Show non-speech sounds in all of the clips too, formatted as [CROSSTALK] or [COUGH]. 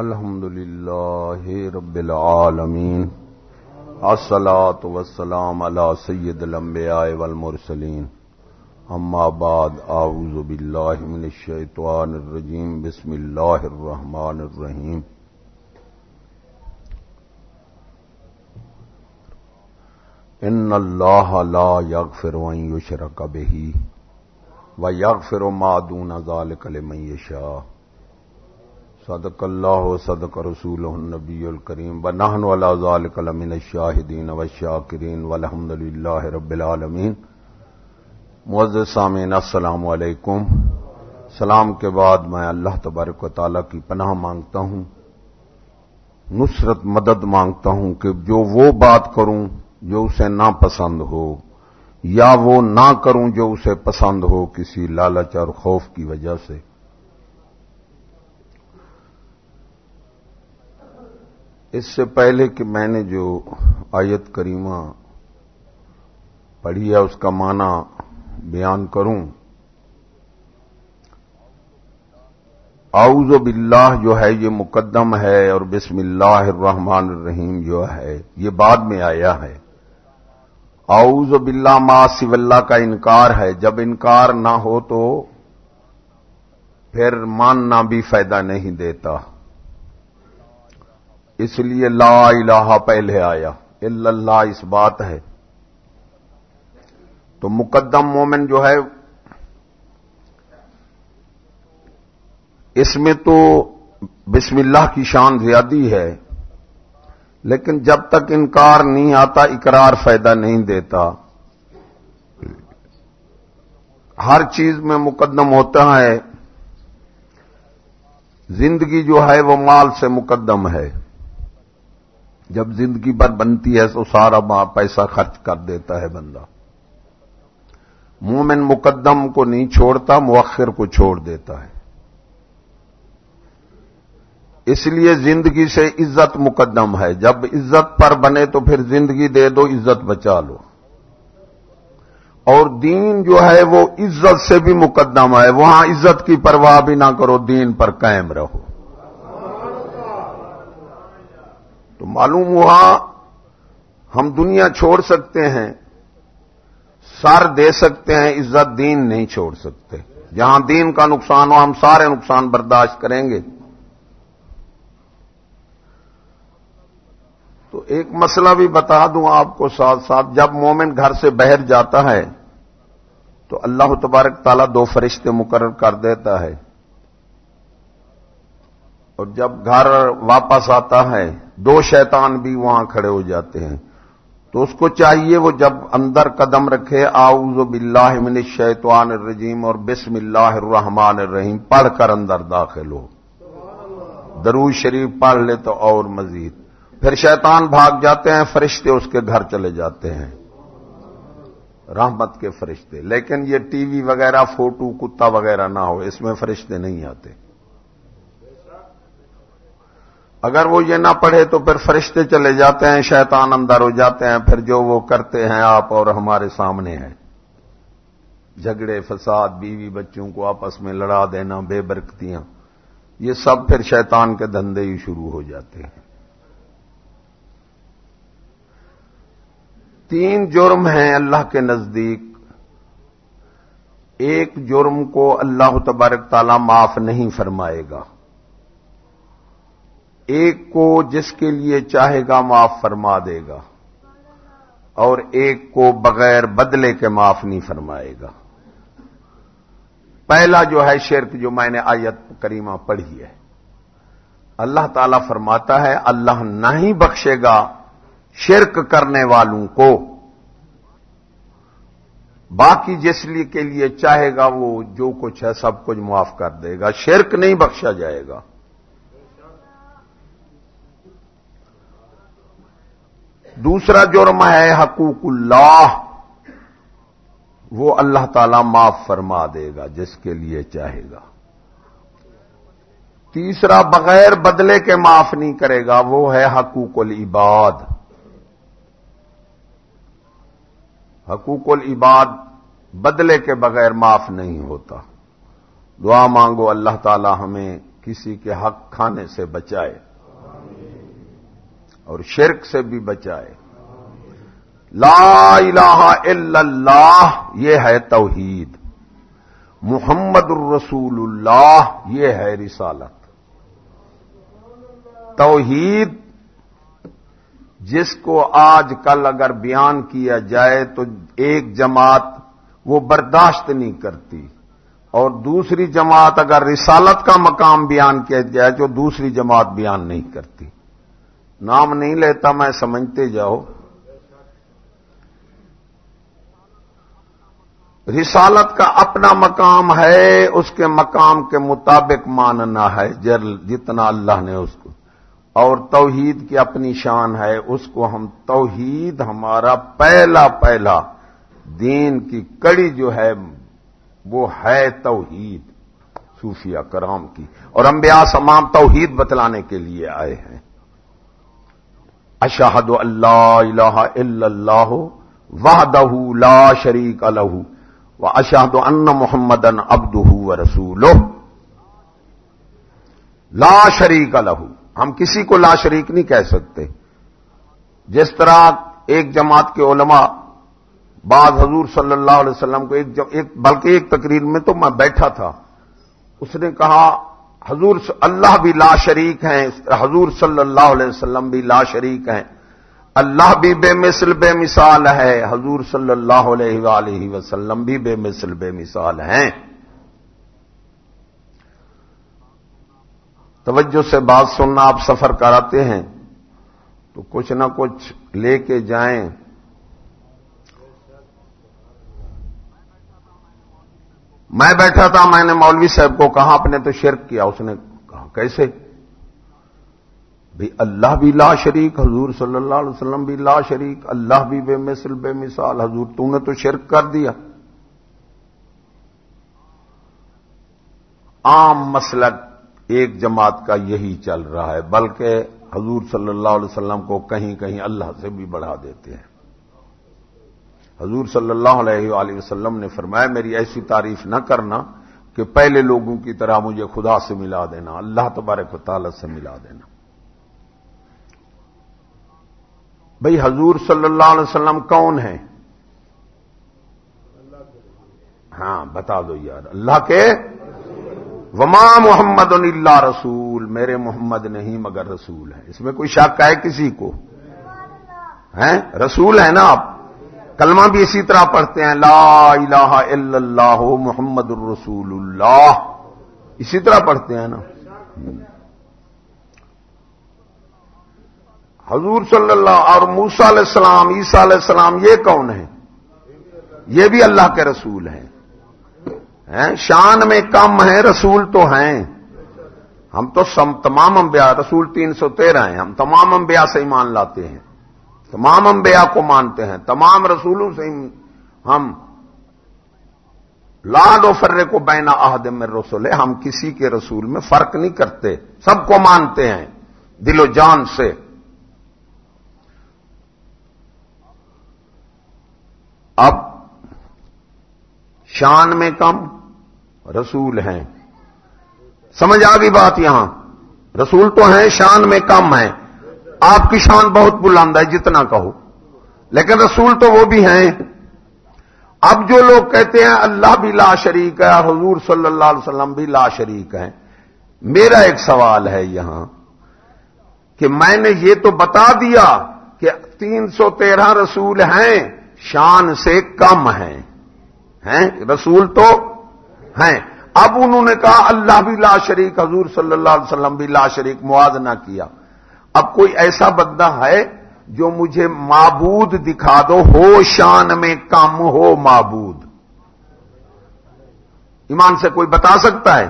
الحمد لله رب العالمين الصلاة والسلام على سيد الأنبياء والمرسلين أما بعد أعوذ بالله من الشيطان الرجيم بسم الله الرحمن الرحيم إن الله لا يغفر أن يشرك به ويغفر ما دون ذلك لمن يشاء صدق اللہ صدق رسول النبی الکریم و نحن ولا ذالک لمن الشاہدین والشاکرین والحمد للہ رب العالمین۔ معزز سامعین، السلام علیکم۔ سلام کے بعد میں اللہ تبارک و تعالی کی پناہ مانگتا ہوں، نصرت، مدد مانگتا ہوں کہ جو وہ بات کروں جو اسے ناپسند ہو، یا وہ نہ کروں جو اسے پسند ہو کسی لالچ اور خوف کی وجہ سے۔ اس سے پہلے کہ میں نے جو آیت کریمہ پڑھی ہے، اس کا معنی بیان کروں۔ اعوذ باللہ جو ہے، یہ مقدم ہے اور بسم اللہ الرحمن الرحیم جو ہے، یہ بعد میں آیا ہے۔ اعوذ باللہ ما سی اللہ کا انکار ہے۔ جب انکار نہ ہو تو پھر ماننا بھی فائدہ نہیں دیتا۔ اس لیے لا الہ پہلے آیا اللہ اس بات ہے۔ تو مقدم مومن جو ہے، اس میں تو بسم اللہ کی شان زیادی ہے، لیکن جب تک انکار نہیں آتا، اقرار فائدہ نہیں دیتا۔ ہر چیز میں مقدم ہوتا ہے۔ زندگی جو ہے، وہ مال سے مقدم ہے۔ جب زندگی پر بنتی ہے تو سارا پیسہ خرچ کر دیتا ہے بندہ۔ مومن مقدم کو نہیں چھوڑتا، مؤخر کو چھوڑ دیتا ہے۔ اس لیے زندگی سے عزت مقدم ہے۔ جب عزت پر بنے تو پھر زندگی دے دو، عزت بچا لو۔ اور دین جو ہے وہ عزت سے بھی مقدم ہے۔ وہاں عزت کی پرواہ بھی نہ کرو، دین پر قائم رہو۔ تو معلوم ہوا ہم دنیا چھوڑ سکتے ہیں، سر دے سکتے ہیں، عزت دین نہیں چھوڑ سکتے۔ جہاں دین کا نقصان ہو، ہم سارے نقصان برداشت کریں گے۔ تو ایک مسئلہ بھی بتا دوں آپ کو ساتھ ساتھ۔ جب مومن گھر سے باہر جاتا ہے، تو اللہ تبارک تعالیٰ دو فرشتے مقرر کر دیتا ہے۔ اور جب گھر واپس آتا ہے دو شیطان بھی وہاں کھڑے ہو جاتے ہیں۔ تو اس کو چاہیے وہ جب اندر قدم رکھے آؤز باللہ من الشیطان الرجیم اور بسم اللہ الرحمن الرحیم پڑھ کر اندر داخل ہو۔ درو شریف پڑھ لے تو اور مزید۔ پھر شیطان بھاگ جاتے ہیں، فرشتے اس کے گھر چلے جاتے ہیں۔ رحمت کے فرشتے۔ لیکن یہ ٹی وی وغیرہ، فوٹو، کتا وغیرہ نہ ہو، اس میں فرشتے نہیں آتے۔ اگر وہ یہ نہ پڑھے تو پھر فرشتے چلے جاتے ہیں، شیطان اندر ہو جاتے ہیں، پھر جو وہ کرتے ہیں آپ اور ہمارے سامنے ہیں۔ جھگڑے، فساد، بیوی بچوں کو آپس میں لڑا دینا، بے برکتیاں، یہ سب پھر شیطان کے دھندے ہی شروع ہو جاتے ہیں۔ تین جرم ہیں اللہ کے نزدیک۔ ایک جرم کو اللہ تبارک تعالی معاف نہیں فرمائے گا۔ ایک کو جس کے لیے چاہے گا معاف فرما دے گا، اور ایک کو بغیر بدلے کے معاف نہیں فرمائے گا۔ پہلا جو ہے شرک جو میں نے آیت کریمہ پڑھی ہے، اللہ تعالی فرماتا ہے، اللہ نہ ہی بخشے گا شرک کرنے والوں کو۔ باقی جس لیے کے لیے چاہے گا وہ جو کچھ ہے سب کچھ معاف کر دے گا، شرک نہیں بخشا جائے گا۔ دوسرا جرم ہے حقوق اللہ۔ وہ اللہ تعالی معاف فرما دے گا، جس کے لیے چاہے گا۔ تیسرا، بغیر بدلے کے معاف نہیں کرے گا، وہ ہے حقوق العباد۔ حقوق العباد بدلے کے بغیر معاف نہیں ہوتا۔ دعا مانگو، اللہ تعالی ہمیں کسی کے حق کھانے سے بچائے۔ اور شرک سے بھی بچائے۔ لا الہ الا اللہ، یہ ہے توحید۔ محمد الرسول اللہ، یہ ہے رسالت۔ توحید، جس کو آج کل اگر بیان کیا جائے تو ایک جماعت وہ برداشت نہیں کرتی۔ اور دوسری جماعت اگر رسالت کا مقام بیان کیا جائے تو دوسری جماعت بیان نہیں کرتی۔ نام نہیں لیتا میں سمجھتے جاؤ۔ رسالت کا اپنا مقام ہے، اس کے مقام کے مطابق ماننا ہے جتنا اللہ نے اس کو۔ اور توحید کی اپنی شان ہے، اس کو ہم توحید ہمارا پہلا پہلا دین کی کڑی جو ہے، وہ ہے توحید، صوفیہ کرام کی۔ اور انبیاء سمام توحید بتلانے کے لیے آئے ہیں۔ اشہد اللہ الہ الا اللہ وحدہ لا شریک الہ و اشہد ان محمد ان و رسول لا شریک الہ ہم کسی کو لا شریک نہیں کہہ سکتے. جس طرح ایک جماعت کے علماء بعد حضور صلی اللہ علیہ وسلم کو ایک, ایک بلکہ ایک تقریر میں تو میں بیٹھا تھا. اس نے کہا حضور اللہ بھی لا شریک ہیں، حضور صلی اللہ علیہ وسلم بھی لا شریک ہیں۔ اللہ بھی بے مثل، بے مثال ہے۔ حضور صلی اللہ علیہ وآلہ وسلم بھی بے مثل، بے مثال ہیں۔ توجہ سے بات سننا، آپ سفر کراتے ہیں تو کچھ نہ کچھ لے کے جائیں۔ میں بیٹھا تھا، میں نے مولوی صاحب کو کہا، آپ نے تو شرک کیا، اس نے کہا، کیسے؟ بھی اللہ بھی لا شریک، حضور صلی اللہ علیہ وسلم بھی لا شریک، اللہ بھی بے مثل، بے مثال، حضور تو نے تو شرک کر دیا۔ عام مسلک ایک جماعت کا یہی چل رہا ہے، بلکہ حضور صلی اللہ علیہ وسلم کو کہیں کہیں اللہ سے بھی بڑھا دیتے ہیں۔ حضور صلی اللہ علیہ وآلہ وسلم نے فرمایا، میری ایسی تعریف نہ کرنا کہ پہلے لوگوں کی طرح مجھے خدا سے ملا دینا، اللہ تبارک و تعالی سے ملا دینا۔ بھئی حضور صلی اللہ علیہ وسلم کون ہیں؟ ہاں بتا دو یار، اللہ کے؟ وما محمد اللہ رسول، میرے محمد نہیں مگر رسول ہے اس میں کوئی شک ہے کسی کو؟ ہیں؟ رسول ہے نا آپ؟ کلمہ بھی اسی طرح پڑھتے ہیں، لا الہ الا اللہ محمد الرسول اللہ۔ اسی طرح پڑھتے ہیں نا۔ حضور صلی اللہ، اور موسا علیہ السلام، عیسیٰ علیہ السلام، یہ کون ہیں؟ یہ بھی اللہ کے رسول ہیں۔ شان میں کم ہیں، رسول تو ہیں۔ ہم تو تمام انبیاء، رسول تین سو تیرہ ہیں۔ ہم تمام انبیاء سے ایمان لاتے ہیں۔ تمام انبیاء کو مانتے ہیں، تمام رسولوں سے ہم لاڈ و فرے کو بینا عہد میں رسول، ہم کسی کے رسول میں فرق نہیں کرتے، سب کو مانتے ہیں دل و جان سے۔ اب شان میں کم رسول ہیں۔ سمجھ آ گئی بات یہاں۔ رسول تو ہیں، شان میں کم ہیں۔ آپ کی شان بہت بلند ہے، جتنا کہو۔ لیکن رسول تو وہ بھی ہیں۔ اب جو لوگ کہتے ہیں، اللہ بھی لا شریک ہے، حضور صلی اللہ علیہ وسلم بھی لا شریک ہے میرا ایک سوال ہے یہاں کہ میں نے یہ تو بتا دیا کہ تین سو تیرہ رسول ہیں، شان سے کم ہیں۔ ہیں؟ رسول تو ہیں۔ اب انہوں نے کہا، اللہ بھی لا شریک، حضور صلی اللہ علیہ وسلم بھی لا شریک موازنہ کیا۔ اب کوئی ایسا بندہ ہے جو مجھے معبود دکھا دو، ہو شان میں کم ہو معبود۔ ایمان سے کوئی بتا سکتا ہے؟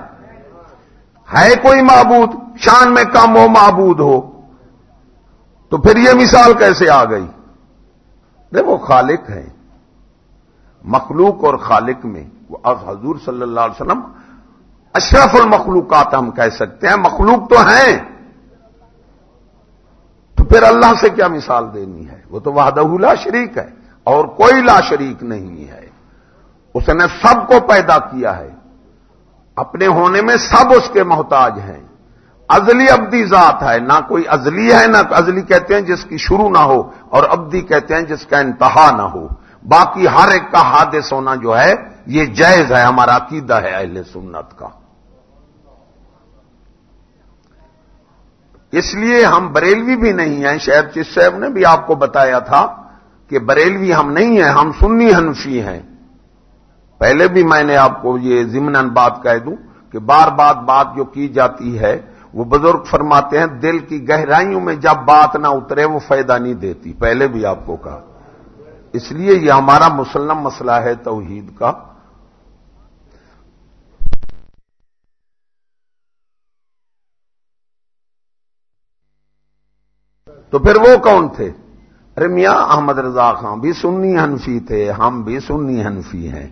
ہے کوئی معبود؟ شان میں کم ہو، معبود ہو۔ تو پھر یہ مثال کیسے آ گئی؟ وہ خالق ہیں مخلوق اور خالق میں وہ حضور صلی اللہ علیہ وسلم اشرف المخلوقات ہم کہہ سکتے ہیں، مخلوق تو ہیں۔ پھر اللہ سے کیا مثال دینی ہے؟ وہ تو وحدہ لا شریک ہے اور کوئی لا شریک نہیں ہے۔ اس نے سب کو پیدا کیا ہے۔ اپنے ہونے میں سب اس کے محتاج ہیں۔ ازلی ابدی ذات ہے۔ نہ کوئی ازلی ہے، نہ ازلی کہتے ہیں جس کی شروع نہ ہو اور ابدی کہتے ہیں جس کا انتہا نہ ہو۔ باقی ہر ایک کا حادث ہونا جو ہے، یہ جائز ہے، ہمارا عقیدہ ہے اہل سنت کا۔ اس لیے ہم بریلوی بھی نہیں ہیں۔ شہر چیز صاحب نے بھی آپ کو بتایا تھا کہ بریلوی ہم نہیں ہیں، ہم سنی ہنفی ہیں۔ پہلے بھی میں نے آپ کو یہ ضمن بات کہہ دوں کہ بار بار بات جو کی جاتی ہے، وہ بزرگ فرماتے ہیں، دل کی گہرائیوں میں جب بات نہ اترے، وہ فائدہ نہیں دیتی۔ پہلے بھی آپ کو کہا۔ اس لیے یہ ہمارا مسلم مسئلہ ہے توحید کا۔ تو پھر وہ کون تھے؟ ارے میاں احمد رضا خان بھی سنی حنفی تھے، ہم بھی سنی حنفی ہیں۔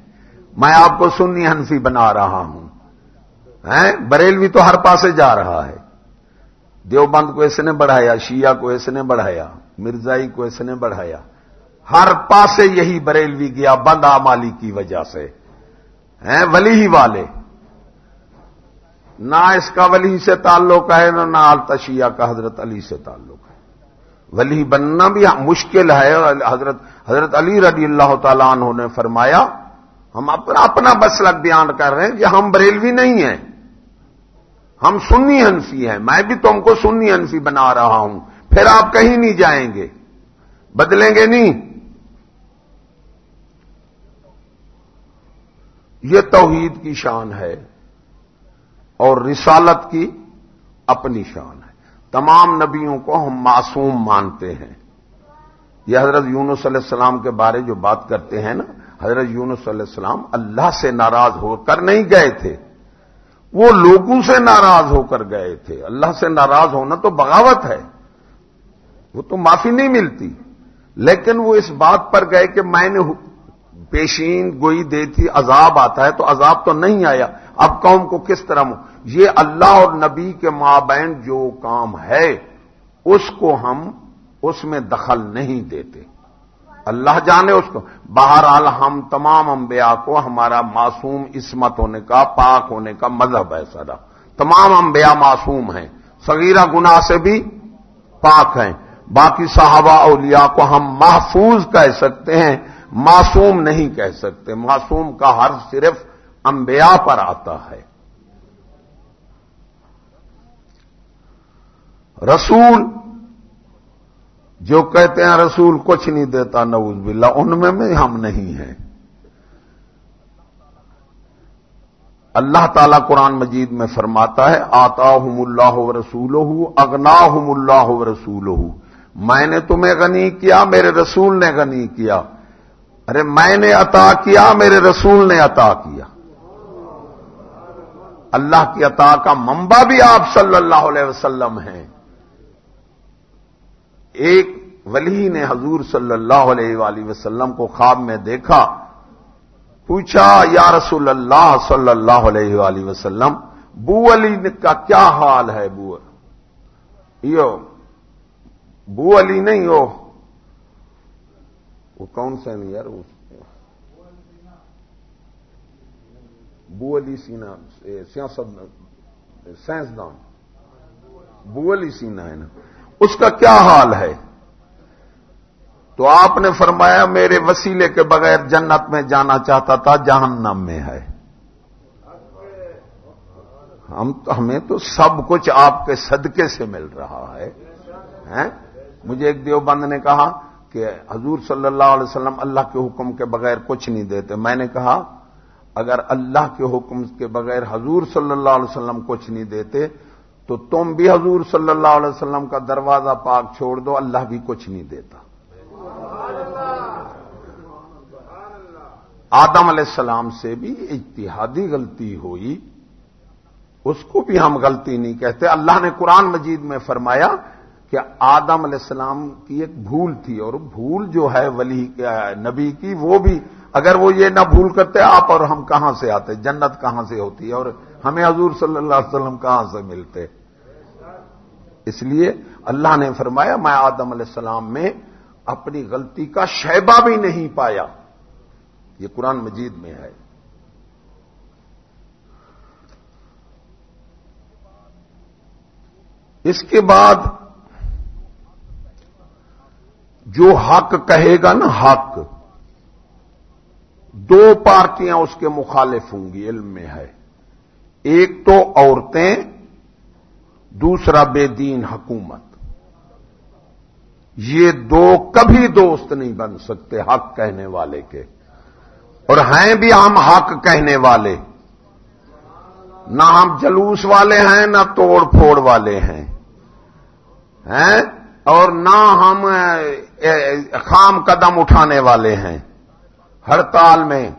میں آپ کو سنی حنفی بنا رہا ہوں۔ بریلوی تو ہر پاسے جا رہا ہے۔ دیوبند کو اس نے بڑھایا، شیعہ کو اس نے بڑھایا، مرزائی کو اس نے بڑھایا۔ ہر پاسے یہی بریلوی گیا، بند آمالی کی وجہ سے۔ ہیں؟ ولی ہی والے۔ نہ اس کا ولی سے تعلق ہے، نہ آلتا شیعہ کا حضرت علی سے تعلق ہے۔ ولی بننا بھی مشکل ہے۔ حضرت حضرت علی رضی اللہ تعالیٰ عنہ نے فرمایا، ہم اپنا اپنا مسلک بیان کر رہے ہیں کہ ہم بریلوی نہیں ہیں۔ ہم سنی ہنفی ہیں۔ میں بھی تم کو سنی ہنفی بنا رہا ہوں۔ پھر آپ کہیں نہیں جائیں گے۔ بدلیں گے نہیں۔ یہ توحید کی شان ہے اور رسالت کی اپنی شان ہے۔ تمام نبیوں کو ہم معصوم مانتے ہیں۔ یہ حضرت یونس علیہ السلام کے بارے جو بات کرتے ہیں نا، حضرت یونس علیہ السلام اللہ سے ناراض ہو کر نہیں گئے تھے۔ وہ لوگوں سے ناراض ہو کر گئے تھے۔ اللہ سے ناراض ہونا تو بغاوت ہے۔ وہ تو معافی نہیں ملتی۔ لیکن وہ اس بات پر گئے کہ میں نے پیشین گوئی دی تھی، عذاب آتا ہے تو عذاب تو نہیں آیا۔ اب قوم کو کس طرح یہ اللہ اور نبی کے مابین جو کام ہے، اس کو ہم اس میں دخل نہیں دیتے۔ اللہ جانے اس کو۔ بہرحال ہم تمام انبیاء کو ہمارا معصوم عصمت ہونے کا، پاک ہونے کا مذہب ہے سدا تمام انبیاء معصوم ہیں۔ صغیرہ گناہ سے بھی پاک ہیں۔ باقی صحابہ اولیاء کو ہم محفوظ کہہ سکتے ہیں۔ معصوم نہیں کہہ سکتے۔ معصوم کا حرف صرف انبیاء پر آتا ہے۔ رسول جو کہتے ہیں رسول کچھ نہیں دیتا نوز باللہ، ان میں میں ہم نہیں ہیں۔ اللہ تعالیٰ قرآن مجید میں فرماتا ہے آتا ہم اللہ رسول اگنا ہم اللہ رسول میں نے تمہیں غنی کیا، میرے رسول نے غنی کیا۔ ارے، میں نے عطا کیا، میرے رسول نے عطا کیا۔ اللہ کی عطا کا منبع بھی آپ صلی اللہ علیہ وسلم ہیں۔ ایک ولی نے حضور صلی اللہ علیہ وآلہ وسلم کو خواب میں دیکھا، پوچھا، یا رسول اللہ صلی اللہ علیہ وآلہ وسلم، بو علی کا کیا حال ہے بو؟ یہ بو علی نہیں ہو۔ وہ کون سا نہیں یار بو علی سینا سیاست سائنسدان بو علی سینا ہے نا۔ اس کا کیا حال ہے؟ تو آپ نے فرمایا میرے وسیلے کے بغیر جنت میں جانا چاہتا تھا، جہنم میں ہے۔ ہم تو ہمیں تو سب کچھ آپ کے صدقے سے مل رہا ہے۔ مجھے ایک دیوبند نے کہا کہ حضور صلی اللہ علیہ وسلم اللہ کے حکم کے بغیر کچھ نہیں دیتے۔ میں نے کہا، اگر اللہ کے حکم کے بغیر حضور صلی اللہ علیہ وسلم کچھ نہیں دیتے تو تم بھی حضور صلی اللہ علیہ وسلم کا دروازہ پاک چھوڑ دو، اللہ بھی کچھ نہیں دیتا۔ آدم علیہ السلام سے بھی اتحادی غلطی ہوئی۔ اس کو بھی ہم غلطی نہیں کہتے۔ اللہ نے قرآن مجید میں فرمایا کہ آدم علیہ السلام کی ایک بھول تھی اور بھول جو ہے ولی نبی کی، وہ بھی اگر وہ یہ نہ بھول کرتے، آپ اور ہم کہاں سے آتے؟ جنت کہاں سے ہوتی اور ہمیں حضور صلی اللہ علیہ وسلم کہاں سے ملتے؟ اس لیے اللہ نے فرمایا، میں آدم علیہ السلام میں اپنی غلطی کا شیبہ بھی نہیں پایا۔ یہ قرآن مجید میں ہے۔ اس کے بعد جو حق کہے گا نا، حق۔ دو پارٹیاں اس کے مخالف ہوں گی، علم میں ہے۔ ایک تو عورتیں، دوسرا بے دین حکومت۔ یہ دو کبھی دوست نہیں بن سکتے حق کہنے والے کے۔ اور ہیں بھی ہم حق کہنے والے۔ نہ ہم جلوس والے ہیں، نہ توڑ پھوڑ والے ہیں۔ اور نہ ہم خام قدم اٹھانے والے ہیں۔ ہڑتال میں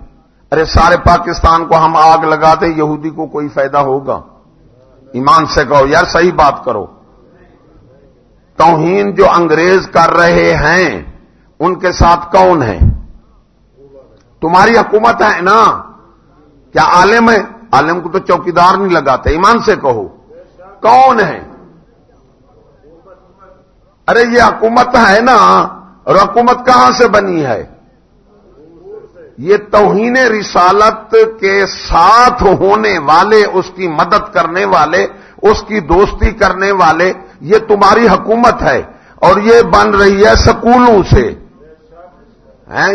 ارے سارے پاکستان کو ہم آگ لگا دیں، یہودی کو کوئی فائدہ ہوگا؟ ایمان سے کہو، یار صحیح بات کرو۔ توہین جو انگریز کر رہے ہیں، ان کے ساتھ کون ہے تمہاری حکومت ہے نا؟ کیا عالم ہے؟ عالم کو تو چوکیدار نہیں لگاتے، ایمان سے کہو۔ کون ہے ارے یہ حکومت ہے نا، اور حکومت کہاں سے بنی ہے؟ یہ توہین رسالت کے ساتھ ہونے والے، اس کی مدد کرنے والے، اس کی دوستی کرنے والے، یہ تمہاری حکومت ہے اور یہ بن رہی ہے سکولوں سے۔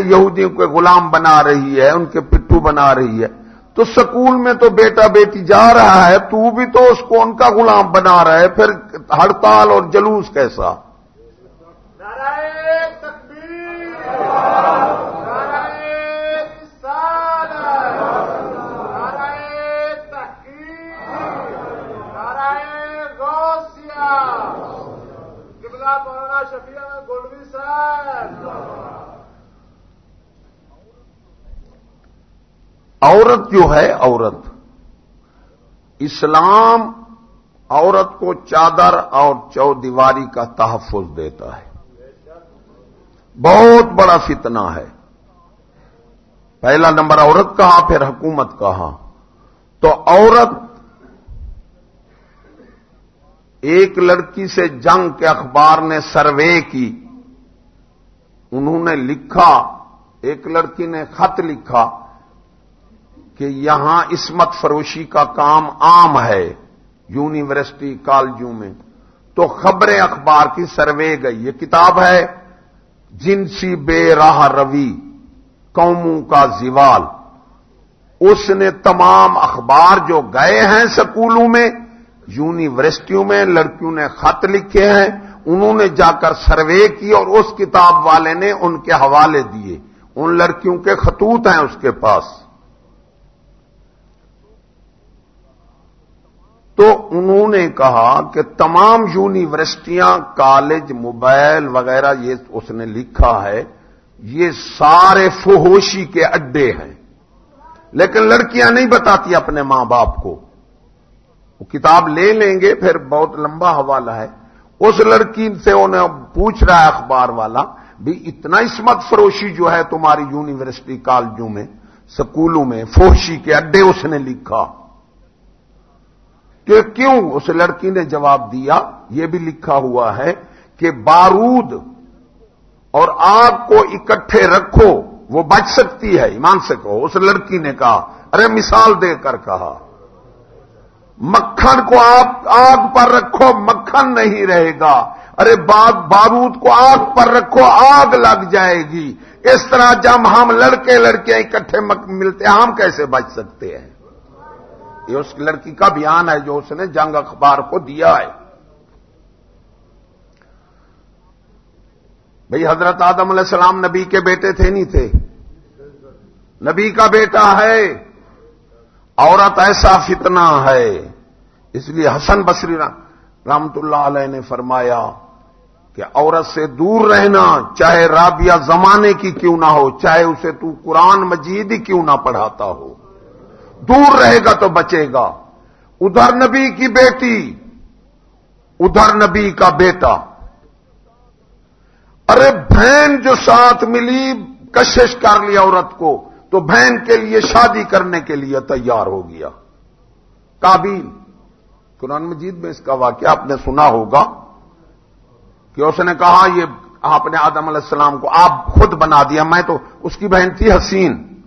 یہودیوں کے غلام بنا رہی ہے، ان کے پٹھو بنا رہی ہے۔ تو سکول میں تو بیٹا بیٹی جا رہا ہے، تو بھی تو اس کو ان کا غلام بنا رہا ہے، پھر ہڑتال اور جلوس کیسا؟ عورت جو ہے عورت۔ اسلام عورت کو چادر اور چو دیواری کا تحفظ دیتا ہے۔ بہت بڑا فتنہ ہے۔ پہلا نمبر عورت کہا پھر حکومت کہا تو عورت ایک لڑکی سے جنگ کے اخبار نے سروے کی۔ انہوں نے لکھا، ایک لڑکی نے خط لکھا کہ یہاں اسمت فروشی کا کام عام ہے یونیورسٹی کالجوں میں۔ تو خبریں اخبار کی سروے گئی۔ یہ کتاب ہے جنسی بے راہ روی، قوموں کا زیوال اس نے تمام اخبار جو گئے ہیں سکولوں میں، یونیورسٹیوں میں، لڑکیوں نے خط لکھے ہیں۔ انہوں نے جا کر سروے کی اور اس کتاب والے نے ان کے حوالے دیے۔ ان لڑکیوں کے خطوط ہیں اس کے پاس۔ تو انہوں نے کہا کہ تمام یونیورسٹیاں، کالج، موبائل وغیرہ، یہ اس نے لکھا ہے، یہ سارے فہوشی کے اڈے ہیں۔ لیکن لڑکیاں نہیں بتاتی اپنے ماں باپ کو۔ وہ کتاب لے لیں گے، پھر بہت لمبا حوالہ ہے۔ اس لڑکی سے انہیں پوچھ رہا ہے اخبار والا بھی اتنا عصمت فروشی جو ہے تمہاری یونیورسٹی کالجوں میں، سکولوں میں، فوشی کے اڈے اس نے لکھا. کہ کیوں؟ اس لڑکی نے جواب دیا، یہ بھی لکھا ہوا ہے کہ بارود اور آگ کو اکٹھے رکھو، وہ بچ سکتی ہے، ایمان سے کہو۔ اس لڑکی نے کہا، ارے مثال دے کر کہا مکھن کو آپ آگ پر رکھو، مکھن نہیں رہے گا۔ ارے باغ بارود کو آگ پر رکھو، آگ لگ جائے گی۔ اس طرح جب ہم لڑکے لڑکے اکٹھے ملتے ہیں، ہم کیسے بچ سکتے ہیں؟ یہ اس لڑکی کا بیان ہے جو اس نے جنگ اخبار کو دیا ہے۔ بھئی، حضرت آدم علیہ السلام نبی کے بیٹے تھے نہیں تھے؟ نبی کا بیٹا ہے۔ عورت ایسا فتنہ ہے۔ اس لیے حسن بصری رحمت اللہ علیہ نے فرمایا کہ عورت سے دور رہنا، چاہے رابعہ زمانے کی کیوں نہ ہو، چاہے اسے تو قرآن مجید ہی کیوں نہ پڑھاتا ہو۔ دور رہے گا تو بچے گا۔ ادھر نبی کی بیٹی، ادھر نبی کا بیٹا۔ ارے بہن جو ساتھ ملی، کشش کر لیا عورت کو۔ تو بہن کے لیے شادی کرنے کے لیے تیار ہو گیا۔ کابل قرآن مجید میں اس کا واقعہ آپ نے سنا ہوگا کہ اس نے کہا، یہ آپ نے آدم علیہ السلام کو آپ خود بنا دیا، میں تو اس کی بہن تھی حسین۔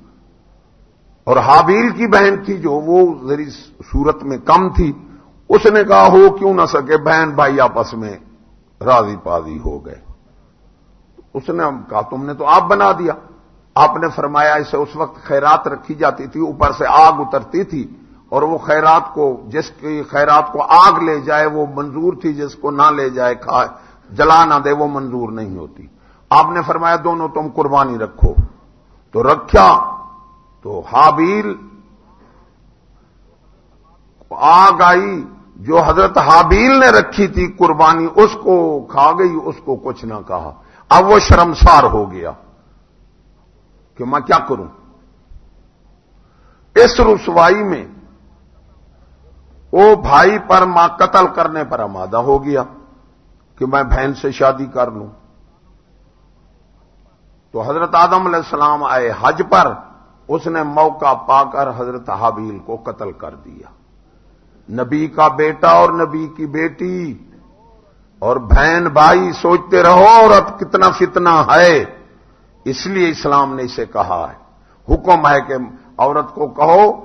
اور حابیل کی بہن تھی جو وہ ذری صورت میں کم تھی۔ اس نے کہا، ہو کیوں نہ سکے، بہن بھائی آپس میں راضی پازی ہو گئے۔ اس نے کہا، تم نے تو آپ بنا دیا۔ آپ نے فرمایا اسے اس وقت خیرات رکھی جاتی تھی، اوپر سے آگ اترتی تھی، اور وہ خیرات کو، جس کی خیرات کو آگ لے جائے وہ منظور تھی، جس کو نہ لے جائے، کھا، جلا نہ دے، وہ منظور نہیں ہوتی۔ آپ نے فرمایا دونوں تم قربانی رکھو۔ تو رکھا تو حابیل، آگ آئی، جو حضرت حابیل نے رکھی تھی قربانی، اس کو کھا گئی، اس کو کچھ نہ کہا۔ اب وہ شرمسار ہو گیا۔ کہ میں کیا کروں؟ اس رسوائی میں وہ بھائی پر ماں قتل کرنے پر آمادہ ہو گیا کہ میں بہن سے شادی کر لوں۔ تو حضرت آدم علیہ السلام آئے حج پر، اس نے موقع پا کر حضرت حابیل کو قتل کر دیا۔ نبی کا بیٹا اور نبی کی بیٹی۔ اور بہن بھائی، سوچتے رہو، عورت کتنا فتنہ ہے۔ اس لیے اسلام نے اسے کہا ہے۔ حکم ہے کہ عورت کو کہو،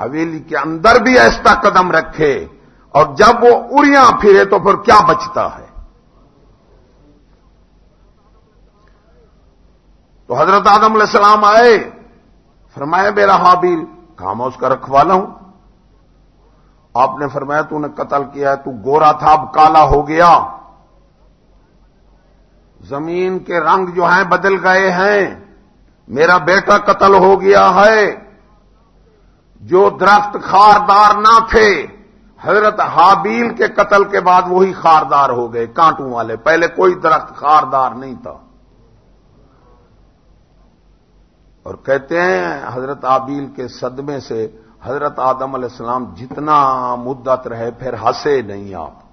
حویلی کے اندر بھی ایسا قدم رکھے۔ اور جب وہ اڑیاں پھرے تو پھر کیا بچتا ہے؟ تو حضرت آدم علیہ السلام آئے۔ فرمایا میرا حابیل کام اس کا رکھوالا ہوں آپ نے فرمایا، تو نے قتل کیا ہے، تو گورا تھا، اب کالا ہو گیا۔ زمین کے رنگ جو ہیں بدل گئے ہیں۔ میرا بیٹا قتل ہو گیا ہے۔ جو درخت خاردار نہ تھے، حضرت حابیل کے قتل کے بعد وہی خاردار ہو گئے، کانٹوں والے۔ پہلے کوئی درخت خاردار نہیں تھا۔ اور کہتے ہیں حضرت عابیل کے صدمے سے حضرت آدم علیہ السلام جتنا مدت رہے، پھر ہنسے نہیں آپ۔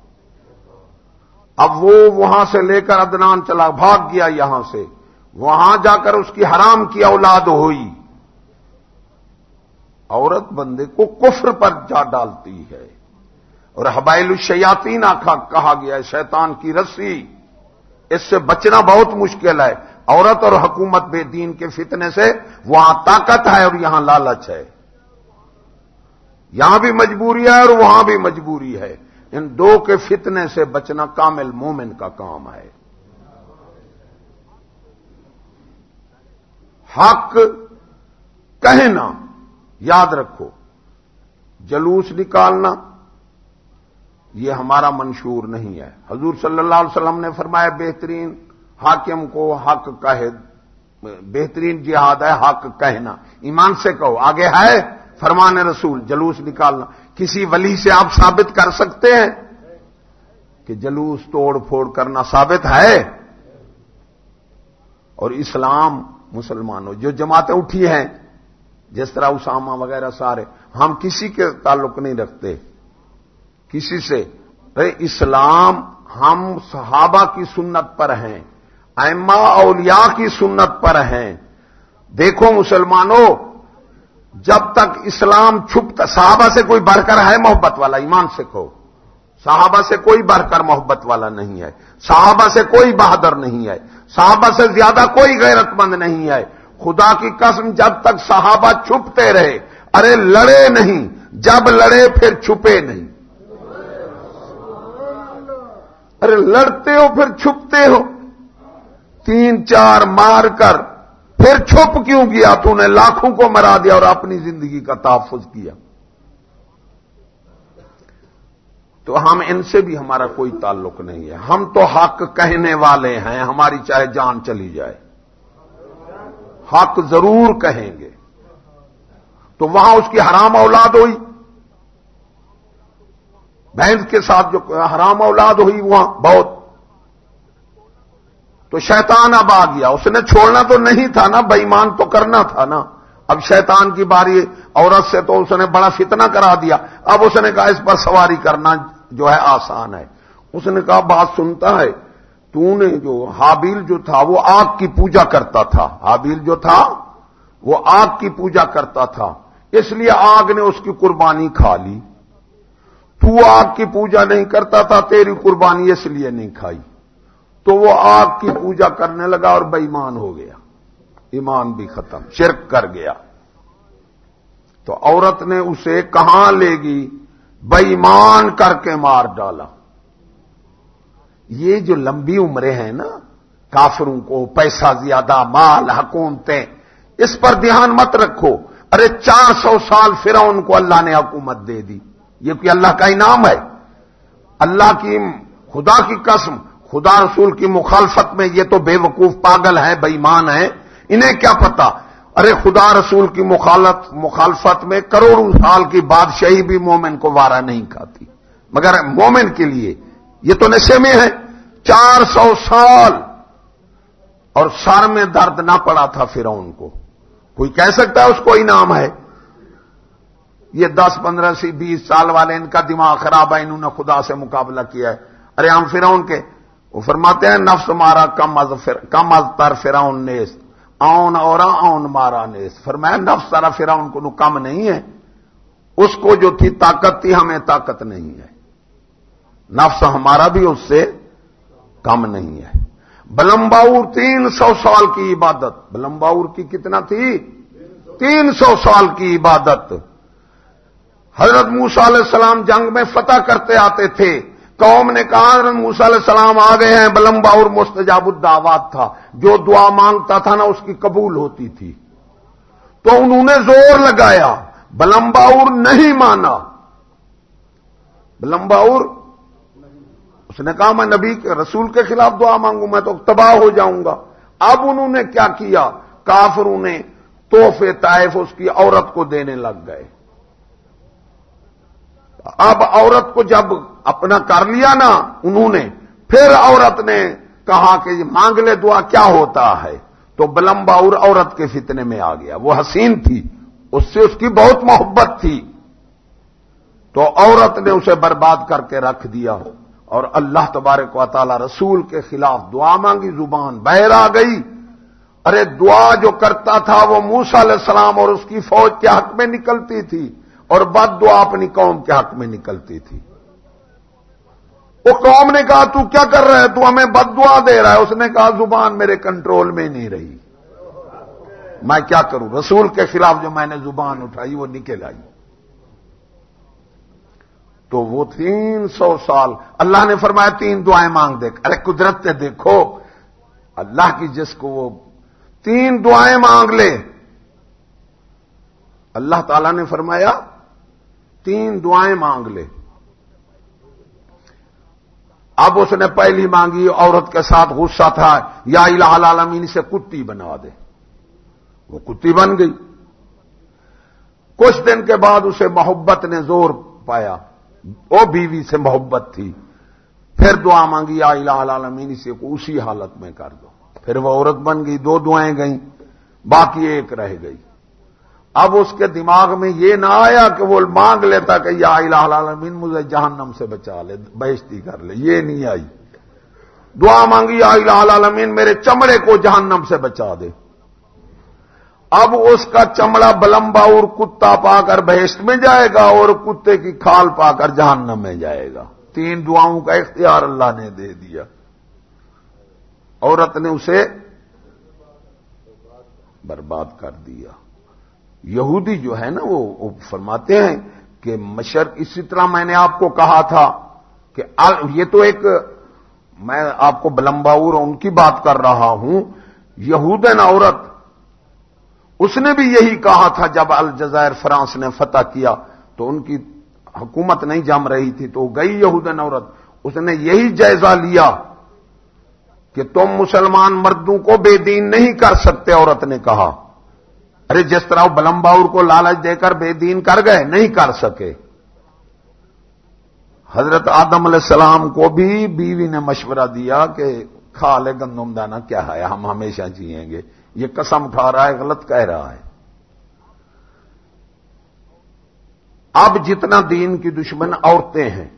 اب وہ وہاں سے لے کر ادنان چلا، بھاگ گیا یہاں سے۔ وہاں جا کر اس کی حرام کی اولاد ہوئی۔ عورت بندے کو کفر پر جا ڈالتی ہے۔ اور حبائل الشیاطین آخا کہا گیا ہے شیطان کی رسی۔ اس سے بچنا بہت مشکل ہے۔ عورت اور حکومت بے دین کے فتنے سے وہاں طاقت ہے اور یہاں لالچ ہے۔ یہاں بھی مجبوری ہے اور وہاں بھی مجبوری ہے۔ ان دو کے فتنے سے بچنا کامل مومن کا کام ہے۔ حق کہنا، یاد رکھو، جلوس نکالنا، یہ ہمارا منشور نہیں ہے۔ حضور صلی اللہ علیہ وسلم نے فرمایا، بہترین حاکم کو حق کہے، بہترین جہاد ہے حق کہنا۔ ایمان سے کہو، آگے ہے؟ فرمان رسول، جلوس نکالنا۔ کسی ولی سے آپ ثابت کر سکتے ہیں کہ جلوس توڑ پھوڑ کرنا ثابت ہے؟ اور اسلام مسلمانوں، جو جماعتیں اٹھی ہیں، جس طرح اسامہ وغیرہ سارے، ہم کسی کے تعلق نہیں رکھتے۔ کسی سے۔ اسلام، ہم صحابہ کی سنت پر ہیں ایما اولیاء کی سنت پر ہیں۔ دیکھو مسلمانوں جب تک اسلام چھپتا صحابہ سے کوئی بڑھ کر ہے محبت والا، ایمان سے کہو صحابہ سے کوئی بڑھ کر محبت والا نہیں ہے۔ صحابہ سے کوئی بہادر نہیں ہے۔ صحابہ سے زیادہ کوئی غیرت مند نہیں ہے۔ خدا کی قسم جب تک صحابہ چھپتے رہے، ارے لڑے نہیں، جب لڑے پھر چھپے نہیں۔ ارے لڑتے ہو پھر چھپتے ہو۔ تین چار مار کر پھر چھپ کیوں کیا تو نے لاکھوں کو مرا دیا اور اپنی زندگی کا تحفظ کیا تو ہم ان سے بھی ہمارا کوئی تعلق نہیں ہے ہم تو حق کہنے والے ہیں ہماری چاہے جان چلی جائے حق ضرور کہیں گے تو وہاں اس کی حرام اولاد ہوئی بہن کے ساتھ جو حرام اولاد ہوئی وہاں بہت تو شیطان اب آ گیا۔ اس نے چھوڑنا تو نہیں تھا نا بےمان تو کرنا تھا نا۔ اب شیطان کی باری عورت سے تو اس نے بڑا فتنہ کرا دیا۔ اب اس نے کہا اس پر سواری کرنا جو ہے آسان ہے۔ اس نے کہا، بات سنتا ہے، تو نے جو حابیل جو تھا، وہ آگ کی پوجا کرتا تھا۔ حابیل جو تھا، وہ آگ کی پوجا کرتا تھا۔ اس لیے آگ نے اس کی قربانی کھا لی۔ تو آگ کی پوجا نہیں کرتا تھا، تیری قربانی اس لیے نہیں کھائی۔ تو وہ آگ کی پوجا کرنے لگا اور بےمان ہو گیا۔ ایمان بھی ختم، شرک کر گیا۔ تو عورت نے اسے کہاں لے گی بےمان کر کے مار ڈالا۔ یہ جو لمبی عمریں ہیں نا، کافروں کو پیسہ زیادہ، مال، حکومتیں، اس پر دھیان مت رکھو۔ ارے چار سو سال پھر ان کو اللہ نے حکومت دے دی۔ یہ کوئی اللہ کا انعام ہے؟ اللہ کی، خدا کی قسم خدا رسول کی مخالفت میں یہ تو بے وقوف پاگل ہے بےمان ہے انہیں کیا پتا ارے خدا رسول کی مخالفت میں کروڑوں سال کی بادشاہی بھی مومن کو وارا نہیں کھاتی۔ مگر مومن کے لیے یہ تو نشے میں ہے۔ چار سو سال اور سر میں درد نہ پڑا تھا پھر ان کو۔ کوئی کہہ سکتا ہے اس کو انعام ہے؟ یہ دس، پندرہ، سی، بیس سال والے ان کا دماغ خراب ہے، انہوں نے خدا سے مقابلہ کیا ہے۔ ارے ہم فرعون کے وہ فرماتے ہیں، نفس مارا، کم از کم از تر فرعون نیس آن اور آن مارا نیس فرمایا، نفس سارا فرعون کو کم نہیں ہے۔ اس کو جو تھی طاقت تھی، ہمیں طاقت نہیں ہے۔ نفس ہمارا بھی اس سے کم نہیں ہے۔ بلمباور تین سو سال کی عبادت۔ بلمباور کی کتنا تھی؟ تین سو سال کی عبادت۔ حضرت موسا علیہ السلام جنگ میں فتح کرتے آتے تھے۔ قوم نے کہا حضرت علیہ السلام آ گئے ہیں بلمبا اور مستجاب الدعوات تھا۔ جو دعا مانگتا تھا نا، اس کی قبول ہوتی تھی۔ تو انہوں نے زور لگایا بلمباور نہیں مانا۔ بلمباور اس نے کہا، میں نبی کے رسول کے خلاف دعا مانگوں، میں تو تباہ ہو جاؤں گا۔ اب انہوں نے کیا کیا؟ کافروں نے توحفے طائف اس کی عورت کو دینے لگ گئے۔ اب عورت کو جب اپنا کر لیا نا انہوں نے، پھر عورت نے کہا کہ مانگ لے دعا کیا ہوتا ہے؟ تو بلمبا اور عورت کے فتنے میں آ گیا۔ وہ حسین تھی، اس سے اس کی بہت محبت تھی۔ تو عورت نے اسے برباد کر کے رکھ دیا۔ اور اللہ تبارک و تعالی رسول کے خلاف دعا مانگی، زبان بہر آ گئی۔ ارے دعا جو کرتا تھا وہ موسا علیہ السلام اور اس کی فوج کے حق میں نکلتی تھی اور بد دعا اپنی قوم کے حق میں نکلتی تھی۔ وہ قوم نے کہا، تو کیا کر رہا ہے تو ہمیں بد دعا دے رہا ہے. اس نے کہا، زبان میرے کنٹرول میں نہیں رہی۔ میں کیا کروں؟ رسول کے خلاف جو میں نے زبان اٹھائی، وہ نکل آئی۔ تو وہ تین سو سال، اللہ نے فرمایا، تین دعائیں مانگ دیکھ۔ ارے، قدرت دیکھو، اللہ کی جس کو وہ تین دعائیں مانگ لے۔ اللہ تعالی نے فرمایا، تین دعائیں مانگ لے۔ اب اس نے پہلی مانگی عورت کے ساتھ غصہ تھا، یا الہ العالمین سے کتی بنا دے۔ وہ کتی بن گئی۔ کچھ دن کے بعد اسے محبت نے زور پایا۔ وہ بیوی سے محبت تھی۔ پھر دعا مانگی، یا الہ العالمین سے کو اسی حالت میں کر دو۔ پھر وہ عورت بن گئی، دو دعائیں گئیں، باقی ایک رہ گئی۔ اب اس کے دماغ میں یہ نہ آیا کہ وہ مانگ لیتا کہ یا الہ العالمین مجھے جہنم سے بچا لے، بہشتی کر لے، یہ نہیں آئی۔ دعا مانگی، یا الہ العالمین میرے چمڑے کو جہنم سے بچا دے۔ اب اس کا چمڑا بلمبا اور کتا پا کر بہشت میں جائے گا اور کتے کی کھال پا کر جہنم میں جائے گا۔ تین دعاؤں کا اختیار اللہ نے دے دیا۔ عورت نے اسے برباد کر دیا۔ یہودی جو ہے نا وہ فرماتے ہیں کہ مشرق اسی طرح میں نے آپ کو کہا تھا کہ یہ تو ایک میں آپ کو بلمباور ان کی بات کر رہا ہوں یہودن عورت۔ اس نے بھی یہی کہا تھا جب الجزائر فرانس نے فتح کیا تو ان کی حکومت نہیں جم رہی تھی تو گئی یہودن عورت۔ اس نے یہی جائزہ لیا کہ تم مسلمان مردوں کو بے دین نہیں کر سکتے، عورت نے کہا۔ ارے جس طرح بلمباور کو لالچ دے کر بے دین کر گئے، نہیں کر سکے۔ حضرت آدم علیہ السلام کو بھی بیوی نے مشورہ دیا کہ کھا لے گندم دانا کیا ہے، ہم ہمیشہ جیئیں گے۔ یہ قسم اٹھا رہا ہے، غلط کہہ رہا ہے۔ اب جتنا دین کی دشمن عورتیں ہیں،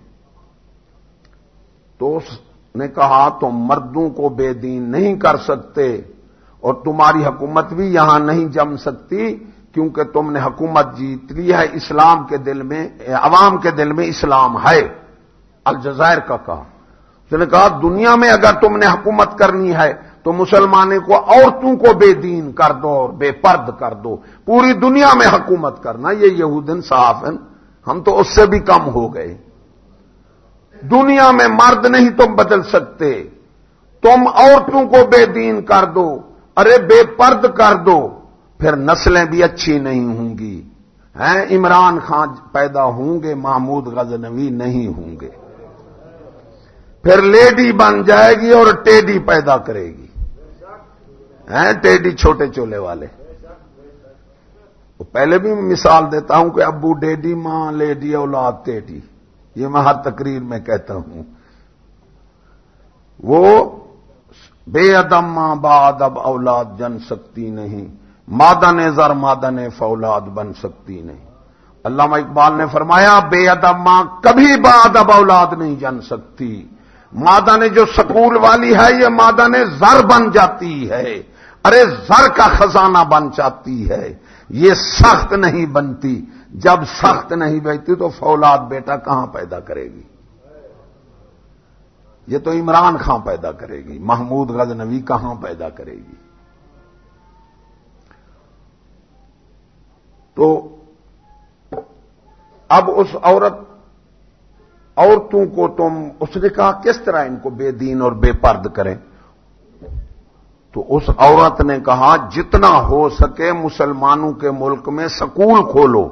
تو اس نے کہا تم مردوں کو بے دین نہیں کر سکتے۔ اور تمہاری حکومت بھی یہاں نہیں جم سکتی کیونکہ تم نے حکومت جیت لی ہے، اسلام کے دل میں، عوام کے دل میں اسلام ہے۔ الجزائر کا کہا۔ اس نے کہا، دنیا میں اگر تم نے حکومت کرنی ہے تو مسلمانوں کو، عورتوں کو بے دین کر دو اور بے پرد کر دو۔ پوری دنیا میں حکومت کرنا، یہ یہودن صاف ہم تو اس سے بھی کم ہو گئے۔ دنیا میں مرد نہیں تم بدل سکتے۔ تم عورتوں کو بے دین کر دو۔ ارے بے پرد کر دو، پھر نسلیں بھی اچھی نہیں ہوں گی۔ ہیں، عمران خان پیدا ہوں گے، محمود غزنوی نہیں ہوں گے۔ پھر لیڈی بن جائے گی اور ٹیڈی پیدا کرے گی۔ ہیں، ٹیڈی چھوٹے چولے والے۔ پہلے بھی مثال دیتا ہوں کہ ابو ڈیڈی، ماں لیڈی، اولاد ٹیڈی۔ یہ میں ہر تقریر میں کہتا ہوں۔ وہ بے ادم ماں با ادب اولاد جن سکتی نہیں۔ مادن زر مادن فولاد بن سکتی نہیں۔ علامہ اقبال نے فرمایا بے ادب ماں کبھی با ادب اولاد نہیں جن سکتی۔ مادہ نے جو سکول والی ہے، یہ مادہ نے زر بن جاتی ہے۔ ارے، زر کا خزانہ بن جاتی ہے۔ یہ سخت نہیں بنتی۔ جب سخت نہیں بنتی تو فولاد بیٹا کہاں پیدا کرے گی؟ یہ تو عمران خان پیدا کرے گی، محمود غزنوی کہاں پیدا کرے گی؟ تو اب اس عورت، عورتوں کو تم اس نے کہا، کس طرح ان کو بے دین اور بے پرد کریں؟ تو اس عورت نے کہا، جتنا ہو سکے مسلمانوں کے ملک میں سکول کھولو۔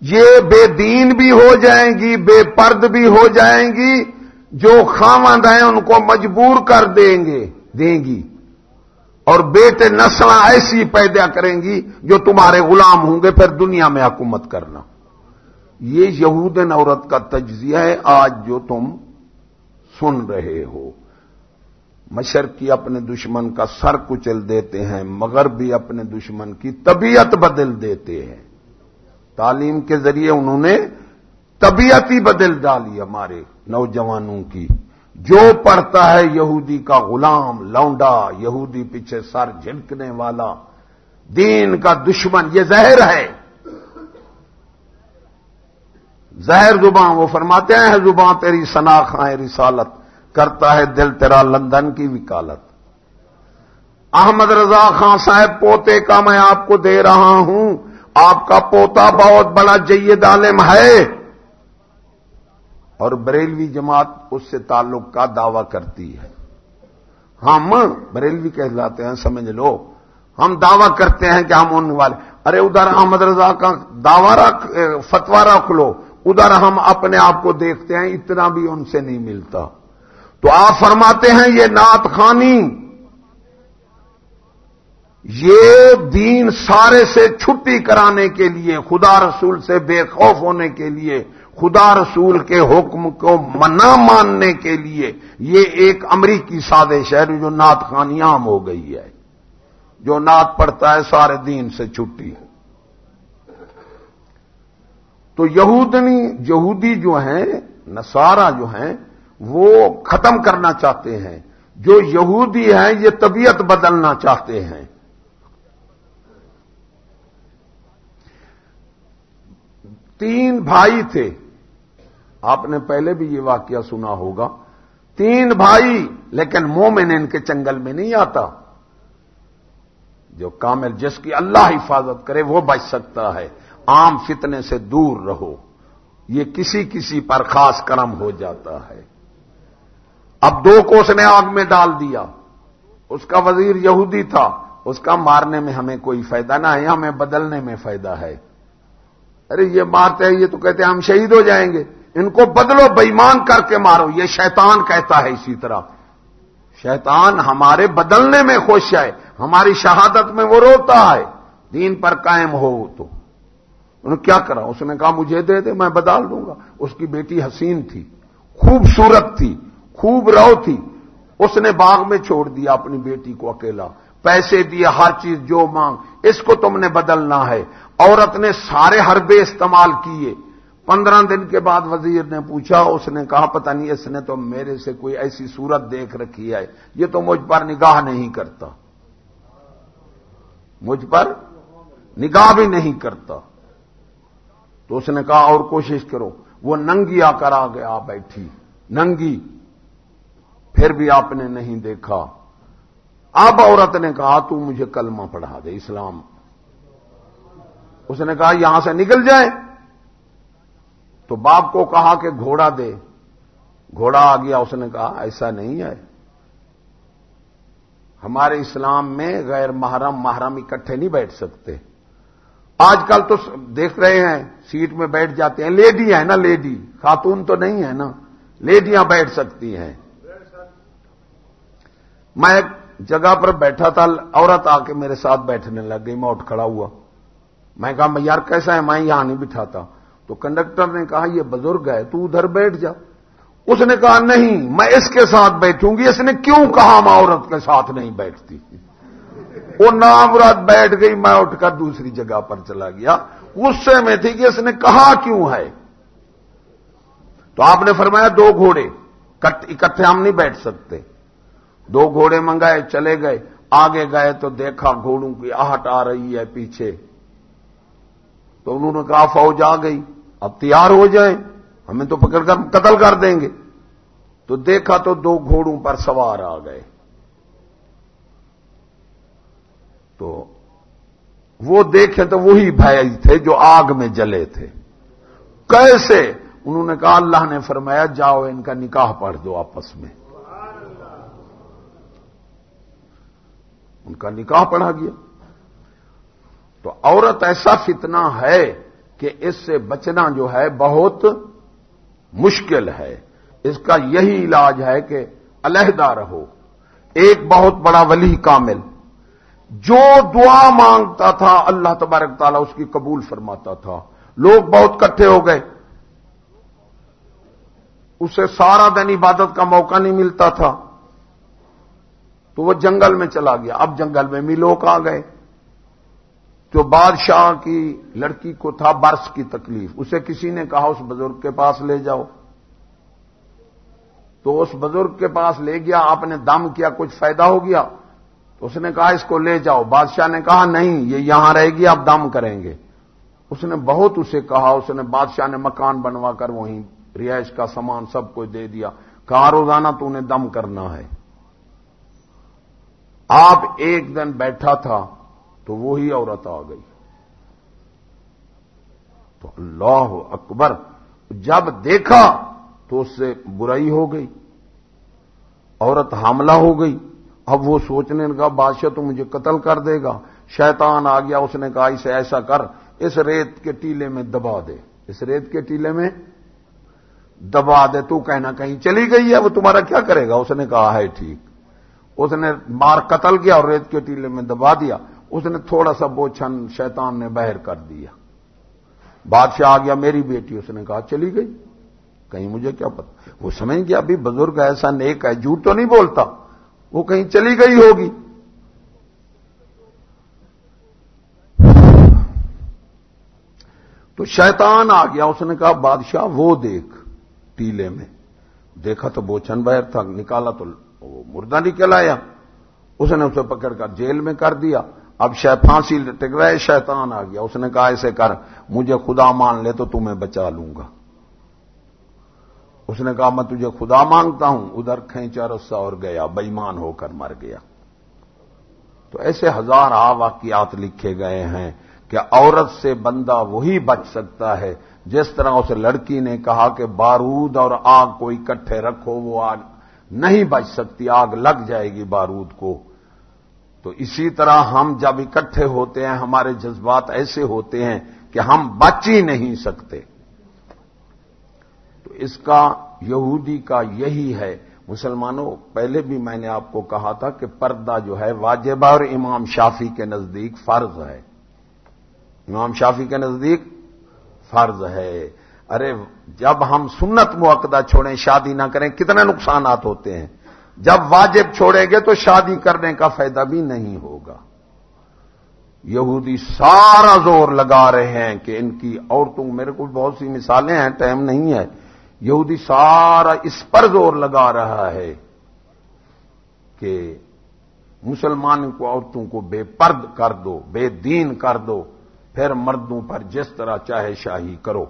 یہ بے دین بھی ہو جائیں گی، بے پرد بھی ہو جائیں گی۔ جو خامند ہیں ان کو مجبور کر دیں گے، دیں گی۔ اور بیٹے نسل ایسی پیدا کریں گی جو تمہارے غلام ہوں گے، پھر دنیا میں حکومت کرنا۔ یہ یہودن عورت کا تجزیہ ہے آج جو تم سن رہے ہو۔ مشرقی اپنے دشمن کا سر کچل دیتے ہیں مگر بھی اپنے دشمن کی طبیعت بدل دیتے ہیں۔ تعلیم کے ذریعے انہوں نے طبیعت ہی بدل ڈالی ہمارے نوجوانوں کی۔ جو پڑھتا ہے یہودی کا غلام، لونڈا، یہودی پیچھے سر جھنکنے والا۔ دین کا دشمن، یہ زہر ہے۔ زہر زباں وہ فرماتے ہیں زباں تیری ہے رسالت۔ کرتا ہے دل تیرا لندن کی وکالت۔ احمد رضا خان صاحب، پوتے کا میں آپ کو دے رہا ہوں۔ آپ کا پوتا بہت بڑا جید عالم ہے۔ اور بریلوی جماعت اس سے تعلق کا دعوی کرتی ہے۔ ہاں، ہم بریلوی کہلاتے ہیں، سمجھ لو۔ ہم دعوی کرتے ہیں کہ ہم ان والے۔ ارے، ادھر احمد رضا کا دعوی رکھ فتوا رکھ لو۔ ادھر ہم اپنے آپ کو دیکھتے ہیں، اتنا بھی ان سے نہیں ملتا۔ تو آپ فرماتے ہیں، یہ نعت خانی۔ یہ دین سارے سے چھٹی کرانے کے لیے، خدا رسول سے بے خوف ہونے کے لیے خدا رسول کے حکم کو منا ماننے کے لیے یہ ایک امریکی سازش ہے جو نعت خانی عام ہو گئی ہے، جو نعت پڑتا ہے، سارے دین سے چھٹی ہے۔ تو یہودنی، یہودی جو ہیں نسارا جو ہیں، وہ ختم کرنا چاہتے ہیں۔ جو یہودی ہیں، یہ طبیعت بدلنا چاہتے ہیں۔ تین بھائی تھے۔ آپ نے پہلے بھی یہ واقعہ سنا ہوگا۔ تین بھائی، لیکن مومن ان کے چنگل میں نہیں آتا۔ جو کامل جس کی اللہ حفاظت کرے، وہ بچ سکتا ہے۔ عام فتنے سے دور رہو۔ یہ کسی کسی پر خاص کرم ہو جاتا ہے۔ اب دو کو اس نے آگ میں ڈال دیا۔ اس کا وزیر یہودی تھا۔ اس کا مارنے میں ہمیں کوئی فائدہ نہ ہے، ہمیں بدلنے میں فائدہ ہے۔ ارے، یہ مارتے ہیں، یہ تو کہتے ہیں ہم شہید ہو جائیں گے۔ ان کو بدلو بےمان کر کے مارو۔ یہ شیطان کہتا ہے اسی طرح۔ شیطان ہمارے بدلنے میں خوش ہے، ہماری شہادت میں وہ روتا ہے۔ دین پر قائم ہو تو۔ انہوں نے کیا کرا؟ اس نے کہا، مجھے دے دے، میں بدال دوں گا۔ اس کی بیٹی حسین تھی، خوبصورت تھی، خوب رو تھی۔ اس نے باغ میں چھوڑ دیا اپنی بیٹی کو اکیلا۔ پیسے دیے، ہر چیز جو مانگ۔ اس کو تم نے بدلنا ہے۔ عورت نے سارے حربے استعمال کیے۔ پندرہ دن کے بعد وزیر نے پوچھا، اس نے کہا، پتہ نہیں اس نے تو میرے سے کوئی ایسی صورت دیکھ رکھی ہے، یہ تو مجھ پر نگاہ نہیں کرتا۔ مجھ پر نگاہ بھی نہیں کرتا۔ تو اس نے کہا، اور کوشش کرو۔ وہ ننگی آ کر آ گیا، بیٹھی۔ ننگی۔ پھر بھی آپ نے نہیں دیکھا۔ اب عورت نے کہا، تو مجھے کلمہ پڑھا دے، اسلام۔ اس نے کہا، یہاں سے نکل جائے۔ تو باپ کو کہا کہ گھوڑا دے۔ گھوڑا آ گیا، اس نے کہا ایسا نہیں ہے۔ ہمارے اسلام میں غیر محرم محرم اکٹھے نہیں بیٹھ سکتے۔ آج کل تو دیکھ رہے ہیں، سیٹ میں بیٹھ جاتے ہیں۔ لیڈی ہے نا، لیڈی۔ خاتون تو نہیں ہے نا۔ لیڈیاں بیٹھ سکتی ہیں۔ میں ایک جگہ پر بیٹھا تھا، عورت آ کے میرے ساتھ بیٹھنے لگ گئی، میں اٹھ کھڑا ہوا۔ میں کہا، میں یار کیسا ہے؟ میں یہاں نہیں بٹھاتا۔ تو کنڈکٹر نے کہا یہ بزرگ ہے، تو ادھر بیٹھ جا۔ اس نے کہا نہیں، میں اس کے ساتھ بیٹھوں گی، اس نے کیوں کہا میں عورت کے ساتھ نہیں بیٹھتی؟ وہ نام رات بیٹھ گئی، میں اٹھ کر دوسری جگہ پر چلا گیا۔ غصے میں تھی کہ اس نے کہا کیوں ہے؟ تو آپ نے فرمایا دو گھوڑے اکٹھے ہم نہیں بیٹھ سکتے۔ دو گھوڑے منگائے، چلے گئے۔ آگے گئے تو دیکھا گھوڑوں کی آہٹ آ رہی ہے پیچھے۔ تو انہوں نے کہا فوج آ گئی۔ اب تیار ہو جائیں، ہمیں تو پکڑ کر قتل کر دیں گے۔ تو دیکھا تو دو گھوڑوں پر سوار آ گئے۔ تو وہ دیکھے تو وہی بھائی تھے جو آگ میں جلے تھے۔ کیسے؟ انہوں نے کہا، اللہ نے فرمایا، جاؤ ان کا نکاح پڑھ دو آپس میں۔ ان کا نکاح پڑھا گیا۔ تو عورت ایسا فتنہ ہے کہ اس سے بچنا جو ہے بہت مشکل ہے۔ اس کا یہی علاج ہے کہ علیحدہ رہو۔ ایک بہت بڑا ولی کامل۔ جو دعا مانگتا تھا، اللہ تبارک تعالیٰ اس کی قبول فرماتا تھا۔ لوگ بہت کٹھے ہو گئے۔ اسے سارا دن عبادت کا موقع نہیں ملتا تھا۔ تو وہ جنگل میں چلا گیا۔ اب جنگل میں بھی لوگ آ گئے۔ جو بادشاہ کی لڑکی کو تھا برس کی تکلیف، اسے کسی نے کہا اس بزرگ کے پاس لے جاؤ۔ تو اس بزرگ کے پاس لے گیا، آپ نے دم کیا، کچھ فائدہ ہو گیا؟ تو اس نے کہا اس کو لے جاؤ۔ بادشاہ نے کہا نہیں، یہ یہاں رہے گی، آپ دم کریں گے۔ اس نے بہت اسے کہا، اس نے بادشاہ نے مکان بنوا کر وہیں رہائش کا سامان سب کچھ دے دیا۔ کہا، روزانہ تو انہیں دم کرنا ہے۔ آپ ایک دن بیٹھا تھا تو وہی عورت آ گئی۔ تو اللہ اکبر، جب دیکھا تو اس سے برائی ہو گئی، عورت حاملہ ہو گئی۔ اب وہ سوچنے لگا، بادشاہ تو مجھے قتل کر دے گا۔ شیطان آ گیا، اس نے کہا، اسے ایسا کر، اس ریت کے ٹیلے میں دبا دے۔ اس ریت کے ٹیلے میں دبا دے، تو کہنا کہیں چلی گئی ہے وہ تمہارا کیا کرے گا؟ اس نے کہا، ہے ٹھیک۔ اس نے مار قتل کیا اور ریت کے ٹیلے میں دبا دیا۔ اس نے تھوڑا سا بوچھن شیطان نے بہر کر دیا۔ بادشاہ آ گیا، میری بیٹی۔ اس نے کہا، چلی گئی۔ کہیں مجھے کیا پتا وہ سمجھ گیا ابھی بزرگ ایسا نیک ہے، جھوٹ تو نہیں بولتا۔ وہ کہیں چلی گئی ہوگی۔ تو شیطان آ گیا۔ اس نے کہا، بادشاہ، وہ دیکھ ٹیلے میں۔ دیکھا تو بوچھن بہر تھا، نکالا تو وہ مردہ نکل آیا۔ اس نے اسے پکڑ کر جیل میں کر دیا۔ اب شہ پھانسی ٹک رہے شیطان آ گیا۔ اس نے کہا ایسے کر، مجھے خدا مان لے تو تمہیں بچا لوں گا۔ اس نے کہا، میں تجھے خدا مانگتا ہوں۔ ادھر کھینچا رسا اور گیا، بےمان ہو کر مر گیا۔ تو ایسے ہزار آ واقعات لکھے گئے ہیں کہ عورت سے بندہ وہی بچ سکتا ہے۔ جس طرح اس لڑکی نے کہا کہ بارود اور آگ کو اکٹھے رکھو، وہ آگ نہیں بچ سکتی، آگ لگ جائے گی بارود کو۔ تو اسی طرح ہم جب اکٹھے ہوتے ہیں، ہمارے جذبات ایسے ہوتے ہیں کہ ہم بچ ہی نہیں سکتے۔ تو اس کا، یہودی کا یہی ہے۔ مسلمانوں، پہلے بھی میں نے آپ کو کہا تھا کہ پردہ جو ہے واجبہ اور امام شافی کے نزدیک فرض ہے۔ امام شافی کے نزدیک فرض ہے۔ ارے، جب ہم سنت معقدہ چھوڑیں، شادی نہ کریں، کتنے نقصانات ہوتے ہیں۔ جب واجب چھوڑیں گے تو شادی کرنے کا فائدہ بھی نہیں ہوگا۔ یہودی سارا زور لگا رہے ہیں کہ ان کی عورتوں، میرے کو بہت سی مثالیں ہیں، ٹائم نہیں ہے۔ یہودی سارا اس پر زور لگا رہا ہے کہ مسلمان کو عورتوں کو بے پرد کر دو، بے دین کر دو، پھر مردوں پر جس طرح چاہے شاہی کرو۔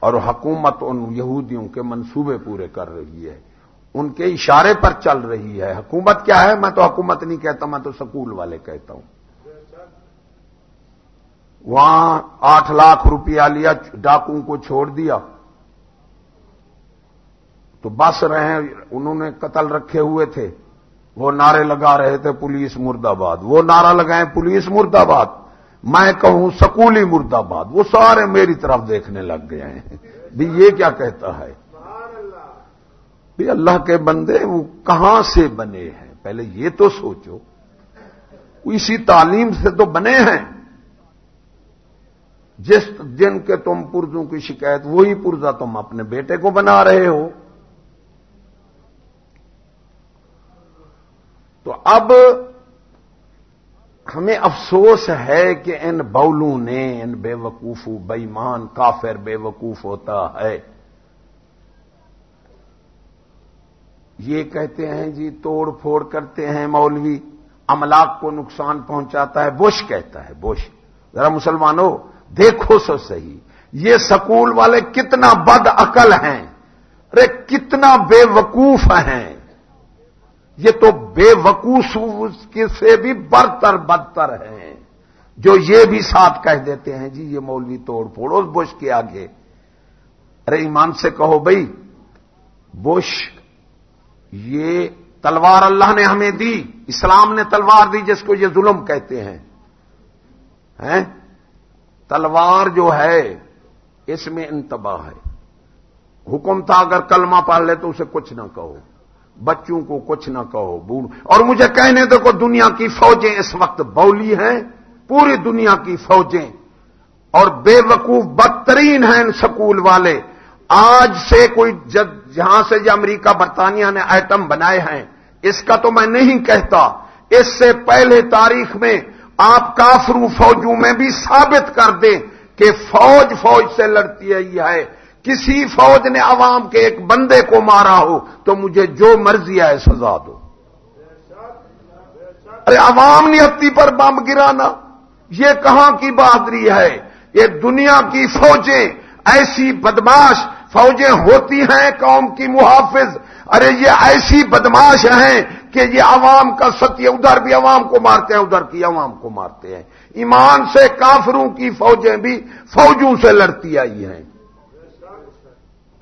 اور حکومت ان یہودیوں کے منصوبے پورے کر رہی ہے۔ ان کے اشارے پر چل رہی ہے۔ حکومت کیا ہے؟ میں تو حکومت نہیں کہتا، میں تو سکول والے کہتا ہوں۔ وہاں آٹھ لاکھ روپیہ لیا، ڈاکوں کو چھوڑ دیا۔ تو بس رہے، انہوں نے قتل رکھے ہوئے تھے۔ وہ نعرے لگا رہے تھے پولیس مرد آباد۔ وہ نعرہ لگائیں پولیس مرد آباد۔ میں کہوں سکولی مرد آباد۔ وہ سارے میری طرف دیکھنے لگ گئے ہیں۔ بھی یہ کیا کہتا ہے؟ بھی اللہ کے بندے وہ کہاں سے بنے ہیں؟ پہلے یہ تو سوچو اسی تعلیم سے تو بنے ہیں۔ جس جن کے تم پرزوں کی شکایت، وہی پرزا تم اپنے بیٹے کو بنا رہے ہو۔ تو اب ہمیں افسوس ہے کہ ان بولوں نے، ان بے وقوف بےمان، کافر بے وقوف ہوتا ہے۔ یہ کہتے ہیں جی توڑ پھوڑ کرتے ہیں مولوی، املاک کو نقصان پہنچاتا ہے بش کہتا ہے بش ذرا مسلمانوں، دیکھو سو صحیح۔ یہ سکول والے کتنا بد عقل ہیں۔ ارے، کتنا بے وقوف ہیں۔ یہ تو بے وقوف سے بھی برتر بدتر ہیں۔ جو یہ بھی ساتھ کہہ دیتے ہیں جی یہ مولوی توڑ پھوڑ اس بش کے آگے۔ ارے، ایمان سے کہو بھائی بش یہ تلوار اللہ نے ہمیں دی، اسلام نے تلوار دی، جس کو یہ ظلم کہتے ہیں۔ تلوار جو ہے، اس میں انتباہ ہے۔ حکم تھا، اگر کلمہ پڑھ لے تو اسے کچھ نہ کہو۔ بچوں کو کچھ نہ کہو بوڑھ اور مجھے کہنے دو کو دنیا کی فوجیں اس وقت بولی ہیں، پوری دنیا کی فوجیں۔ اور بے وقوف بدترین ہیں ان سکول والے۔ آج سے کوئی جہاں سے جو امریکہ برطانیہ نے ایٹم بنائے ہیں، اس کا تو میں نہیں کہتا۔ اس سے پہلے تاریخ میں آپ کافرو فوجوں میں بھی ثابت کر دیں کہ فوج فوج سے لڑتی ہے کسی فوج نے عوام کے ایک بندے کو مارا ہو تو مجھے جو مرضی آئے سزا دو۔ ارے، عوام نیتی پر بم گرانا۔ یہ کہاں کی بہادری ہے؟ یہ دنیا کی فوجیں ایسی بدماش فوجیں ہوتی ہیں قوم کی محافظ۔ ارے یہ ایسی بدماش ہیں کہ یہ عوام کا ستیہ ادھر بھی عوام کو مارتے ہیں، ادھر کی عوام کو مارتے ہیں۔ ایمان سے کافروں کی فوجیں بھی فوجوں سے لڑتی آئی ہیں۔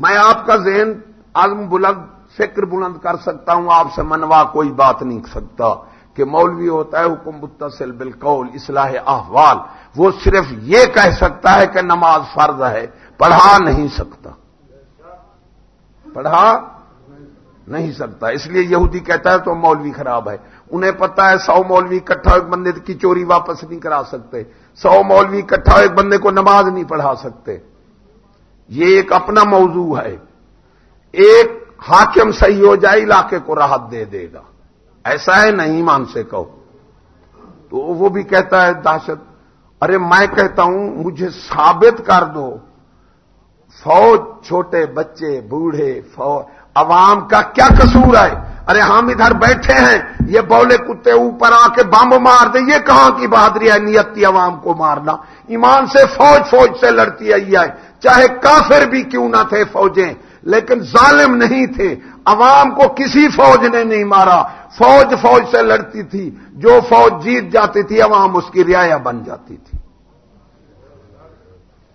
میں آپ کا ذہن عزم بلند، فکر بلند کر سکتا ہوں، آپ سے منوا کوئی بات نہیں سکتا کہ مولوی ہوتا ہے حکم متصل بالقول، اصلاح احوال۔ وہ صرف یہ کہہ سکتا ہے کہ نماز فرض ہے، پڑھا نہیں سکتا۔ پڑھا نہیں سکتا۔ اس لیے یہودی کہتا ہے تو مولوی خراب ہے۔ انہیں پتا ہے سو مولوی اکٹھا ایک بندے کی چوری واپس نہیں کرا سکتے۔ سو مولوی اکٹھا ایک بندے کو نماز نہیں پڑھا سکتے۔ یہ ایک اپنا موضوع ہے۔ ایک حاکم صحیح ہو جائے، علاقے کو راحت دے دے گا۔ ایسا ہے نہیں مان سے کہو۔ تو وہ بھی کہتا ہے دہشت۔ ارے میں کہتا ہوں، مجھے ثابت کر دو۔ فوج، چھوٹے بچے، بوڑھے فوج عوام کا کیا قصور ہے؟ ارے ہم ادھر بیٹھے ہیں، یہ بولے کتے اوپر آ کے بم مار دیں یہ کہاں کی بہادری ہے؟ نیتی عوام کو مارنا۔ ایمان سے فوج فوج سے لڑتی آئی ہے۔ چاہے کافر بھی کیوں نہ تھے فوجیں، لیکن ظالم نہیں تھے۔ عوام کو کسی فوج نے نہیں مارا۔ فوج فوج سے لڑتی تھی۔ جو فوج جیت جاتی تھی، عوام اس کی رعایا بن جاتی تھی۔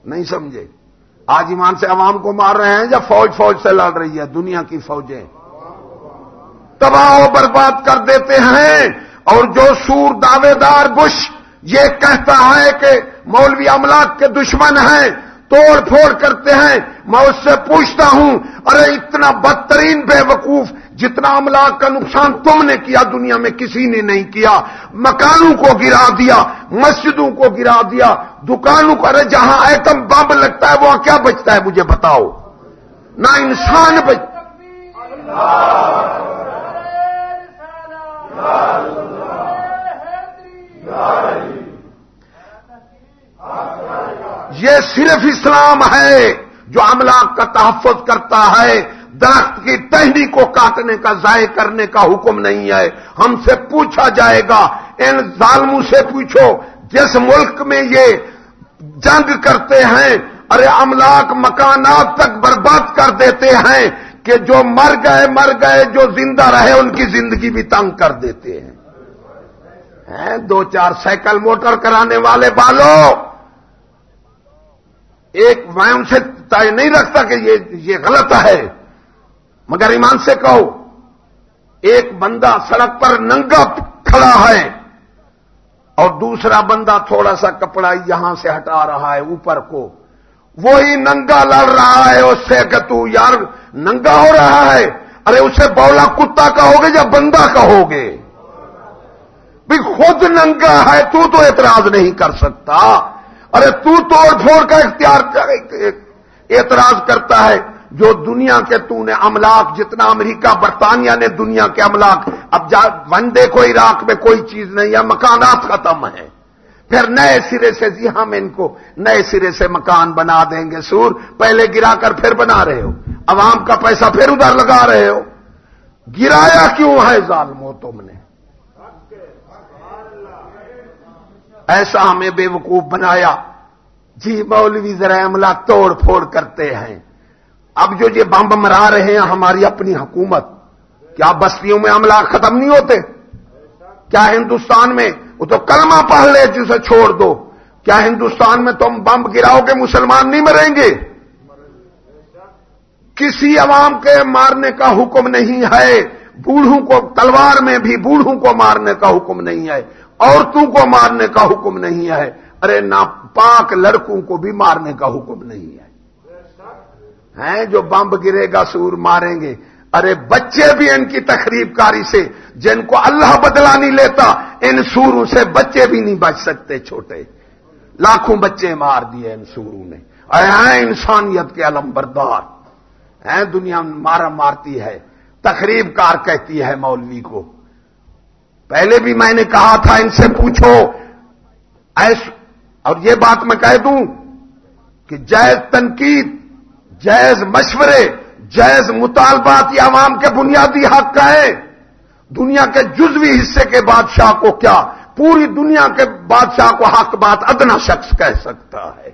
نہیں سمجھے؟ آج ایمان سے عوام کو مار رہے ہیں یا فوج فوج سے لڑ رہی ہے؟ دنیا کی فوجیں۔ تباہ و برباد کر دیتے ہیں۔ اور جو سور دعوے دار بش یہ کہتا ہے کہ مولوی املاک کے دشمن ہیں، توڑ پھوڑ کرتے ہیں۔ میں اس سے پوچھتا ہوں، ارے اتنا بدترین بے وقوف جتنا املاک کا نقصان تم نے کیا دنیا میں کسی نے نہیں کیا مکانوں کو گرا دیا، مسجدوں کو گرا دیا، دکانوں کو ارے جہاں ایٹم بم لگتا ہے، وہاں کیا بچتا ہے مجھے بتاؤ؟ نہ انسان بچ یہ صرف اسلام ہے جو املاک کا تحفظ کرتا ہے۔ درخت کی ٹہنی کو کاٹنے کا ضائع کرنے کا حکم نہیں ہے ہم سے پوچھا جائے گا، ان ظالموں سے پوچھو، جس ملک میں یہ جنگ کرتے ہیں، ارے املاک مکانات تک برباد کر دیتے ہیں کہ جو مر گئے مر گئے، جو زندہ رہے، ان کی زندگی بھی تنگ کر دیتے ہیں۔ دو چار سائیکل موٹر کرانے والے بالوں ایک میں ان سے طے نہیں رکھتا کہ یہ یہ غلط ہے۔ مگر ایمان سے کہو، ایک بندہ سڑک پر ننگا کھڑا ہے اور دوسرا بندہ تھوڑا سا کپڑا یہاں سے ہٹا رہا ہے اوپر کو۔ وہی ننگا لڑ رہا ہے، اس سے کہ تو یار ننگا ہو رہا ہے۔ ارے، اسے بولا کتا کہو گے یا بندہ کہو گے بھی خود ننگا ہے، تو تو اعتراض نہیں کر سکتا۔ ارے، تو توڑ پھوڑ کا اختیار اعتراض کرتا ہے۔ جو دنیا کے تو نے املاک، جتنا امریکہ، برطانیہ نے دنیا کے املاک۔ اب جا ون دیکھو عراق میں کوئی چیز نہیں ہے، مکانات ختم ہیں۔ پھر نئے سرے سے جی ہم ان کو نئے سرے سے مکان بنا دیں گے، سور۔ پہلے گرا کر پھر بنا رہے ہو۔ عوام کا پیسہ پھر ادھر لگا رہے ہو۔ گرایا کیوں ہے ظالمو تم نے؟ ایسا ہمیں بے وقوف بنایا۔ جی مولوی ذرا عملہ توڑ پھوڑ کرتے ہیں۔ اب جو یہ بمب مرا رہے ہیں ہماری اپنی حکومت، کیا بستیوں میں عملہ ختم نہیں ہوتے؟ کیا ہندوستان میں؟ وہ تو کلمہ پڑھ لے، جسے چھوڑ دو۔ کیا ہندوستان میں تم بمب گراؤ گے، مسلمان نہیں مریں گے؟ کسی عوام کے مارنے کا حکم نہیں ہے۔ بوڑھوں کو تلوار میں بھی بوڑھوں کو مارنے کا حکم نہیں ہے۔ عورتوں کو مارنے کا حکم نہیں ہے۔ ارے ناپاک لڑکوں کو بھی مارنے کا حکم نہیں ہے۔ ہیں جو بمب گرے گا، سور ماریں گے۔ ارے بچے بھی ان کی تقریب کاری سے، جن کو اللہ بدلا نہیں لیتا، ان سوروں سے بچے بھی نہیں بچ سکتے چھوٹے۔ لاکھوں بچے مار دیے ان سوروں نے۔ ہیں انسانیت کے علم بردار۔ ہیں دنیا مارا مارتی ہے۔ تقریب کار کہتی ہے مولوی کو۔ پہلے بھی میں نے کہا تھا ان سے پوچھو۔ ایس، اور یہ بات میں کہہ دوں کہ جائز تنقید جائز مشورے، جائز مطالبات یہ عوام کے بنیادی حق ہے۔ دنیا کے جزوی حصے کے بادشاہ کو کیا؟ پوری دنیا کے بادشاہ کو حق بات ادنا شخص کہہ سکتا ہے۔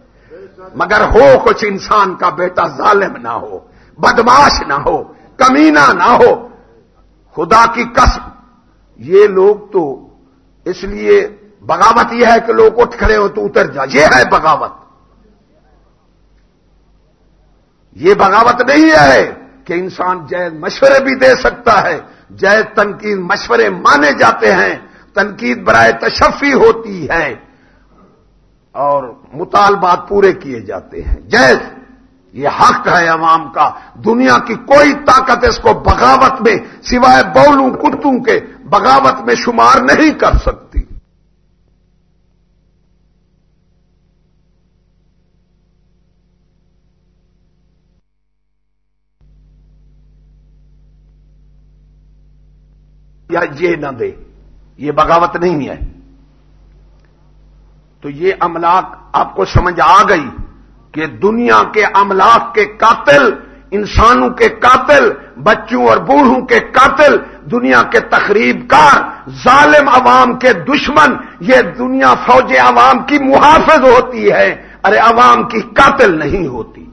مگر ہو کچھ انسان کا بیٹا ظالم نہ ہو بدماش نہ ہو، کمینہ نہ ہو، خدا کی قسم۔ یہ لوگ تو اس لیے بغاوت یہ ہے کہ لوگ اٹھ کھڑے ہو تو اتر جا یہ ہے بغاوت۔ یہ بغاوت نہیں ہے کہ انسان جائز مشورے بھی دے سکتا ہے جائز تنقید مشورے مانے جاتے ہیں، تنقید برائے تشفی ہوتی ہے اور مطالبات پورے کیے جاتے ہیں۔ جیز یہ حق ہے عوام کا۔ دنیا کی کوئی طاقت اس کو بغاوت میں سوائے بولوں، کتوں کے بغاوت میں شمار نہیں کر سکتی۔ یا یہ نہ دے، یہ بغاوت نہیں ہے۔ تو یہ املاک آپ کو سمجھ آ گئی کہ دنیا کے املاک کے قاتل، انسانوں کے قاتل، بچوں اور بوڑھوں کے قاتل، دنیا کے تقریب کار، ظالم عوام کے دشمن، یہ دنیا فوج عوام کی محافظ ہوتی ہے۔ ارے عوام کی قاتل نہیں ہوتی۔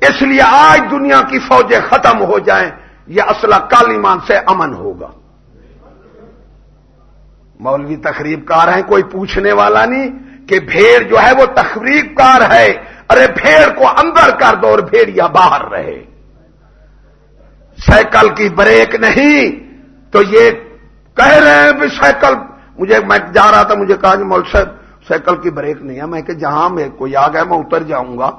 اس لیے آج دنیا کی فوجیں ختم ہو جائیں، یہ اصلہ کالیمان سے امن ہوگا۔ مولوی تقریب کار ہیں، کوئی پوچھنے والا نہیں کہ بھیڑ جو ہے وہ تقریب کار ہے۔ ارے بھیڑ کو اندر کر دو اور بھیڑیا باہر رہے۔ سائیکل کی بریک نہیں۔ تو یہ کہہ رہے ہیں بھی سائیکل، مجھے میں جا رہا تھا، مجھے کہا کہ مول صاحب، سائیکل کی بریک نہیں ہے۔ میں کہ جہاں میں کوئی آ گیا، میں اتر جاؤں گا۔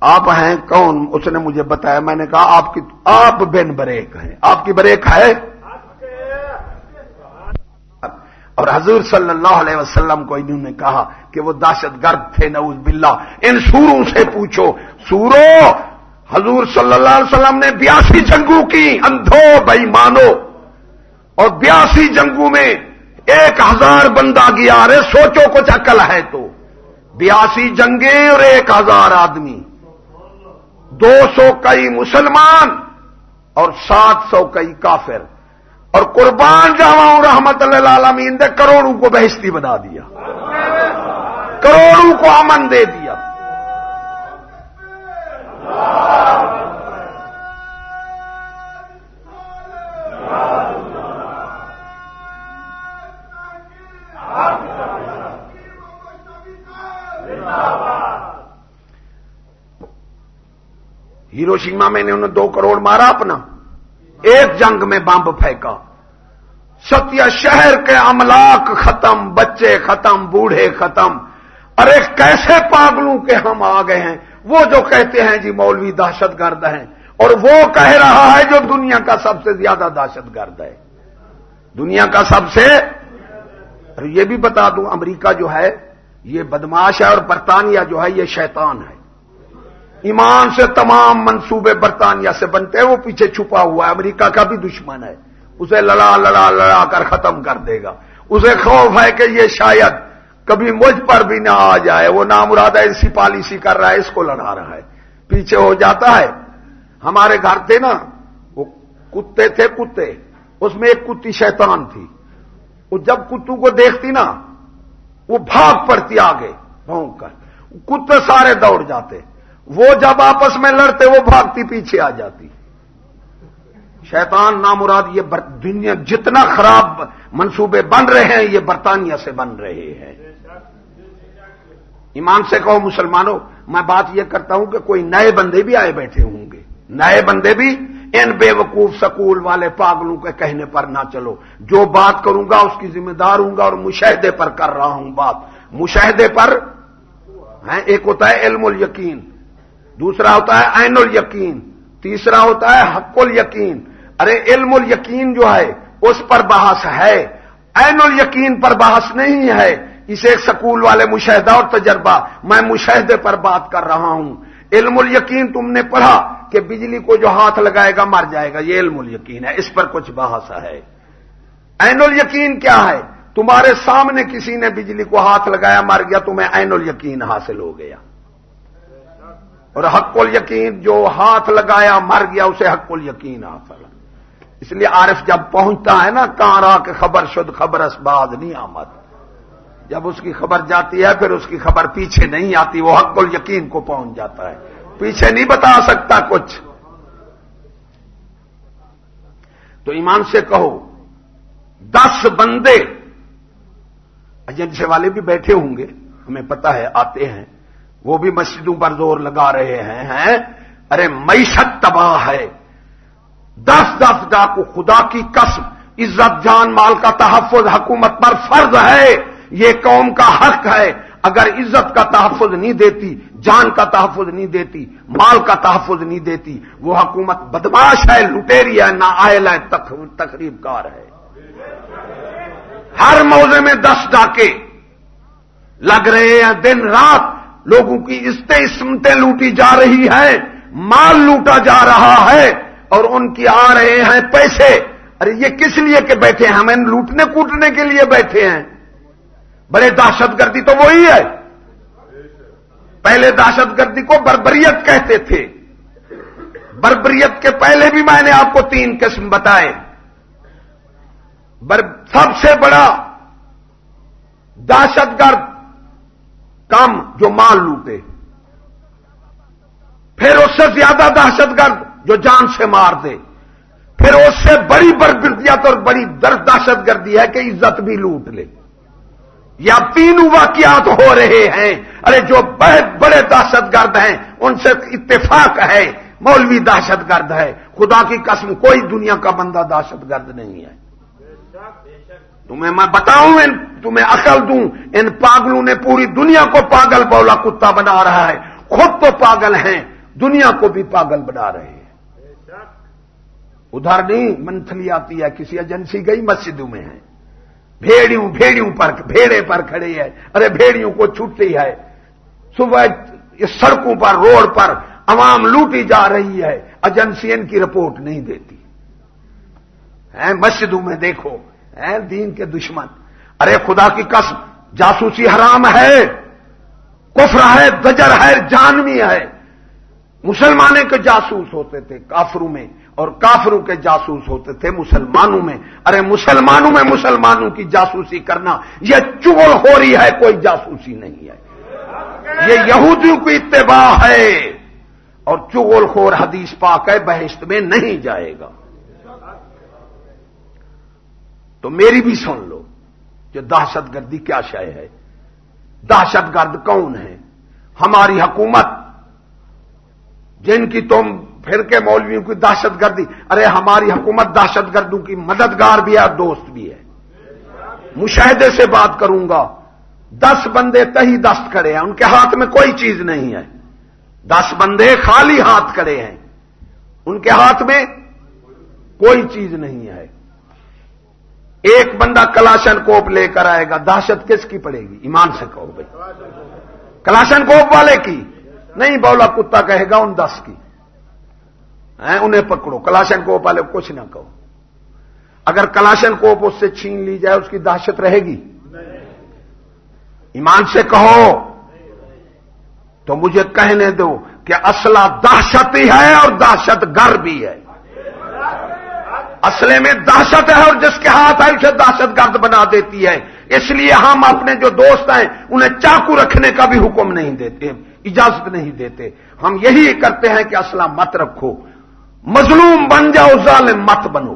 آپ ہیں کون؟ اس نے مجھے بتایا، میں نے کہا آپ کی، آپ بین بریک ہیں۔ آپ کی بریک ہے؟ اور حضور صلی اللہ علیہ وسلم کو انہوں نے کہا کہ وہ دہشت گرد تھے، نعوذ باللہ۔ ان سوروں سے پوچھو۔ سورو حضور صلی اللہ علیہ وسلم نے بیاسی جنگوں کی، اندھو بئی مانو اور بیاسی جنگوں میں ایک ہزار بندہ گیا۔ رے سوچو کچھ عقل ہے تو۔ بیاسی جنگیں اور ایک ہزار آدمی۔ دو سو کئی مسلمان اور سات سو کئی کافر۔ اور قربان جاؤں رحمت اللہ عالمین نے کروڑوں کو بہشتی بنا دیا۔ کروڑوں کو امن دے دیا۔ ہیروشیما میں نے انہیں دو کروڑ مارا اپنا۔ ایک جنگ میں بمب پھینکا۔ ستیہ شہر کے املاک ختم، بچے ختم، بوڑھے ختم۔ ارے کیسے پاگلوں کے ہم آ گئے ہیں؟ وہ جو کہتے ہیں جی مولوی دہشت گرد ہیں، اور وہ کہہ رہا ہے جو دنیا کا سب سے زیادہ دہشت گرد ہے۔ دنیا کا سب سے۔ اور یہ بھی بتا دوں، امریکہ جو ہے، یہ بدماش ہے اور برطانیہ جو ہے، یہ شیطان ہے۔ ایمان سے تمام منصوبے برطانیہ سے بنتے ہیں، وہ پیچھے چھپا ہوا ہے، امریکہ کا بھی دشمن ہے۔ اسے لڑا لڑا لڑا کر ختم کر دے گا۔ اسے خوف ہے کہ یہ شاید کبھی مجھ پر بھی نہ آ جائے۔ وہ نام مراد ایسی پالیسی کر رہا ہے، اس کو لڑا رہا ہے۔ پیچھے ہو جاتا ہے۔ ہمارے گھر تھے نا، وہ کتے تھے کتے۔ اس میں ایک کتی شیطان تھی۔ وہ جب کتو کو دیکھتی نا، وہ بھاگ پڑتی آگے بھونک کر کتے سارے دوڑ جاتے۔ وہ جب آپس میں لڑتے وہ بھاگتی پیچھے آ جاتی شیطان نامراد یہ دنیا جتنا خراب منصوبے بن رہے ہیں یہ برطانیہ سے بن رہے ہیں۔ ایمان سے کہو مسلمانوں، میں بات یہ کرتا ہوں کہ کوئی نئے بندے بھی آئے بیٹھے ہوں گے۔ نئے بندے بھی ان بے وقوف سکول والے پاگلوں کے کہنے پر نہ چلو۔ جو بات کروں گا اس کی ذمہ دار ہوں گا اور مشاہدے پر کر رہا ہوں بات۔ مشاہدے پر ایک ہوتا ہے علم ال یقین دوسرا ہوتا ہے عین ال یقین تیسرا ہوتا ہے حق ال یقین ارے، علم ال یقین جو ہے، اس پر بحث ہے۔ عین ال یقین پر بحث نہیں ہے۔ اسے ایک سکول والے مشاہدہ اور تجربہ، میں مشاہدے پر بات کر رہا ہوں۔ علم ال یقین تم نے پڑھا کہ بجلی کو جو ہاتھ لگائے گا، مر جائے گا۔ یہ علم ال یقین ہے، اس پر کچھ بحث ہے۔ عین ال یقین کیا ہے؟ تمہارے سامنے کسی نے بجلی کو ہاتھ لگایا، مر گیا، تمہیں عین ال یقین حاصل ہو گیا۔ اور حق ال یقین، جو ہاتھ لگایا مر گیا، اسے حق ال یقین حاصل اس لیے عارف جب پہنچتا ہے نا، کہاں کے خبر شد، خبر اسباد نہیں آمد جب اس کی خبر جاتی ہے، پھر اس کی خبر پیچھے نہیں آتی، وہ حق ال یقین کو پہنچ جاتا ہے۔ پیچھے نہیں بتا سکتا کچھ۔ تو ایمان سے کہو، دس بندے ایجنسی والے بھی بیٹھے ہوں گے، ہمیں پتا ہے، آتے ہیں۔ وہ بھی مسجدوں پر زور لگا رہے ہیں ہیں؟ ارے معیشت تباہ ہے۔ دس دس ڈاکو خدا کی قسم، عزت جان مال کا تحفظ حکومت پر فرض ہے۔ یہ قوم کا حق ہے۔ اگر عزت کا تحفظ نہیں دیتی، جان کا تحفظ نہیں دیتی، مال کا تحفظ نہیں دیتی، وہ حکومت بدماش ہے، لٹیری ہے نہ آئل ہے تقریب کار ہے۔ ہر موزے میں دس ڈاکے لگ رہے ہیں دن رات۔ لوگوں کی عزتیں اسمتیں لوٹی جا رہی ہیں، مال لوٹا جا رہا ہے اور ان کی آ رہے ہیں پیسے۔ ارے، یہ کس لیے کہ بیٹھے ہیں؟ ہمیں لوٹنے کوٹنے کے لیے بیٹھے ہیں۔ بڑے دہشت گردی تو وہی ہے۔ پہلے دہشت گردی کو بربریت کہتے تھے۔ بربریت کے پہلے بھی میں نے آپ کو تین قسم بتائے۔ سب سے بڑا دہشت گرد کام جو مال لوٹے۔ پھر اس سے زیادہ دہشت گرد جو جان سے مار دے۔ پھر اس سے بڑی بربریت اور بڑی درد دہشت گردی ہے کہ عزت بھی لوٹ لے۔ یا تینوں واقعات ہو رہے ہیں۔ ارے جو بہت بڑے دہشت گرد ہیں، ان سے اتفاق ہے۔ مولوی دہشت گرد ہے۔ خدا کی قسم، کوئی دنیا کا بندہ دہشت گرد نہیں ہے۔ تمہیں میں بتاؤں ان تمہیں عقل دوں، ان پاگلوں نے پوری دنیا کو پاگل بولا کتا بنا رہا ہے۔ خود تو پاگل ہیں، دنیا کو بھی پاگل بنا رہے ہیں۔ ادھر نہیں، منتھلی آتی ہے، کسی ایجنسی گئی مسجدوں میں ہے۔ بھیڑیوں بھیڑیوں پر، بھیڑے پر کھڑی ہے۔ ارے، بھیڑیوں کو چھٹتی ہے۔ صبح سڑکوں پر، روڈ پر عوام لوٹی جا رہی ہے۔ ایجنسی ان کی رپورٹ نہیں دیتی۔ مسجدوں میں دیکھو۔ دین کے دشمن، ارے خدا کی قسم، جاسوسی حرام ہے، کفر ہے دجر ہے، جانوی ہے۔ مسلمانوں کے جاسوس ہوتے تھے، کافروں میں، اور کافروں کے جاسوس ہوتے تھے مسلمانوں میں۔ ارے مسلمانوں میں مسلمانوں کی جاسوسی کرنا، یہ چغل ہو رہی ہے، کوئی جاسوسی نہیں ہے۔ یہ یہودیوں کی اتباع ہے، اور چغل خور حدیث پاک ہے، بہشت میں نہیں جائے گا۔ تو میری بھی سن لو کہ دہشت گردی کیا شے ہے؟ دہشت گرد کون ہے؟ ہماری حکومت، جن کی تم پھر کے مولویوں کی دہشت گردی، ارے ہماری حکومت دہشت گردوں کی مددگار بھی ہے اور دوست بھی ہے۔ مشاہدے سے بات کروں گا۔ دس بندے تہی دست کھڑے ہیں، ان کے ہاتھ میں کوئی چیز نہیں ہے۔ دس بندے خالی ہاتھ کھڑے ہیں۔ ان کے ہاتھ میں کوئی چیز نہیں ہے۔ ایک بندہ کلاشن کوپ لے کر آئے گا، دہشت کس کی پڑے گی؟ ایمان سے کہو بھائی۔ کلاشن کوپ والے کی؟ نہیں، بولا کتا کہے گا، ان دس کی۔ انہیں پکڑو۔ کلاشن کوپ والے کچھ نہ کہو۔ اگر کلاشن کوپ اس سے چھین لی جائے، اس کی دہشت رہے گی؟ ایمان سے کہو۔ تو مجھے کہنے دو کہ اصلہ دہشت ہی ہے اور دہشت گر بھی ہے۔ اصلے میں دہشت ہے اور جس کے ہاتھ ہے اسے دہشت گرد بنا دیتی ہے۔ اس لیے ہم اپنے جو دوست ہیں، انہیں چاقو رکھنے کا بھی حکم نہیں دیتے، اجازت نہیں دیتے۔ ہم یہی کرتے ہیں کہ اسلح مت رکھو۔ مظلوم بن جاؤ، ظالم مت بنو۔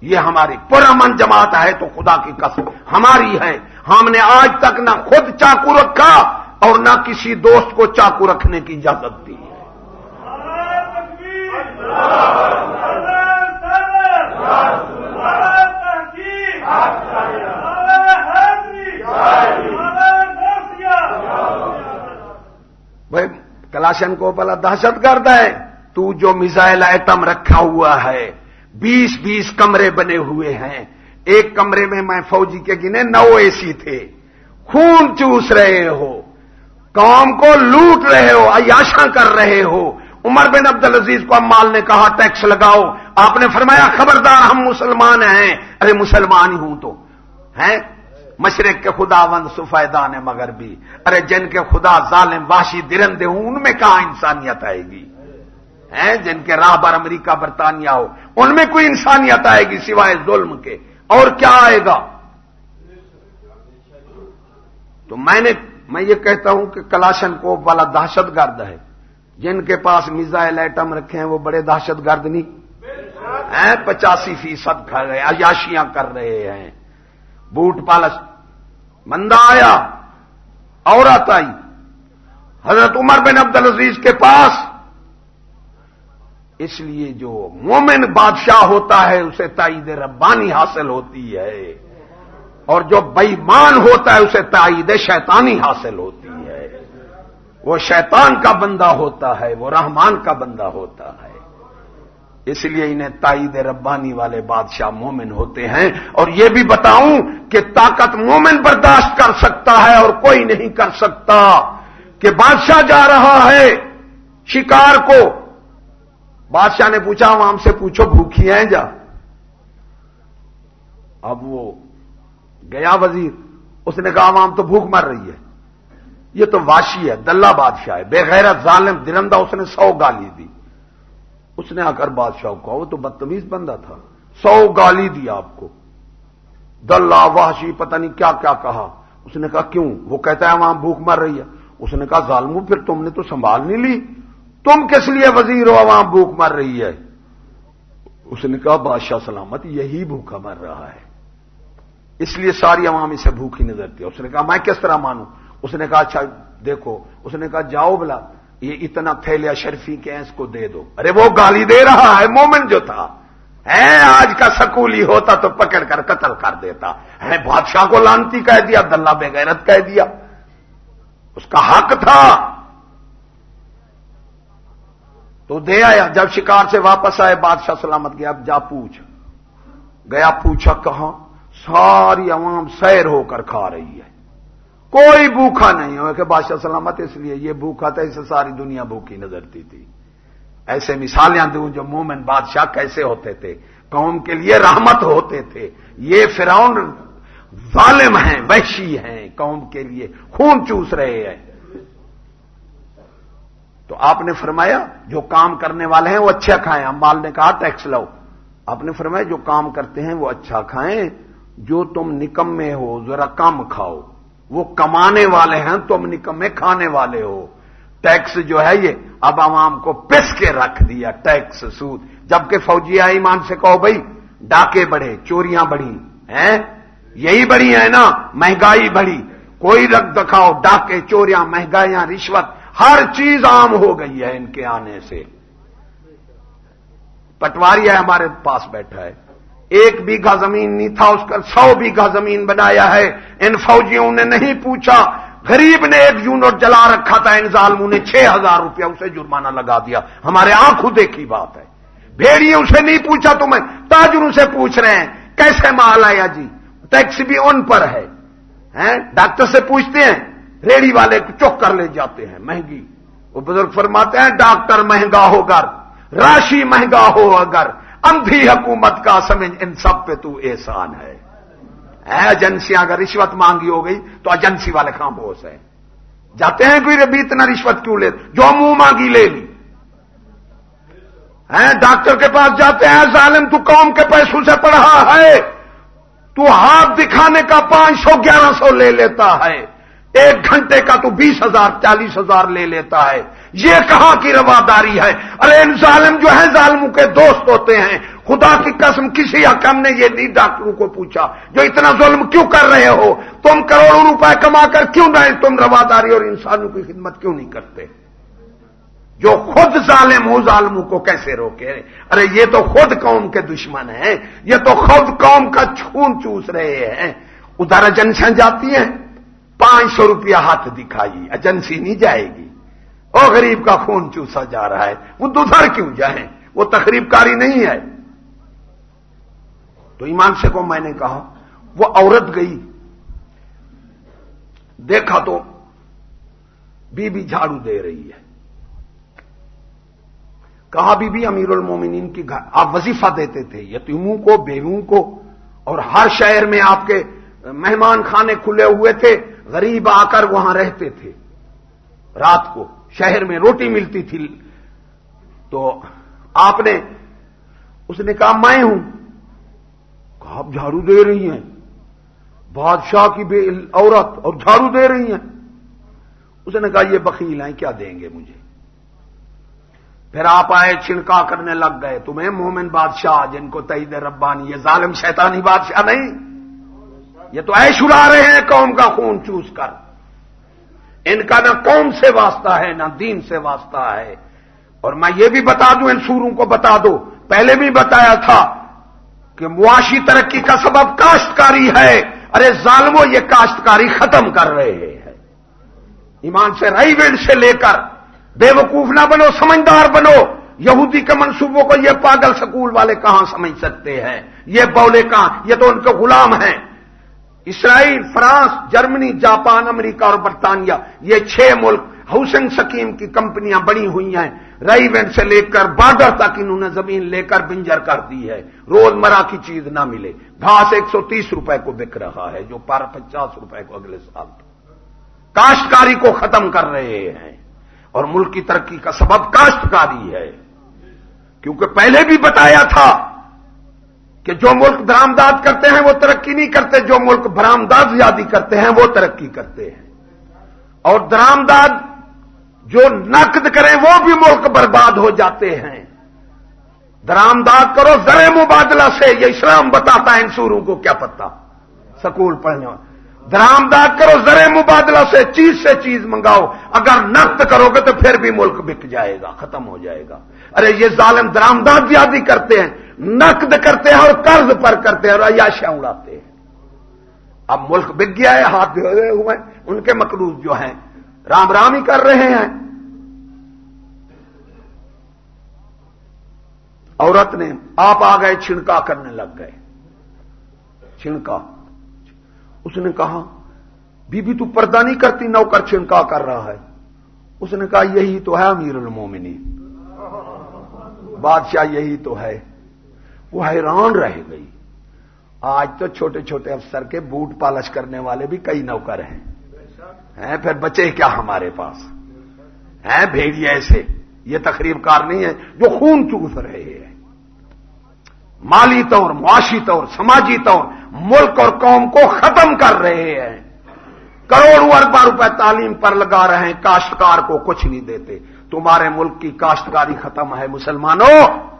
یہ ہماری پرامن جماعت ہے تو خدا کی قسم ہماری ہے۔ ہم نے آج تک نہ خود چاقو رکھا اور نہ کسی دوست کو چاقو رکھنے کی اجازت دی۔ ہے بھائی، کلاشن کو بلا دہشت گرد ہے۔ تو جو میزائل آئٹم رکھا ہوا ہے، بیس بیس کمرے بنے ہوئے ہیں۔ ایک کمرے میں میں فوجی کے گنے نو اے سی تھے۔ خون چوس رہے ہو۔ قوم کو لوٹ رہے ہو، عیاشاں کر رہے ہو۔ عمر بن عبد العزیز کو امال نے کہا، ٹیکس لگاؤ۔ آپ نے فرمایا، خبردار ہم مسلمان ہیں۔ ارے مسلمان ہی ہوں تو۔ ہیں؟ مشرق کے خدا وند سفیدان مگر بھی ارے جن کے خدا ظالم واشی درندے ہوں ان میں کہاں انسانیت آئے گی؟ ہیں؟ جن کے راہ بر امریکہ، برطانیہ ہو، ان میں کوئی انسانیت آئے گی سوائے ظلم کے؟ اور کیا آئے گا؟ تو میں نے میں یہ کہتا ہوں کہ کلاشن کوپ والا دہشت گرد ہے۔ جن کے پاس میزائل ایٹم رکھے ہیں، وہ بڑے دہشت گرد نہیں۔ پچاسی فیصد کھا رہے عیاشیاں کر رہے ہیں۔ بوٹ پالس مندہ آیا، عورت آئی۔ حضرت عمر بن عبد العزیز کے پاس۔ اس لیے جو مومن بادشاہ ہوتا ہے، اسے تائید ربانی حاصل ہوتی ہے۔ اور جو بےمان ہوتا ہے، اسے تائید شیطانی حاصل ہوتی ہے۔ وہ شیطان کا بندہ ہوتا ہے، وہ رحمان کا بندہ ہوتا ہے۔ اس لیے انہیں تائید ربانی والے بادشاہ مومن ہوتے ہیں۔ اور یہ بھی بتاؤں کہ طاقت مومن برداشت کر سکتا ہے اور کوئی نہیں کر سکتا کہ بادشاہ جا رہا ہے شکار کو۔ بادشاہ نے پوچھا عوام سے پوچھو بھوکھی ہیں جا؟ اب وہ گیا وزیر، اس نے کہا عوام تو بھوک مر رہی ہے۔ یہ تو واشی ہے، دلہ بادشاہ ہے۔ بے غیرت ظالم درندہ اس نے سو گالی دی۔ اس نے آ کر بادشاہ کو کہا، وہ تو بدتمیز بندہ تھا۔ سو گالی دی آپ کو۔ دلہ واشی پتہ نہیں کیا کیا کہا۔ اس نے کہا، کیوں؟ وہ کہتا ہے عوام بھوک مر رہی ہے۔ اس نے کہا، ظالمو، پھر تم نے تو سنبھال نہیں لی۔ تم کس لیے وزیر ہو؟ عوام بھوک مر رہی ہے۔ اس نے کہا، بادشاہ سلامت، یہی بھوکا مر رہا ہے۔ اس لیے ساری عوام اسے بھوک ہی نظر تھی اس نے کہا، میں کس طرح مانوں؟ اس نے کہا اچھا دیکھو، اس نے کہا، جاؤ بلا، یہ اتنا پھیلیا شرفی کے اس کو دے دو۔ ارے، وہ گالی دے رہا ہے، مومن جو تھا۔ آج کا سکولی ہوتا تو پکڑ کر قتل کر دیتا۔ ہے بادشاہ کو لانتی کہہ دیا دلہ بے غیرت کہہ دیا۔ اس کا حق تھا۔ تو دے آیا۔ جب شکار سے واپس آئے، بادشاہ سلامت گیا۔ اب جا پوچھ۔ گیا پوچھا، کہاں؟ ساری عوام سیر ہو کر کھا رہی ہے۔ کوئی بھوکھا نہیں ہو۔ کہ بادشاہ سلامت اس لیے یہ بھوکھا تھا اسے ساری دنیا بھوکی نظرتی تھی۔ ایسے مثالیں دوں جو مومن بادشاہ کیسے ہوتے تھے؟ قوم کے لیے رحمت ہوتے تھے۔ یہ فرعون ظالم ہیں، وحشی ہیں، قوم کے لیے خون چوس رہے ہیں۔ تو آپ نے فرمایا، جو کام کرنے والے ہیں وہ اچھا کھائیں۔ امبال نے کہا، ٹیکس لو آپ نے فرمایا، جو کام کرتے ہیں وہ اچھا کھائیں۔ جو تم نکمے ہو، ذرا کم کھاؤ۔ وہ کمانے والے ہیں، تم نکمے کھانے والے ہو۔ ٹیکس جو ہے یہ، اب عوام کو پس کے رکھ دیا ٹیکس سود۔ جبکہ فوجی ایمان سے کہو بھائی، ڈاکے بڑھے، چوریاں بڑھی ہیں؟ یہی بڑی ہے نا، مہنگائی بڑھی۔ کوئی رکھ دکھاؤ، ڈاکے، چوریاں، مہنگائیاں، رشوت، ہر چیز عام ہو گئی ہے ان کے آنے سے۔ پٹواری ہے ہمارے پاس بیٹھا ہے۔ ایک بیگھا زمین نہیں تھا، اس کا سو بیگھا زمین بنایا ہے۔ ان فوجیوں نے نہیں پوچھا۔ غریب نے ایک یونٹ جلا رکھا تھا، ان ظالموں نے چھ ہزار روپیہ اسے جرمانہ لگا دیا۔ ہمارے آنکھوں دیکھی بات ہے۔ بھیڑیوں سے نہیں پوچھا تو میں تاجروں سے پوچھ رہے ہیں، کیسے مال آیا جی؟ ٹیکس بھی ان پر ہے۔ ڈاکٹر سے پوچھتے ہیں، ریڑی والے کو چوک کر لے جاتے ہیں، مہنگی۔ وہ بزرگ فرماتے ہیں، ڈاکٹر مہنگا ہو کر راشی مہنگا ہو اگر۔ اندھی حکومت کا سمجھ ان سب پہ تو احسان ہے۔ ایجنسیاں اگر رشوت مانگی ہو گئی تو ایجنسی والے کہاں بوس ہے جاتے ہیں کوئی ربی اتنا رشوت کیوں لے؟ جو منہ مانگی لے لی۔ ڈاکٹر کے پاس جاتے ہیں، ظالم تو قوم کے پیسوں سے پڑھا ہے۔ تو ہاتھ دکھانے کا پانچ سو، گیارہ سو لے لیتا ہے۔ ایک گھنٹے کا تو بیس ہزار، چالیس ہزار لے لیتا ہے۔ یہ کہاں کی رواداری ہے؟ ارے، ان ظالم جو ہے ظالموں کے دوست ہوتے ہیں۔ خدا کی قسم، کسی حکم نے یہ نہیں ڈاکٹروں کو پوچھا، جو اتنا ظلم کیوں کر رہے ہو؟ تم کروڑوں روپے کما کر کیوں نہ تم رواداری اور انسانوں کی خدمت کیوں نہیں کرتے؟ جو خود ظالم ہو، ظالموں کو کیسے روکے؟ ارے، یہ تو خود قوم کے دشمن ہیں۔ یہ تو خود قوم کا چھون چوس رہے ہیں۔ ادھر ایجنسیاں جاتی ہیں۔ پانچ سو روپیہ ہاتھ دکھائی، ایجنسی نہیں جائے گی۔ اور غریب کا خون چوسا جا رہا ہے۔ وہ دوسر کیوں جائیں؟ وہ تقریب کاری نہیں ہے۔ تو ایمان سے کو میں نے کہا، وہ عورت گئی۔ دیکھا تو بی بی جھاڑو دے رہی ہے۔ کہا، بی بی امیر المومنین کی گھر آپ وظیفہ دیتے تھے، یتیموں کو بیووں کو، اور ہر شہر میں آپ کے مہمان خانے کھلے ہوئے تھے۔ غریب آ کر وہاں رہتے تھے۔ رات کو شہر میں روٹی ملتی تھی۔ تو آپ نے، اس نے کہا، میں ہوں۔ کہا، آپ جھاڑو دے رہی ہیں۔ بادشاہ کی بے عورت اور جھاڑو دے رہی ہیں۔ اس نے کہا، یہ بخیل ہیں، کیا دیں گے مجھے؟ پھر آپ آئے، چھڑکا کرنے لگ گئے۔ تمہیں مومن بادشاہ، جن کو تعید ربانی، یہ ظالم شیطانی بادشاہ نہیں۔ یہ تو ایش اڑا رہے ہیں قوم کا خون چوس کر۔ ان کا نہ قوم سے واسطہ ہے، نہ دین سے واسطہ ہے۔ اور میں یہ بھی بتا دوں، ان سوروں کو بتا دو۔ پہلے بھی بتایا تھا کہ معاشی ترقی کا سبب کاشتکاری ہے۔ ارے ظالموں یہ کاشتکاری ختم کر رہے ہیں۔ ایمان سے رئی ونڈ سے لے کر بے وقوف نہ بنو، سمجھدار بنو۔ یہودی کے منصوبوں کو یہ پاگل سکول والے کہاں سمجھ سکتے ہیں؟ یہ بولے کہاں؟ یہ تو ان کے غلام ہیں۔ Israel, France, Germany, Japan, America اور برطانیہ، یہ چھ ملک ہاؤسنگ سکیم کی کمپنیاں بنی ہوئی ہیں۔ رئی وینٹ سے لے کر بارڈر تک انہوں نے زمین لے کر بنجر کر دی ہے۔ روزمرہ کی چیز نہ ملے۔ گھاس ایک سو تیس روپے کو بک رہا ہے، جو پار پچاس روپے کو اگلے سال۔ کاشتکاری کو ختم کر رہے ہیں۔ اور ملک کی ترقی کا سبب کاشتکاری ہے۔ کیونکہ پہلے بھی بتایا تھا کہ جو ملک درامداد کرتے ہیں وہ ترقی نہیں کرتے، جو ملک برامداد زیادہ کرتے ہیں وہ ترقی کرتے ہیں۔ اور درامداد جو نقد کریں وہ بھی ملک برباد ہو جاتے ہیں۔ درامداد کرو زر مبادلہ سے یہ اسلام بتاتا ہے ان سوروں کو کیا پتا سکول پڑھنے والا درامداد کرو زر مبادلہ سے، چیز سے چیز منگاؤ۔ اگر نقد کرو گے تو پھر بھی ملک بک جائے گا، ختم ہو جائے گا۔ ارے، یہ ظالم درامداد زیادہ کرتے ہیں، نقد کرتے ہیں اور قرض پر کرتے ہیں اور عیاشیاں اڑاتے ہیں۔ اب ملک بک گیا ہے، ہاتھ دھوئے ہوئے ان کے مقروض جو ہیں، رام رام ہی کر رہے ہیں۔ عورت نے، آپ آ گئے چھڑکا کرنے لگ گئے۔ چھڑکا اس نے کہا بی بی تو پردہ نہیں کرتی، نوکر چھنکا کر رہا ہے. اس نے کہا، یہی تو ہے امیر المومنی بادشاہ یہی تو ہے۔ وہ حیران رہ گئی۔ آج تو چھوٹے چھوٹے افسر کے بوٹ پالش کرنے والے بھی کئی نوکر ہیں۔ ہیں پھر بچے کیا ہمارے پاس؟ ہیں بھیڑیے ایسے؟ یہ تقریب کار نہیں ہے جو خون چوس رہے ہیں۔ مالی طور، معاشی طور، سماجی طور ملک اور قوم کو ختم کر رہے ہیں۔ کروڑوں اربا روپے تعلیم پر لگا رہے ہیں، کاشتکار کو کچھ نہیں دیتے۔ تمہارے ملک کی کاشتکاری ختم ہے، مسلمانوں!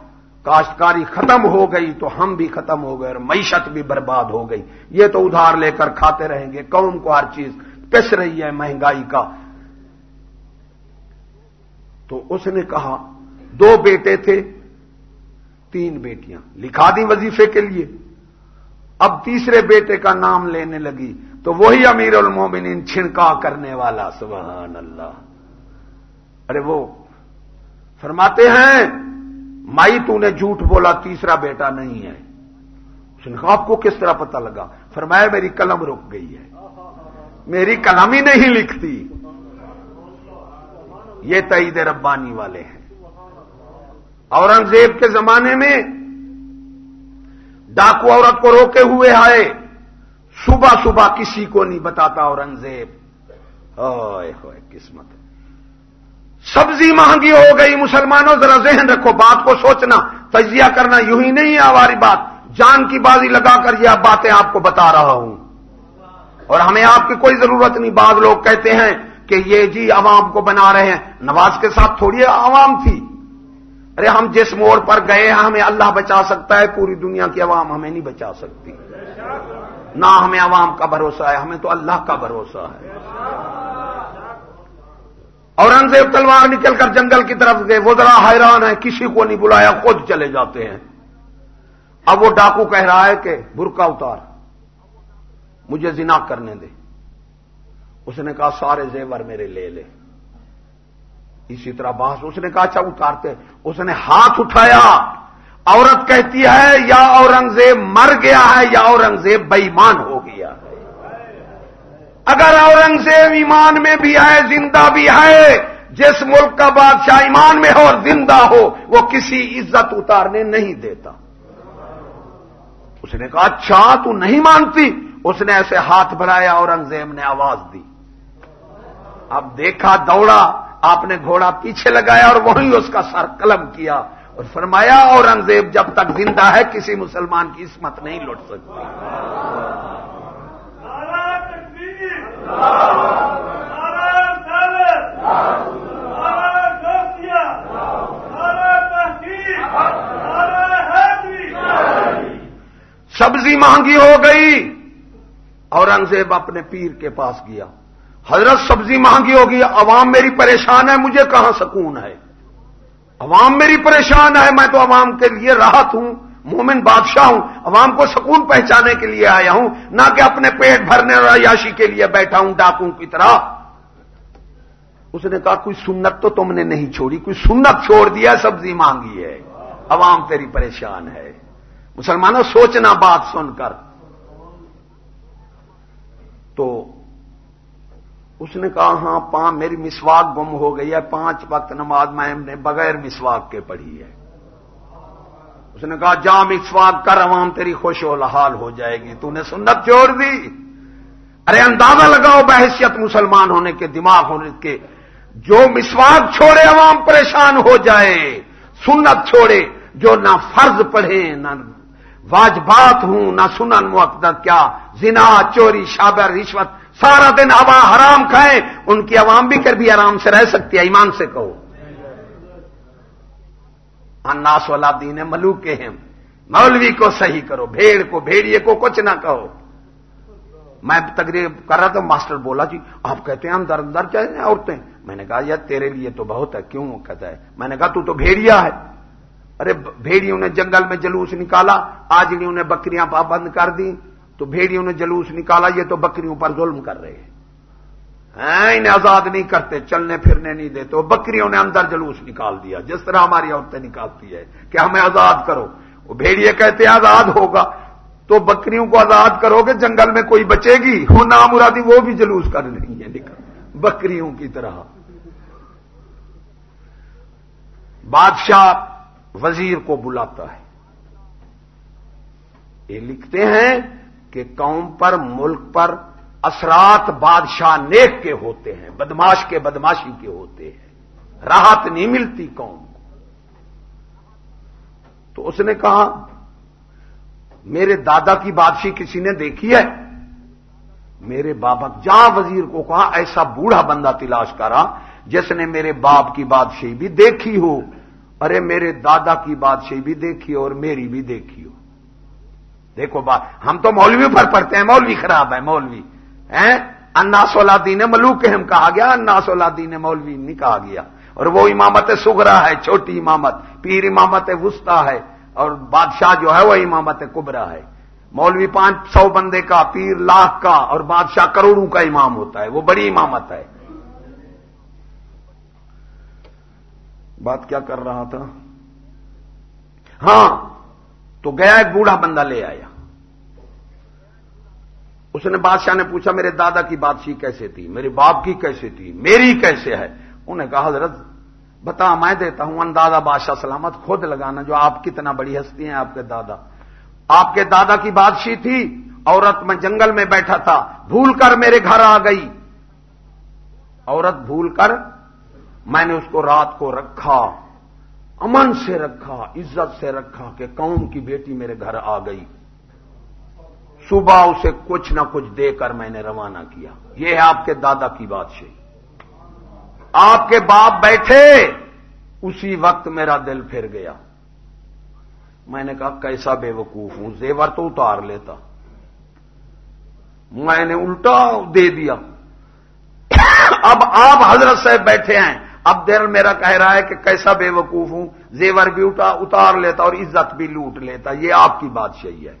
کاشتکاری ختم ہو گئی تو ہم بھی ختم ہو گئے اور معیشت بھی برباد ہو گئی۔ یہ تو ادھار لے کر کھاتے رہیں گے۔ قوم کو ہر چیز پس رہی ہے مہنگائی کا۔ تو اس نے کہا، دو بیٹے تھے، تین بیٹیاں۔ لکھا دی وظیفے کے لیے۔ اب تیسرے بیٹے کا نام لینے لگی تو وہی امیر المومنین چھڑکا کرنے والا، سبحان اللہ۔ ارے وہ فرماتے ہیں، مائی تو نے جھوٹ بولا، تیسرا بیٹا نہیں ہے۔ آپ کو کس طرح پتہ لگا؟ فرمایا، میری قلم رک گئی ہے۔ میری قلم ہی نہیں لکھتی۔ یہ تعید ربانی والے ہیں۔ اورنگزیب کے زمانے میں ڈاکو عورت کو روکے ہوئے آئے صبح صبح کسی کو نہیں بتاتا اورنگزیب۔ ہوئے ہوئے قسمت۔ سبزی مہنگی ہو گئی۔ مسلمانوں ذرا ذہن رکھو، بات کو سوچنا، تجزیہ کرنا یوں ہی نہیں ہے ہماری بات۔ جان کی بازی لگا کر یہ باتیں آپ کو بتا رہا ہوں۔ اور ہمیں آپ کی کوئی ضرورت نہیں۔ بعض لوگ کہتے ہیں کہ یہ جی عوام کو بنا رہے ہیں۔ نواز کے ساتھ تھوڑی عوام تھی۔ ارے ہم جس موڑ پر گئے ہیں، ہمیں اللہ بچا سکتا ہے، پوری دنیا کی عوام ہمیں نہیں بچا سکتی۔ نہ ہمیں عوام کا بھروسہ ہے، ہمیں تو اللہ کا بھروسہ ہے۔ اورنگزیب تلوار نکل کر جنگل کی طرف گئے، وہ ذرا حیران ہے کسی کو نہیں بلایا، خود چلے جاتے ہیں۔ اب وہ ڈاکو کہہ رہا ہے کہ برکا اتار، مجھے زنا کرنے دے۔ اس نے کہا، سارے زیور میرے لے لے۔ اسی طرح باس اس نے کہا اچھا اتارتے اس نے ہاتھ اٹھایا۔ عورت کہتی ہے، یا اورنگزیب مر گیا ہے، یا اورنگزیب بےمان ہو گیا ہے۔ اگر اورنگزیب ایمان میں بھی ہے، زندہ بھی ہے، جس ملک کا بادشاہ ایمان میں ہو اور زندہ ہو، وہ کسی عزت اتارنے نہیں دیتا۔ اس نے کہا اچھا تو نہیں مانتی۔ اس نے ایسے ہاتھ بڑھایا اورنگزیب نے آواز دی۔ اب دیکھا، دوڑا۔ آپ نے گھوڑا پیچھے لگایا اور وہیں اس کا سر قلم کیا اور فرمایا اورنگزیب جب تک زندہ ہے کسی مسلمان کی عصمت نہیں لوٹ سکتی۔ سبزی مہنگی ہو گئی۔ اورنگزیب اپنے پیر کے پاس گیا۔ حضرت سبزی مہنگی ہوگی، عوام میری پریشان ہے، مجھے کہاں سکون ہے؟ عوام میری پریشان ہے، میں تو عوام کے لیے راحت ہوں، مومن بادشاہ ہوں، عوام کو سکون پہنچانے کے لیے آیا ہوں، نہ کہ اپنے پیٹ بھرنے اور عیاشی کے لیے بیٹھا ہوں ڈاکوں کی طرح۔ اس نے کہا، کوئی سنت تو تم نے نہیں چھوڑی، کوئی سنت چھوڑ دیا سبزی مانگی ہے۔ عوام تیری پریشان ہے۔ مسلمانوں، سوچنا بات سن کر تو اس نے کہا ہاں پانچ میری مسواک گم ہو گئی ہے، پانچ وقت نماز میں نے بغیر مسواک کے پڑھی ہے۔ اس نے کہا، جا مسواک کر، عوام تیری خوش و لحال ہو جائے گی۔ تو نے سنت چھوڑ دی۔ ارے، اندازہ لگاؤ بحثیت مسلمان ہونے کے دماغ ہونے کے۔ جو مسواک چھوڑے، عوام پریشان ہو جائے۔ سنت چھوڑے، جو نہ فرض پڑھے، نہ واجبات ہوں، نہ سنن مقدت کیا؟ زنا، چوری شابر رشوت سارا دن ہوا حرام کھائیں ان کی عوام بھی کر بھی آرام سے رہ سکتی ہے، ایمان سے کہو۔ اناس والا دین ہے ملو کے ہیں۔ مولوی کو صحیح کرو، بھیڑ کو، بھیڑیے کو کچھ نہ کہو۔ میں تقریر کر رہا تھا، ماسٹر بولا جی آپ کہتے ہیں ہم در اندر چاہے عورتیں۔ میں نے کہا، یار تیرے لیے تو بہت ہے، کیوں کہتا ہے؟ میں نے کہا، تو تو بھیڑیا ہے۔ ارے، بھیڑیوں نے جنگل میں جلوس نکالا آجڑیوں نے بکریاں پابند کر دی تو بھیڑیوں نے جلوس نکالا، یہ تو بکریوں پر ظلم کر رہے ہیں۔ ہاں، انہیں آزاد نہیں کرتے، چلنے پھرنے نہیں دیتے۔ بکریوں نے اندر جلوس نکال دیا، جس طرح ہماری عورتیں نکالتی ہے کہ ہمیں آزاد کرو۔ وہ بھیڑیے کہتے آزاد ہوگا۔ تو بکریوں کو آزاد کرو گے، جنگل میں کوئی بچے گی؟ وہ نام مرادی وہ بھی جلوس کر رہی ہے نکل بکریوں کی طرح۔ بادشاہ وزیر کو بلاتا ہے۔ یہ لکھتے ہیں کہ قوم پر، ملک پر اثرات بادشاہ نیک کے ہوتے ہیں، بدماش کے بدماشی کے ہوتے ہیں۔ راحت نہیں ملتی قوم کو۔ تو اس نے کہا، میرے دادا کی بادشاہ کسی نے دیکھی ہے؟ میرے بابا جہاں وزیر کو کہا، ایسا بوڑھا بندہ تلاش کرا جس نے میرے باپ کی بادشاہی بھی دیکھی ہو، ارے میرے دادا کی بادشاہی بھی دیکھی اور میری بھی دیکھی ہو۔ دیکھو بات، ہم تو مولوی پر پڑھتے ہیں، مولوی خراب ہے، مولوی۔ انا سولہ دین ملوک ہم کہا گیا انا سولہ دین مولوی نہیں کہا گیا۔ اور وہ امامت سگرا ہے، چھوٹی امامت، پیر امامت وسطی ہے، اور بادشاہ جو ہے وہ امامت کبرا ہے۔ مولوی پانچ سو بندے کا، پیر لاکھ کا، اور بادشاہ کروڑوں کا امام ہوتا ہے، وہ بڑی امامت ہے۔ بات کیا کر رہا تھا؟ ہاں تو گیا ایک بوڑھا بندہ لے آیا۔ اس نے بادشاہ نے پوچھا، میرے دادا کی بادشاہ کیسے تھی؟ میرے باپ کی کیسے تھی؟ میری کیسے ہے؟ انہیں کہا، حضرت، بتا، میں دیتا ہوں، اندازہ بادشاہ سلامت خود لگانا، جو آپ کتنا بڑی ہستی ہیں، آپ کے دادا۔ آپ کے دادا کی بادشاہ تھی، عورت میں جنگل میں بیٹھا تھا، بھول کر میرے گھر آ گئی۔ عورت بھول کر میں نے اس کو رات کو رکھا۔ امن سے رکھا، عزت سے رکھا کہ قوم کی بیٹی میرے گھر آ گئی۔ صبح اسے کچھ نہ کچھ دے کر میں نے روانہ کیا۔ یہ ہے آپ کے دادا کی بادشاہی آپ کے باپ بیٹھے، اسی وقت میرا دل پھر گیا۔ میں نے کہا، کیسا بے وقوف ہوں، زیور تو اتار لیتا۔ میں نے الٹا دے دیا۔ [COUGHS] اب آپ حضرت صاحب بیٹھے ہیں۔ اب دل میرا کہہ رہا ہے کہ کیسا بے وقوف ہوں، زیور بھی اٹھا، اتار لیتا اور عزت بھی لوٹ لیتا، یہ آپ کی بادشاہی ہے۔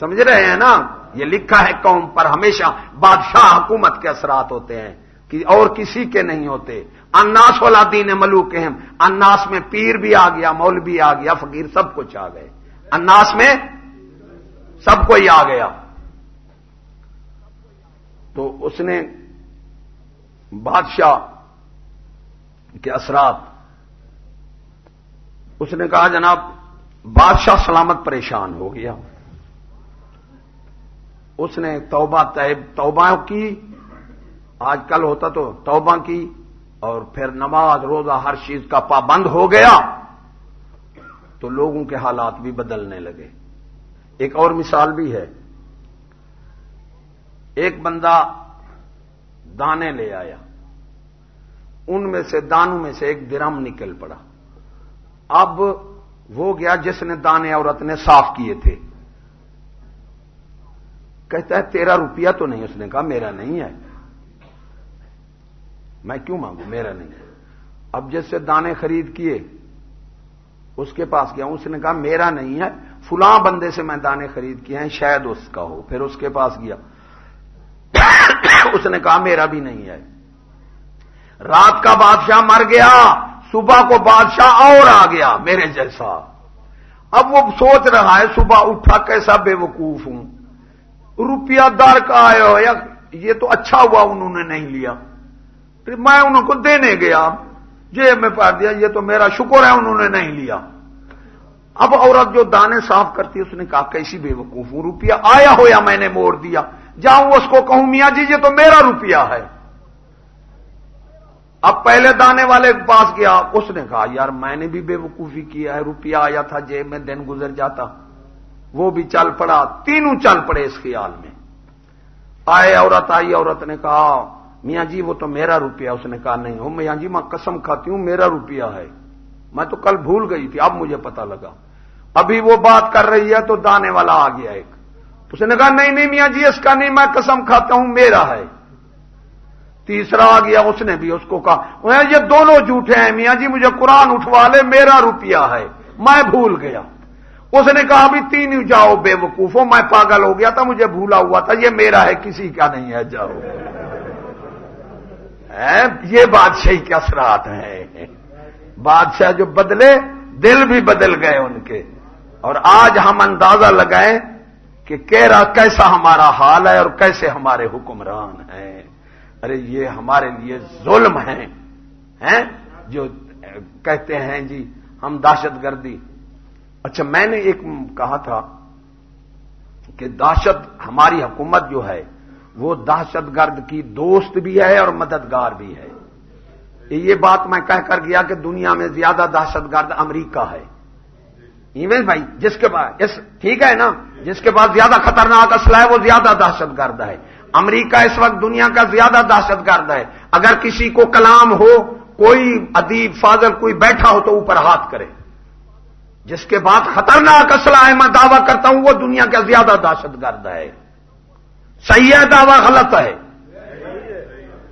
سمجھ رہے ہیں نا؟ یہ لکھا ہے قوم پر ہمیشہ، بادشاہ حکومت کے اثرات ہوتے ہیں، کہ اور کسی کے نہیں ہوتے۔ اناس والا دین ملوک اناس میں پیر بھی آ گیا، مول بھی آ گیا، فقیر سب کچھ آ گئے۔ اناس میں سب کوئی آ گیا۔ تو اس نے بادشاہ کے اثرات۔ اس نے کہا، جناب، بادشاہ سلامت پریشان ہو گیا۔ اس نے توبہ توبہ کی۔ آج کل ہوتا تو توبہ کی، اور پھر نماز، روزہ، ہر چیز کا پابند ہو گیا۔ تو لوگوں کے حالات بھی بدلنے لگے۔ ایک اور مثال بھی ہے۔ ایک بندہ دانے لے آیا۔ ان میں سے دانوں میں سے ایک درم نکل پڑا۔ اب وہ گیا جس نے دانے عورت نے صاف کیے تھے۔ کہتا ہے، تیرا روپیہ تو نہیں۔ اس نے کہا، میرا نہیں ہے۔ میں کیوں مانگوں؟ میرا نہیں ہے۔ اب جس سے دانے خرید کیے، اس کے پاس گیا۔ اس نے کہا، میرا نہیں ہے۔ فلاں بندے سے میں دانے خرید کیے ہیں، شاید اس کا ہو۔ پھر اس کے پاس گیا۔ [COUGHS] اس نے کہا، میرا بھی نہیں ہے۔ رات کا بادشاہ مر گیا، صبح کو بادشاہ اور آ گیا، میرے جیسا۔ اب وہ سوچ رہا ہے صبح اٹھا کیسا بے وقوف ہوں۔ روپیہ دار کا آیا ہو یا یہ تو اچھا ہوا انہوں نے نہیں لیا۔ پھر میں انہوں کو دینے گیا، جیب میں پا دیا، یہ تو میرا شکر ہے انہوں نے نہیں لیا۔ اب عورت جو دانے صاف کرتی ہے، اس نے کہا کیسی بے وقوف ہوں، روپیہ آیا ہو یا میں نے موڑ دیا؟ جاؤں اس کو کہوں، میاں جی یہ تو میرا روپیہ ہے۔ اب پہلے دانے والے کے پاس گیا، اس نے کہا، یار میں نے بھی بے وقوفی کیا ہے، روپیہ آیا تھا جیب میں، دن گزر جاتا۔ وہ بھی چل پڑا، تینوں چل پڑے اس خیال میں۔ آئے عورت، آئی عورت نے کہا، میاں جی وہ تو میرا روپیہ۔ اس نے کہا، نہیں ہو میاں جی میں قسم کھاتی ہوں، میرا روپیہ ہے۔ میں تو کل بھول گئی تھی، اب مجھے پتا لگا۔ ابھی وہ بات کر رہی ہے تو دانے والا آ گیا ایک۔ اس نے کہا، نہیں نہیں، میاں جی اس کا نہیں، میں قسم کھاتا ہوں، میرا ہے۔ تیسرا آ گیا اس نے بھی، اس کو کہا یہ دونوں جھوٹے ہیں میاں جی مجھے قرآن اٹھوا لے، میرا روپیہ ہے، میں بھول گیا۔ اس نے کہا بھی تین جاؤ بے وقوفو میں پاگل ہو گیا تھا، مجھے بھولا ہوا تھا، یہ میرا ہے، کسی کا نہیں ہے، جاؤ۔ یہ بادشاہی کے اثرات ہیں۔ بادشاہ جو بدلے، دل بھی بدل گئے ان کے۔ اور آج ہم اندازہ لگائیں کہ کیسا ہمارا حال ہے اور کیسے ہمارے حکمران ہیں۔ ارے یہ ہمارے لیے ظلم ہیں ہیں؟ جو کہتے ہیں جی ہم دہشت گردی۔ اچھا میں نے ایک کہا تھا کہ دہشت ہماری حکومت جو ہے، وہ دہشت گرد کی دوست بھی ہے اور مددگار بھی ہے۔ یہ بات میں کہہ کر گیا کہ دنیا میں زیادہ دہشت گرد امریکہ ہے۔ ایون بھائی، جس کے پاس ٹھیک ہے نا؟ جس کے پاس زیادہ خطرناک اسلحہ ہے، وہ زیادہ دہشت گرد ہے۔ امریکہ اس وقت دنیا کا زیادہ دہشت گرد ہے۔ اگر کسی کو کلام ہو، کوئی ادیب فاضل کوئی بیٹھا ہو تو اوپر ہاتھ کرے۔ جس کے بعد خطرناک اسلحہ ہے، میں دعویٰ کرتا ہوں، وہ دنیا کا زیادہ دہشت گرد ہے۔ صحیح ہے، دعویٰ غلط ہے۔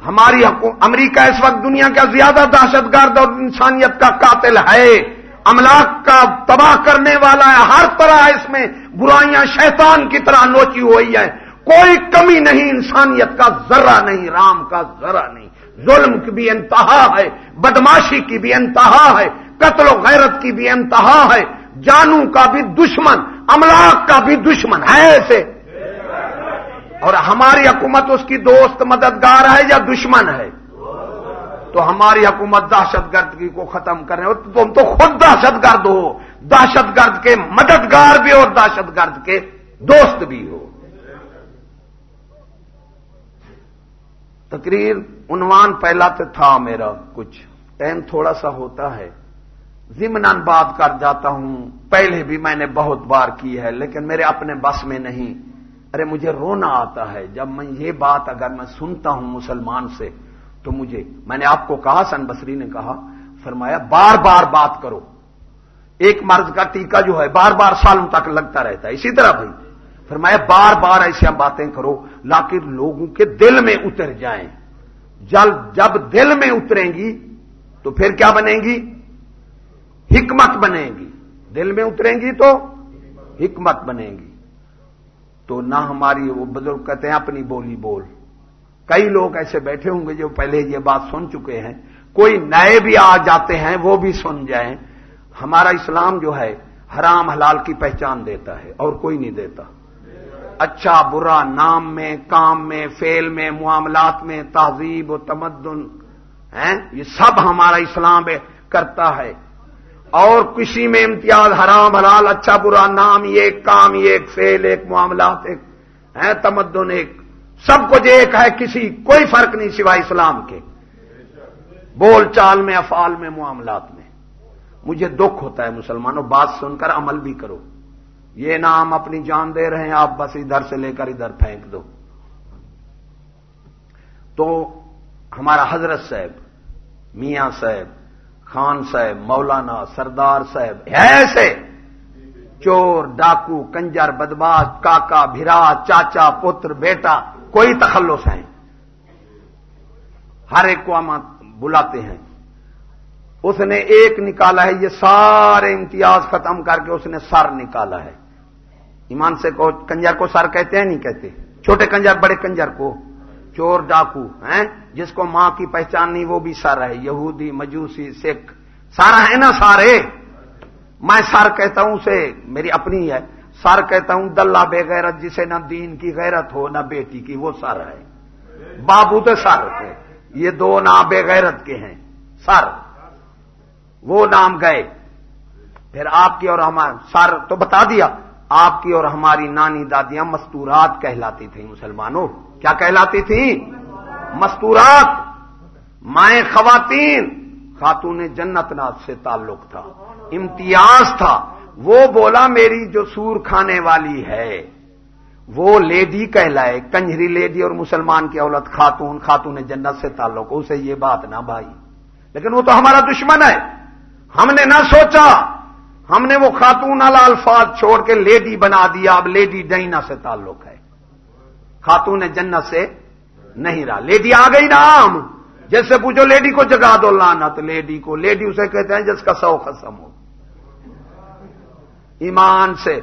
ہماری امریکہ اس وقت دنیا کا زیادہ دہشت گرد اور انسانیت کا قاتل ہے۔ املاک کا تباہ کرنے والا ہے۔ ہر طرح اس میں برائیاں شیطان کی طرح نوچی ہوئی ہیں۔ کوئی کمی نہیں، انسانیت کا ذرہ نہیں، رام کا ذرہ نہیں۔ ظلم کی بھی انتہا ہے، بدماشی کی بھی انتہا ہے، قتل و غیرت کی بھی انتہا ہے۔ جانو کا بھی دشمن، املاک کا بھی دشمن ہے ایسے۔ اور ہماری حکومت اس کی دوست، مددگار ہے یا دشمن ہے؟ تو ہماری حکومت دہشت گردگی کو ختم کر رہے ہو تم تو خود دہشت گرد ہو۔ دہشت گرد کے مددگار بھی اور دہشت گرد کے دوست بھی ہو۔ تقریر عنوان پہلا تو تھا میرا کچھ۔ ٹائم تھوڑا سا ہوتا ہے۔ ضمن بات کر جاتا ہوں۔ پہلے بھی میں نے بہت بار کی ہے، لیکن میرے اپنے بس میں نہیں۔ ارے، مجھے رونا آتا ہے۔ جب میں یہ بات اگر میں سنتا ہوں مسلمان سے، تو مجھے، میں نے آپ کو کہا، سن بسری نے کہا، فرمایا، بار بار بات کرو۔ ایک مرض کا ٹیکہ جو ہے، بار بار سالوں تک لگتا رہتا ہے۔ اسی طرح بھائی فرمایا، بار بار ایسی باتیں کرو لاکر لوگوں کے دل میں اتر جائیں۔ جل جب دل میں اتریں گی تو پھر کیا بنے گی؟ حکمت بنے گی۔ دل میں اتریں گی تو حکمت بنے گی۔ تو نہ ہماری وہ بزرگ کہتے ہیں، اپنی بولی بول۔ کئی لوگ ایسے بیٹھے ہوں گے جو پہلے یہ بات سن چکے ہیں۔ کوئی نئے بھی آ جاتے ہیں، وہ بھی سن جائیں۔ ہمارا اسلام جو ہے، حرام حلال کی پہچان دیتا ہے اور کوئی نہیں دیتا۔ اچھا برا نام میں، کام میں فیل میں، معاملات میں تہذیب و تمدن، ہیں؟ یہ سب ہمارا اسلام کرتا ہے۔ اور کسی میں امتیاز حرام، حلال اچھا برا نام، یہ ایک کام، یہ ایک فیل ایک معاملات، ایک ہے تمدن ایک۔ سب کچھ ایک ہے، کسی، کوئی فرق نہیں سوائے اسلام کے۔ بول چال میں، افعال میں، معاملات میں۔ مجھے دکھ ہوتا ہے مسلمانوں، بات سن کر عمل بھی کرو۔ یہ نام اپنی جان دے رہے ہیں، آپ بس ادھر سے لے کر ادھر پھینک دو۔ تو ہمارا حضرت صاحب، میاں صاحب، خان صاحب، مولانا سردار صاحب، ایسے چور، ڈاکو، کنجر بدباز کاکا، بھرا، چاچا، پتر، بیٹا، کوئی تخلص ہیں۔ ہر ایک کو ہم بلاتے ہیں۔ اس نے ایک نکالا ہے، یہ سارے امتیاز ختم کر کے اس نے سر نکالا ہے۔ ایمان سے کو کنجر کو سر کہتے ہیں، نہیں کہتے۔ چھوٹے کنجر، بڑے کنجر کو۔ چور ڈاکو، ہیں؟ جس کو ماں کی پہچان نہیں، وہ بھی سر ہے۔ یہودی، مجوسی، سکھ۔ سارا ہے نا سارے؟ میں سر کہتا ہوں اسے، میری اپنی ہے۔ سر کہتا ہوں، دلہ بے غیرت، جسے نہ دین کی غیرت ہو، نہ بیٹی کی، وہ سر ہے۔ بابو تو سر ہے۔ یہ دو نام بے غیرت کے ہیں۔ سر۔ وہ نام گئے۔ پھر آپ کی اور ہمارا سر تو بتا دیا۔ آپ کی اور ہماری نانی دادیاں مستورات کہلاتی تھیں۔ مسلمانوں، کیا کہلاتی تھیں؟ مستورات، مائیں خواتین۔ خاتون جنت نات سے تعلق تھا، امتیاز تھا۔ وہ بولا، میری جو سور کھانے والی ہے، وہ لیڈی کہلائے۔ کنجری لیڈی اور مسلمان کی اولت خاتون خاتون جنت سے تعلق۔ اسے یہ بات نہ بھائی۔ لیکن وہ تو ہمارا دشمن ہے۔ ہم نے نہ سوچا۔ ہم نے وہ خاتون والا الفاظ چھوڑ کے لیڈی بنا دیا، اب لیڈی ڈینا سے تعلق ہے۔ خاتون جنت سے نہیں رہا۔ لیڈی آ گئی نا ہم جیسے پوچھو لیڈی کو جگا دو لانا تو لیڈی کو۔ لیڈی اسے کہتے ہیں جس کا سو قسم ہو۔ ایمان سے۔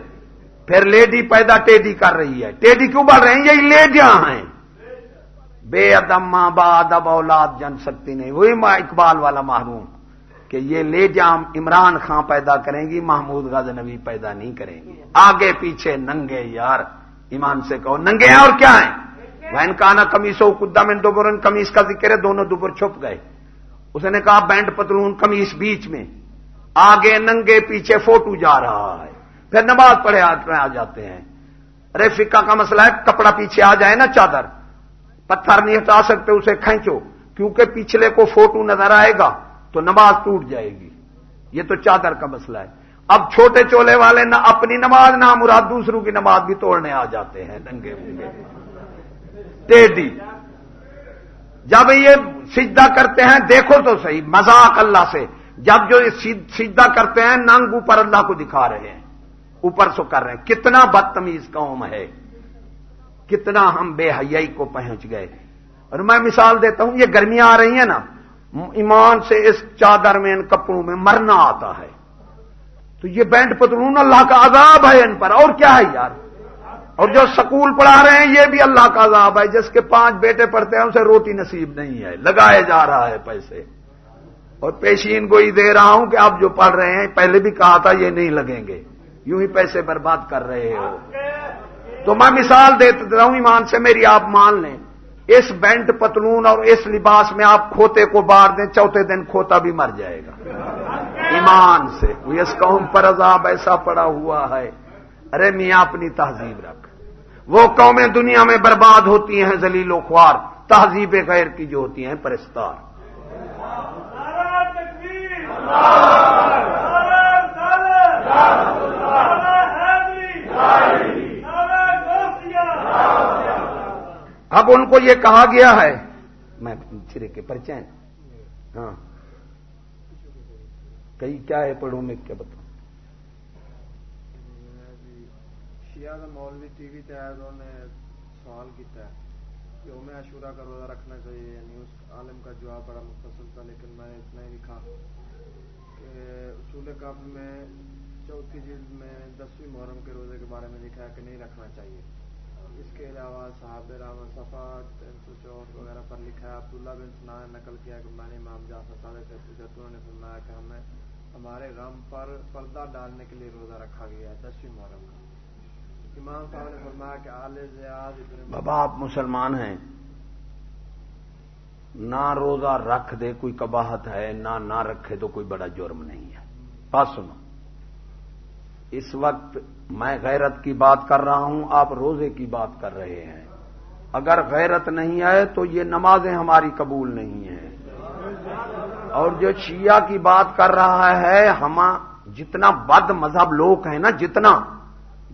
پھر لیڈی پیدا ٹیڈی کر رہی ہے۔ ٹیڈی کیوں بڑھ رہے ہیں؟ یہ لیڈیاں ہیں۔ بے ادم ماں با ادب اولاد جن سکتی نہیں۔ وہی ماں اقبال والا محروم۔ کہ یہ لے جام عمران خان پیدا کریں گی، محمود غز نبی پیدا نہیں کریں گی۔ آگے پیچھے ننگے یار۔ ایمان سے کہو، ننگے ہیں اور کیا ہیں؟ وین کانا کمیس ہو کدا میں دوبرن کمیس کا ذکر ہے، دونوں دوبر چھپ گئے۔ اس نے کہا، بینڈ پتلون کمیس بیچ میں۔ آگے ننگے پیچھے فوٹو جا رہا ہے۔ پھر نماز پڑھے آ جاتے ہیں۔ ارے فکا کا مسئلہ ہے، کپڑا پیچھے آ جائے نا چادر۔ پتھر نہیں ہٹا سکتے، اسے کھینچو۔ کیونکہ پچھلے کو فوٹو نظر آئے گا۔ تو نماز ٹوٹ جائے گی۔ یہ تو چادر کا مسئلہ ہے۔ اب چھوٹے چولے والے نہ اپنی نماز نہ مراد دوسروں کی نماز بھی توڑنے آ جاتے ہیں ننگے منگے ٹیڈی۔ جب یہ سجدہ کرتے ہیں، دیکھو تو صحیح، مذاق اللہ سے۔ جب جو سجدہ کرتے ہیں، ننگ اوپر اللہ کو دکھا رہے ہیں۔ اوپر سو کر رہے ہیں۔ کتنا بدتمیز قوم ہے۔ کتنا ہم بے حیائی کو پہنچ گئے۔ اور میں مثال دیتا ہوں، یہ گرمیاں آ رہی ہیں نا۔ ایمان سے اس چادر میں، ان کپڑوں میں مرنا آتا ہے۔ تو یہ بینڈ پتلون اللہ کا عذاب ہے ان پر، اور کیا ہے یار؟ اور جو سکول پڑھا رہے ہیں، یہ بھی اللہ کا عذاب ہے۔ جس کے پانچ بیٹے پڑھتے ہیں اسے روٹی نصیب نہیں ہے۔ لگائے جا رہا ہے پیسے۔ اور پیشین کو ہی دے رہا ہوں کہ آپ جو پڑھ رہے ہیں، پہلے بھی کہا تھا، یہ نہیں لگیں گے۔ یوں ہی پیسے برباد کر رہے ہو۔ تو میں مثال دیتا ہوں ایمان سے، میری آپ مان لیں۔ اس بینٹ پتلون اور اس لباس میں آپ کھوتے کو بار دیں، چوتھے دن کھوتا بھی مر جائے گا۔ ایمان سے۔ اس قوم پر عذاب ایسا پڑا ہوا ہے۔ ارے میاں، اپنی تہذیب رکھ۔ وہ قومیں دنیا میں برباد ہوتی ہیں زلیل و خوار۔ تہذیب غیر کی جو ہوتی ہیں، پرستار۔ اب ان کو یہ کہا گیا ہے۔ میں چرے کے پرچین۔ ہاں۔ کئی کیا ہے پڑھوں میں کیا بتاؤں۔ مولوی ٹی وی انہوں نے سوال کیتا ہے کہ میں عشورہ کا روزہ رکھنا چاہیے یعنی اس عالم کا جواب بڑا مختصر تھا لیکن میں نے اتنا ہی لکھا کہ اصول قبل میں چوتھی جلد میں دسویں محرم کے روزے کے بارے میں لکھا ہے کہ نہیں رکھنا چاہیے۔ کے علاوہ صحاب رام صفا تین سو چوٹ وغیرہ پر لکھا ہے، عبداللہ بن سنا نے نقل کیا کہ میں نے امام جعفر صادق سے پوچھا، تو انہوں نے فرمایا کہ ہمیں ہمارے غم پر پردہ ڈالنے کے لیے روزہ رکھا گیا ہے، دسویں محرم کا۔ امام صاحب نے فرمایا کہ آل زیاد بابا آپ مسلمان ہیں، نہ روزہ رکھ دے کوئی کباہت ہے، نہ نہ رکھے تو کوئی بڑا جرم نہیں ہے۔ بات سنو۔ اس وقت میں غیرت کی بات کر رہا ہوں، آپ روزے کی بات کر رہے ہیں۔ اگر غیرت نہیں آئے تو یہ نمازیں ہماری قبول نہیں ہیں۔ اور جو شیعہ کی بات کر رہا ہے ہم جتنا بد مذہب لوگ ہیں نا، جتنا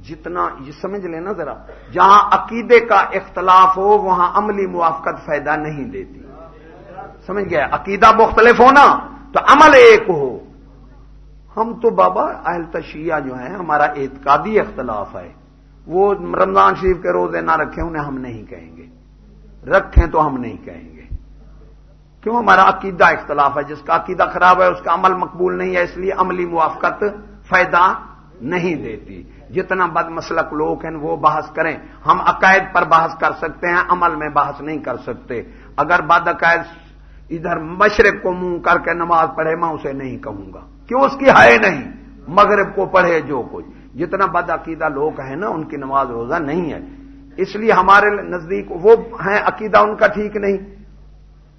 جتنا، یہ سمجھ لینا ذرا، جہاں عقیدے کا اختلاف ہو، وہاں عملی موافقت فائدہ نہیں دیتی۔ سمجھ گیا؟ عقیدہ مختلف ہونا تو عمل ایک ہو۔ ہم تو بابا اہل تشیعہ جو ہیں، ہمارا اعتقادی اختلاف ہے۔ وہ رمضان شریف کے روزے نہ رکھیں، انہیں ہم نہیں کہیں گے۔ رکھیں تو ہم نہیں کہیں گے۔ کیوں؟ ہمارا عقیدہ اختلاف ہے۔ جس کا عقیدہ خراب ہے، اس کا عمل مقبول نہیں ہے، اس لیے عملی موافقت فائدہ نہیں دیتی۔ جتنا بد مسلک لوگ ہیں، وہ بحث کریں۔ ہم عقائد پر بحث کر سکتے ہیں، عمل میں بحث نہیں کر سکتے۔ اگر بد عقائد ادھر مشرق کو منہ کر کے نماز پڑھے، میں اسے نہیں کہوں گا۔ کیوں اس کی ہے نہیں، مغرب کو پڑھے جو کچھ۔ جتنا بد عقیدہ لوگ ہیں نا، ان کی نماز روزہ نہیں ہے۔ اس لیے ہمارے نزدیک وہ ہیں، عقیدہ ان کا ٹھیک نہیں۔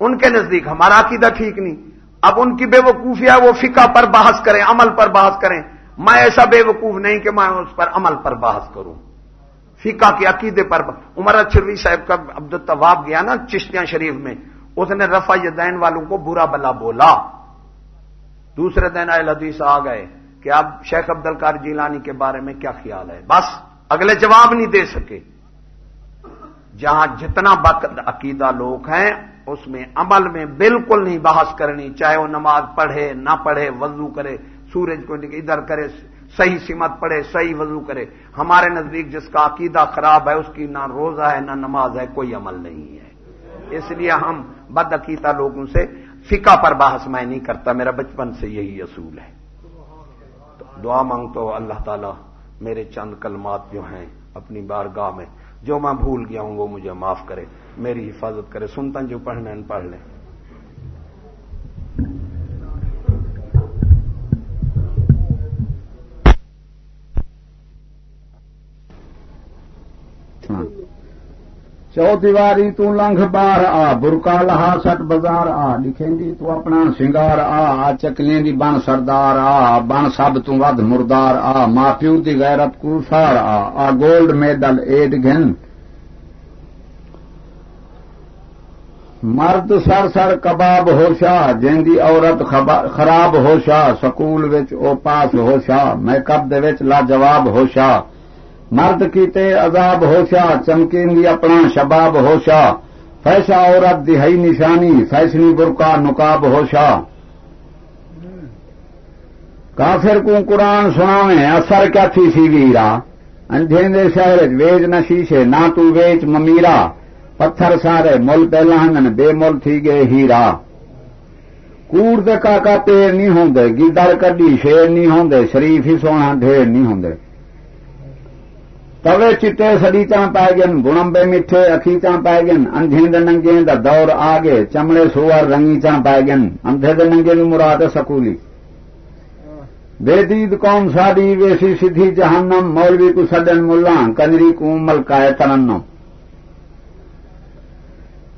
ان کے نزدیک ہمارا عقیدہ ٹھیک نہیں۔ اب ان کی بے وقوفیہ وہ فقہ پر بحث کریں، عمل پر بحث کریں۔ میں ایسا بے وقوف نہیں کہ میں اس پر عمل پر بحث کروں۔ فقہ کے عقیدے پر عمر اچروی صاحب کا عبد الطواب گیا نا چشتیاں شریف میں۔ اس نے رفا یدین والوں کو برا بلا بولا۔ دوسرے دن اہل حدیث آ گئے کہ اب شیخ عبد القار جیلانی کے بارے میں کیا خیال ہے؟ بس، اگلے جواب نہیں دے سکے۔ جہاں جتنا بقد عقیدہ لوگ ہیں، اس میں عمل میں بالکل نہیں بحث کرنی، چاہے وہ نماز پڑھے، نہ پڑھے، وضو کرے، سورج کو ادھر کرے، صحیح سمت پڑھے، صحیح وضو کرے۔ ہمارے نزدیک جس کا عقیدہ خراب ہے، اس کی نہ روزہ ہے، نہ نماز ہے، کوئی عمل نہیں ہے۔ اس لیے ہم بد عقیدہ لوگوں سے فقہ پر بحث میں نہیں کرتا، میرا بچپن سے یہی اصول ہے۔ تو دعا مانگتا ہوں، اللہ تعالیٰ میرے چند کلمات جو ہیں اپنی بارگاہ میں، جو میں بھول گیا ہوں، وہ مجھے معاف کرے، میری حفاظت کرے۔ سنتا جو پڑھنا پڑھ لیں۔ چو دیواری تو لنگ بار آ برکا لہا سٹ بازار آ لکھیں گی تو اپنا سنگار آ چکلیں دی بن سردار آ بن سب تو ود مردار آ ماں پیو دی غیرت کو سار آ آ گولڈ میڈل ایڈ گن مرد سر سر کباب ہوشا جن دی عورت خراب ہوشا سکول وچ او پاس ہوشا میک اپ دے وچ لاجواب ہوشا مرد کیتے عذاب ہوشا، چمکیں گی اپنا شباب ہوشا۔ فیشا عورت دہائی نشانی، فیشنی برقا نقاب ہوشا۔ کافر کو قرآن سناویں، اثر کیا تھی سی ویرا انجھے دے شہر ویج نہ شیشے، نہ تو ویچ ممیرا۔ پتھر سارے مل پہ لہن بے مل تھی گئے ہیرا۔ کوڑ دے کاکا پیر نہیں ہوندے، گیدڑ کڈی شیر نہیں ہوندے، شریف ہی سونا ڈھیر نہیں ہوندے۔ توے چٹے سڑی چاں پائے گن گنمبے میٹھے اکھی چاں پائے گن اندھے دے ننگے دا دور آگے چمڑے سوار رنگی چاں پائے گن اندھے دے ننگے نو مراد سکولی بے دید قوم ساڈی ویسی سدھی جہنم مولوی کو سڈن ملا کنجری کو ملکائے ترنم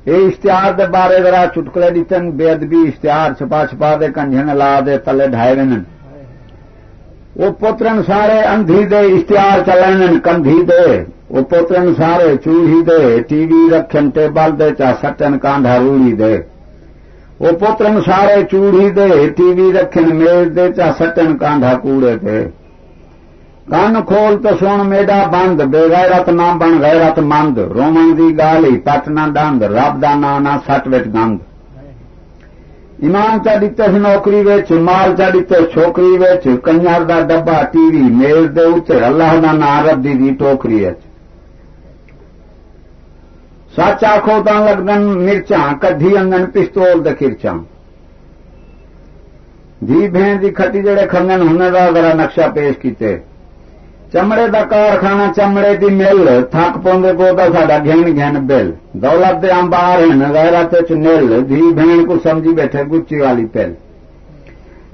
یہ اشتہار دے بارے ذرا چٹکلے ڈیتن بے ادبی اشتہار چھپا چھپا دے کنجن لا دے تلے ڈھائے ون وہ پوترن سارے اندھی دے اشتہار چلن کندھی دے۔ وہ پوترن سارے چوہی دے، ٹی وی رکھن ٹیبل دے چا سٹن کانڈا روڑی دے۔ وہ پوترن سارے چوڑی دے، ٹی وی رکھن میز دے چا سٹن کانڈا کوڑے دے۔ کن کھول تو سن میڈا بند، بے غیرت نہ بن، غیرت مند۔ رومن دی گالی، پٹ نہ ڈند رب دا نہ سٹ وچ گند۔ ایمان چا دیتے نوکری وچ مال چا دیتے چھوکری وچ کنجر دا ڈبا ٹی وی، میز دے اتر اللہ دا نا ردی دی ٹوکری وچ سچ آخو تا لگن مرچاں کدھی انگن پستول دے کھرچاں دھی بہن دی کھٹی جڑے کھنگن ہنے دا ذرا نقشہ پیش کیتے۔ چمڑے دا کارخانہ چمڑے دی مل تھک پوندے کو دا ساڈا گھن گھن بل دولت دے امبار ہن غیرت وچ نل دھی بہن کو سمجھی بیٹھے گچی والی پل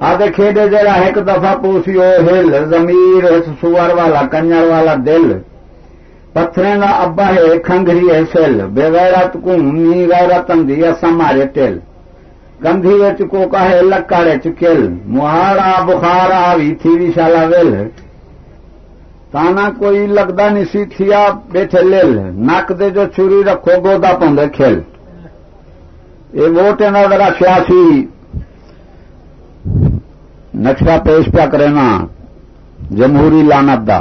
آدھے کھیڈے جڑا ایک دفعہ پوسی او ہل ضمیر سوار والا کنجر والا دل پتھریں دا ابا ہے کھنگری ہے سل بے غیرت کو نی غیرت اندی اسا مارے ٹل گندھی وچ کو کہے لکڑے چ کل مہاڑا بخار آوی تھی وی شالا ویل تانا کوئی لگتا نہیں سی تھیا بیٹھے لے لے نک دے جو چوری رکھو، گودا پوندے کھیل یہ ووٹ ذرا سیاسی نقشہ پیش پیا کرے نا، جمہوری لانت دا۔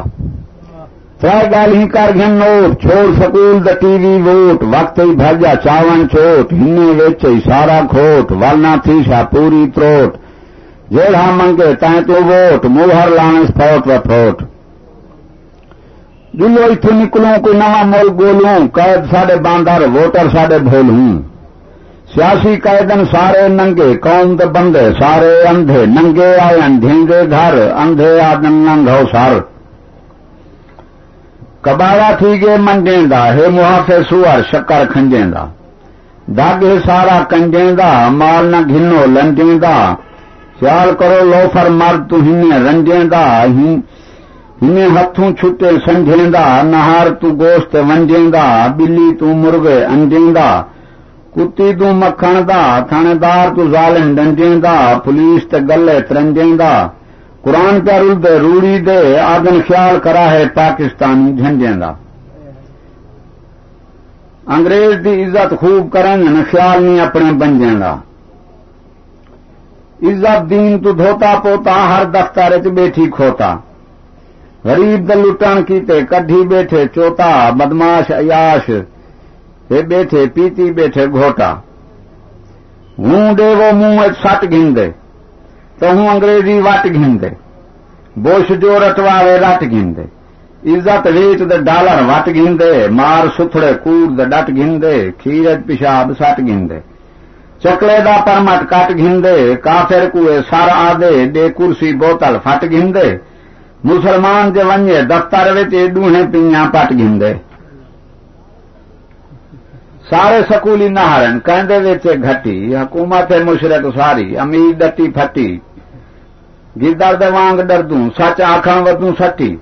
تر گل ہی کر گن نوٹ، چھوڑ سکول دا ٹی وی ووٹ، وقت ہی بھجا چاون چوٹ ہنے وچ سارا کھوٹ ولنا تھی سا پوری تروٹ۔ جیڑا منگے تائیں تو ووٹ موہر لانے سپوٹ و فروٹ جلو اتو نکلوں کوئی نواں مل بولوں قید سڈے باندر، ووٹر سڈے بولوں سیاسی قیدن سارے ننگے، قوم دے بندے سارے اندھے، ننگے آئے ڈھینگے گھر، اندھے آدن ننگو سر۔ کباڑا تھی گے منڈے دا، ہے محافے سوار شکر کھنجے دا۔ داگے سارا کنجے دا، مال نہ گھنو لنجے دا۔ خیال کرو لوفر مرد تو ہنے رنجے دا۔ ہی انہیں ہاتھوں چھٹے سمجھیندا نہار تو گوشت ونجیندا بلی تو مرغے انجیندا کتی تو مکھن دا تھانے دار تو ظالم ڈنجیندا پولیس تے گلے ترنجیندا قرآن پہ رول دے روڑی دے آدن خیال کرا ہے پاکستانی جھنجیندا انگریز دی عزت خوب کرن خیال نہیں اپنے بن بنجیندا عزت دین تو دھوتا پوتا ہر دفتر چ بیٹھی کھوتا غریب دل لٹن کیتے، کڈھی بیٹھے چوتا، بدماش، عیاش، اے بیٹھے، پیتی بیٹھے، گھوٹا۔ ہوں دے وہ منہ سٹ گھندے تو ہوں انگریزی وٹ گھندے بوش جو رٹواوے رٹ گھندے عزت ریٹ دے ڈالر وٹ گھندے مار ستھڑے کوڑ دے ڈٹ گھندے کھیرج پیشاب سٹ گھندے چکلے دا پرمٹ کٹ گھندے کافر کوئے سر آدے دے کرسی بوتل فٹ گھندے مسلمان جے ونجے دفتر ڈوہیں پیاں پٹ گھندے۔ سارے سکولی نہ ہارن کہندے وچ گھٹی، حکومت مشرق ساری، امیر ڈٹی پھٹی۔ گدڑ دے وانگ ڈردوں، سچ آکھن ودوں سٹی۔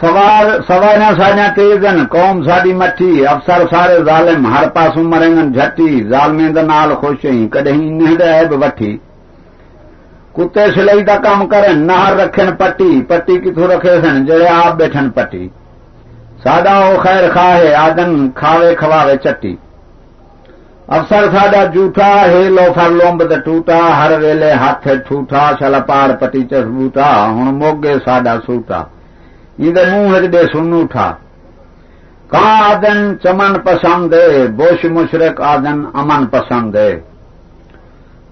سوار سوارا ساریاں تیزن، قوم ساری مٹھی، افسر سارے ظالم، ہر پاسوں مرنگن جھٹی ظالمیں دے نال خوش ہی کڈہیں نہیں عیب وٹھی۔ کتے سلائی کا کام کرن نہر رکھن پٹی پٹی کتوں رکھے سن جڑے آپ بیٹھن پٹی ساڈا او خیر خواہ آدن کھاوے کھواوے چٹی افسر ساڈا جھوٹا ہے لو فر لومب ٹوٹا ہر ویلے ہاتھ ٹھوٹا شل پار پٹی چوٹا ہوں موگے ساڈا سوٹا یہ منہ دے سن اٹھا کہاں آدن چمن پسند بوش مشرق آدن امن پسند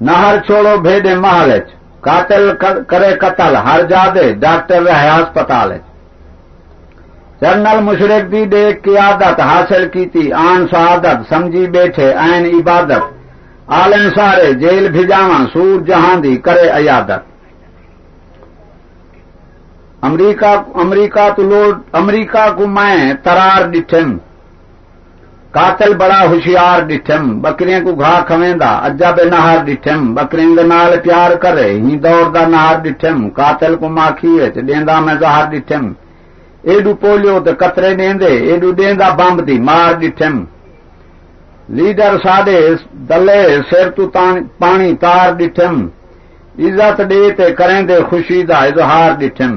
نہر چھوڑو بھیڈے محل چ قاتل کرے قتل، ہر جا دے، ڈاکٹر رہے ہسپتال جنرل مشرق دی دیکھ کی عادت حاصل کی تھی، آن سعادت سمجھی بیٹھے این عبادت۔ عالم سارے، جیل بھجاواں، سور جہاں دی، کرے عیادت۔ امریکہ امریکہ تو لوٹ امریکہ کو میں ترار ڈٹھم قاتل بڑا ہوشیار ڈٹھم، بکریاں کو گھا کھویندا، اجا بے نہار ڈٹھم بکریاں دے نال پیار کرے، ہی دور دا نہار ڈٹھم، قاتل کو ماکھی وچ دیندا میں زہر ڈٹھم۔ ایڈو پولیو تے قطرے دیندے ایڈو دیندا بمب دی مار ڈٹھم۔ لیڈر ساڈے دلے سر تو پانی تار ڈٹھم۔ عزت دے تے کریں دے خوشی دا اظہار ڈٹھم۔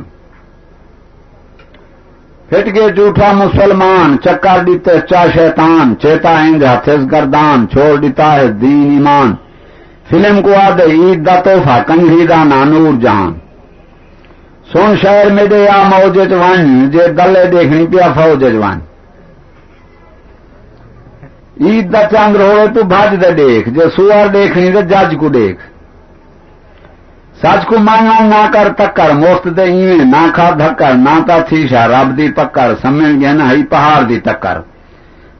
پھٹ گئے جھوٹا مسلمان، چکر دیتے چا شیطان، چیتا انج ہتھس گردان، چھوڑ دیتا ہے دین ایمان۔ فلم کو آدھے عید دا توحفہ کنگھی دا نانور جان۔ سن شہر میں دے آ موج ون جے گلے دیکھنی پیا فوج ون عید دا چاند ہوئے تو بھج دے دیکھ، جے سوار دیکھنی دے جج کو دیکھ۔ سچ کو مانگا نہ کر تکر مفت دے ایویں نہ کھا دھکر، نہ تا تھیشا رب دی پکر، سمجھ گیا نا، ہی پہاڑ دی ٹکر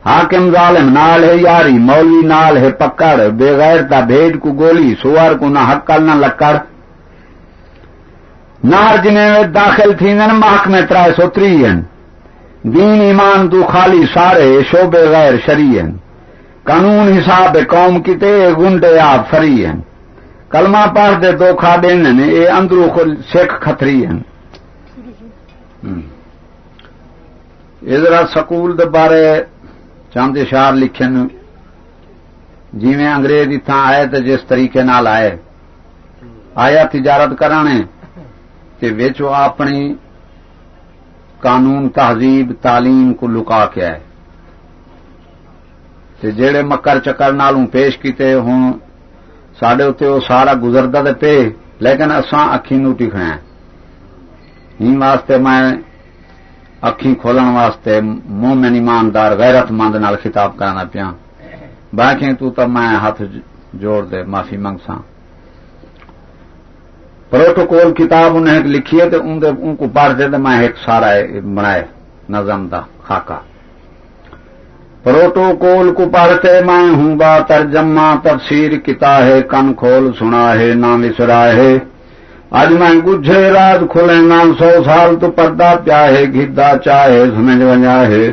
حاکم ظالم نال ہے یاری، مولوی نال ہے پکڑ بے غیر تا بھیڑ کو گولی، سوار کو نہ حکل نہ لکڑ۔ نار جنے میں داخل تھی محکمے ترائے سو ترین دین ایمان تو خالی سارے شوبے غیر شریعن۔ قانون حساب قوم کی تے، گنڈے آپ فرین کلمہ پاس دے دو کھا دینے نے، اے اندرو سکھ کتری ہیں۔ ادھر سکول دے بارے چاند اشار لکھن۔ جی انگریز اتنا آئے تو جس طریقے نال آئے۔ آیا تجارت کرانے کہ ویچو اپنی قانون، تہذیب، تعلیم کو لکا کے آئے۔ جڑے مکر چکر نالوں پیش کیتے ہوں سڈے اتنے وہ سارا گزرتا تو پے، لیکن اصا اکھی نو ٹکنا واسطے میں اکھی کھولن واسطے مومن ایماندار، غیرت مند نال خطاب کرنا پیا باقی تو تو میں ہاتھ جوڑ دے، معافی منگ سا پروٹوکول کتاب انہیں لکھی ہے تو ان کو پڑھ دے تو میں ایک سارا بنائے، نظم دا، خاکہ۔ پروٹوکول کو پڑھتے میں ہوں با ترجمہ تفسیر کتا ہے کن کھول سنا ہے نہ وسرا ہے اج میں گجھے رات کھلے نہ سو سال تو پردہ پیا ہے گدا چاہے، سمجھ ونجا ہے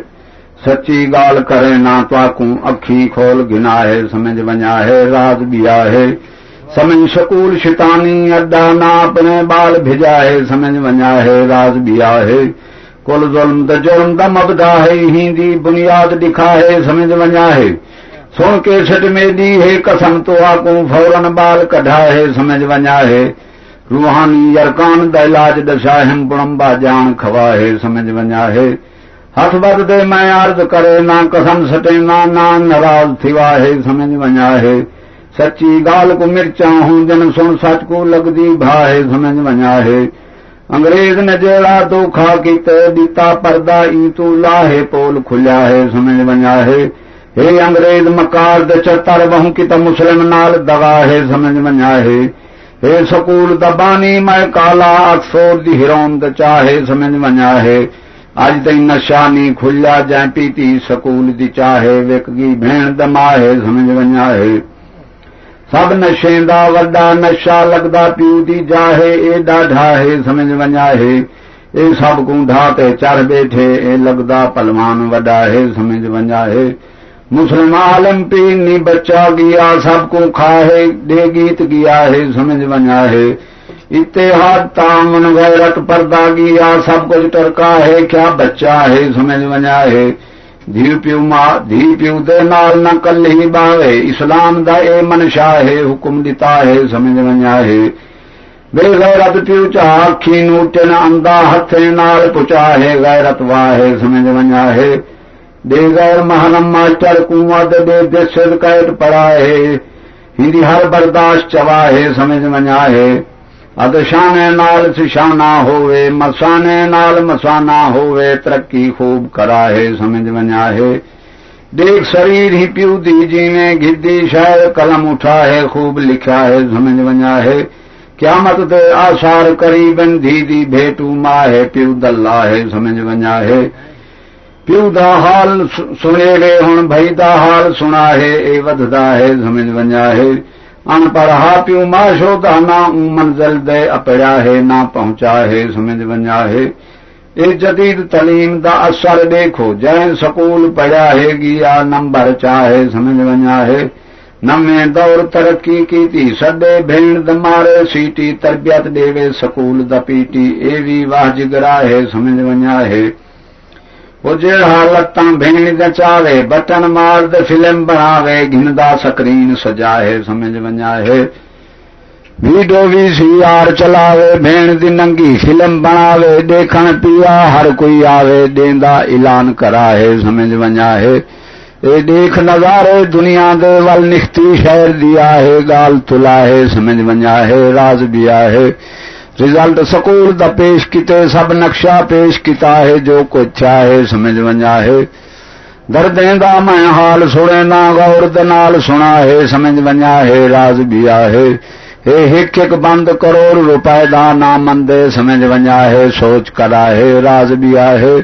سچی گال کرے نہ تو اکھی کھول گنا ہے سمجھ ونجا ہے رات بیا ہے سمجھ سکول شتانی اڈا نہ اپنے بال بھجا ہے سمجھ ونجا ہے راز بیا ہے کل ظلم دا جرم دا مبدا ہے ہی دی بنیاد دکھا ہے سمجھ ونجا ہے سن کے سٹ میں دی ہے قسم تو آکوں فورن بال کڈھا ہے سمجھ ونجا ہے روحانی یرکان دا علاج دشا ہم بڑمبا جان کھوا ہے سمجھ ونجا ہے ہاتھ بد دے میں عرض کرے نہ قسم سٹے نہ نہ ناراض تھوا ہے سمجھ ونجا ہے سچی گال کو مرچا ہوں جن سن سچ کو لگ دی بھا ہے سمجھ ونجا ہے انگریز نے جیڑا دکھا کیتے دیتا پردہ ای تو لاہے پول کھلیا ہے سمجھ بنیا ہے ہے انگریز مکار دے چتر بہوں کی تو مسلم نال دگا ہے سمجھ بنیا ہے ہے سکول دبانی میں کالا اکسور دی ہرون دے چاہے سمجھ بنیا ہے اج تئی نشا نہیں کھلیا جائیں پیتی سکول دی چاہے وک گی بھین دما ہے سمجھ بنیا ہے سب نشے دا وڈا نشا لگتا پیو دی جاہے اے ڈاڈا ہے سمجھ ونجا ہے اے سب کو تے چر بیٹھے اے لگتا پلوان وڈا ہے سمجھ ونجا ہے مسلم عالم پین نی بچا گیا سب کو کھاہے دے گیت گیا ہے سمجھ ونجا ہے اتحاد تامن غیرت پردہ گیا سب کچھ ٹرکا ہے کیا بچہ ہے سمجھ ونجا ہے دھی پیو ماں دھی پیو دے نال نہ کل ہی باوے اسلام دا اے منشا ہے حکم دیتا ہے سمجھ ونجا ہے بے غیرت پیو چاہ اکھی نوٹن اندا ہتھے نال پچا ہے غیرت واہ ہے سمجھ ونجا ہے بے غیر محرم ماسٹر کنواں دے دے دے صدقائت پڑا ہے ہندی ہر برداشت چوا ہے سمجھ ونجا ہے ادشانے نال سشانہ ہوئے مسانے نال مسانہ ہوئے ترقی خوب کرا ہے سمجھ ونجا ہے دیکھ شریر ہی پیو دی جی میں گدی شاید قلم اٹھا ہے خوب لکھا ہے سمجھ ونجا ہے قیامت دے آثار قریبن دھی دی بھیٹو ماں ہے پیو دلہ ہے سمجھ ونجا ہے پیو دا حال سنے گے ہوں بھائی دا حال سنا ہے اے وددا ہے سمجھ ونجا ہے ان پر ہا پیو ماشو دا نہ منزل دے اپڑا ہے، نہ پہنچا ہے، سمجھ ونجا ہے۔ اے جدید تعلیم دا اثر دیکھو جین سکول پڑھا ہے، گیا نمبر چاہے سمجھ ونجا ہے۔ نمیں دور ترقی کی تھی سڈے بھیڑ دمارے سیٹی تربیت دے سکول دا پیٹی اے بھی واہ جگرا ہے، سمجھ ونجا ہے۔ وہ جڑا لتاں بھیڑ چاہے بٹن مار دے فلم بناوے گندا سکرین سجائے سمجھ ونجا ہے ویڈیو وی سی آر چلاوے بھیڑ دی ننگی فلم بناوے دیکھن پیا ہر کوئی آوے دیندا اعلان کرا ہے سمجھ ونجا ہے اے دیکھ نظارے دنیا دے ول نختی شہر دیا ہے گال تلا ہے سمجھ ونجا ہے راز بیا ہے رزلٹ سکول دا پیش کیتے، سب نقشہ پیش کیتا ہے، جو کچھ چاہے سمجھ ونجا ہے۔ دردیں دا میں حال سنے، نہ غور دنال سنا ہے، سمجھ ونجا ہے، راز بیا ہے۔ اے ایک ایک بند کروڑ روپے دا نہ مندے سمجھ ونجا ہے، سوچ کرا ہے، راز بیا ہے۔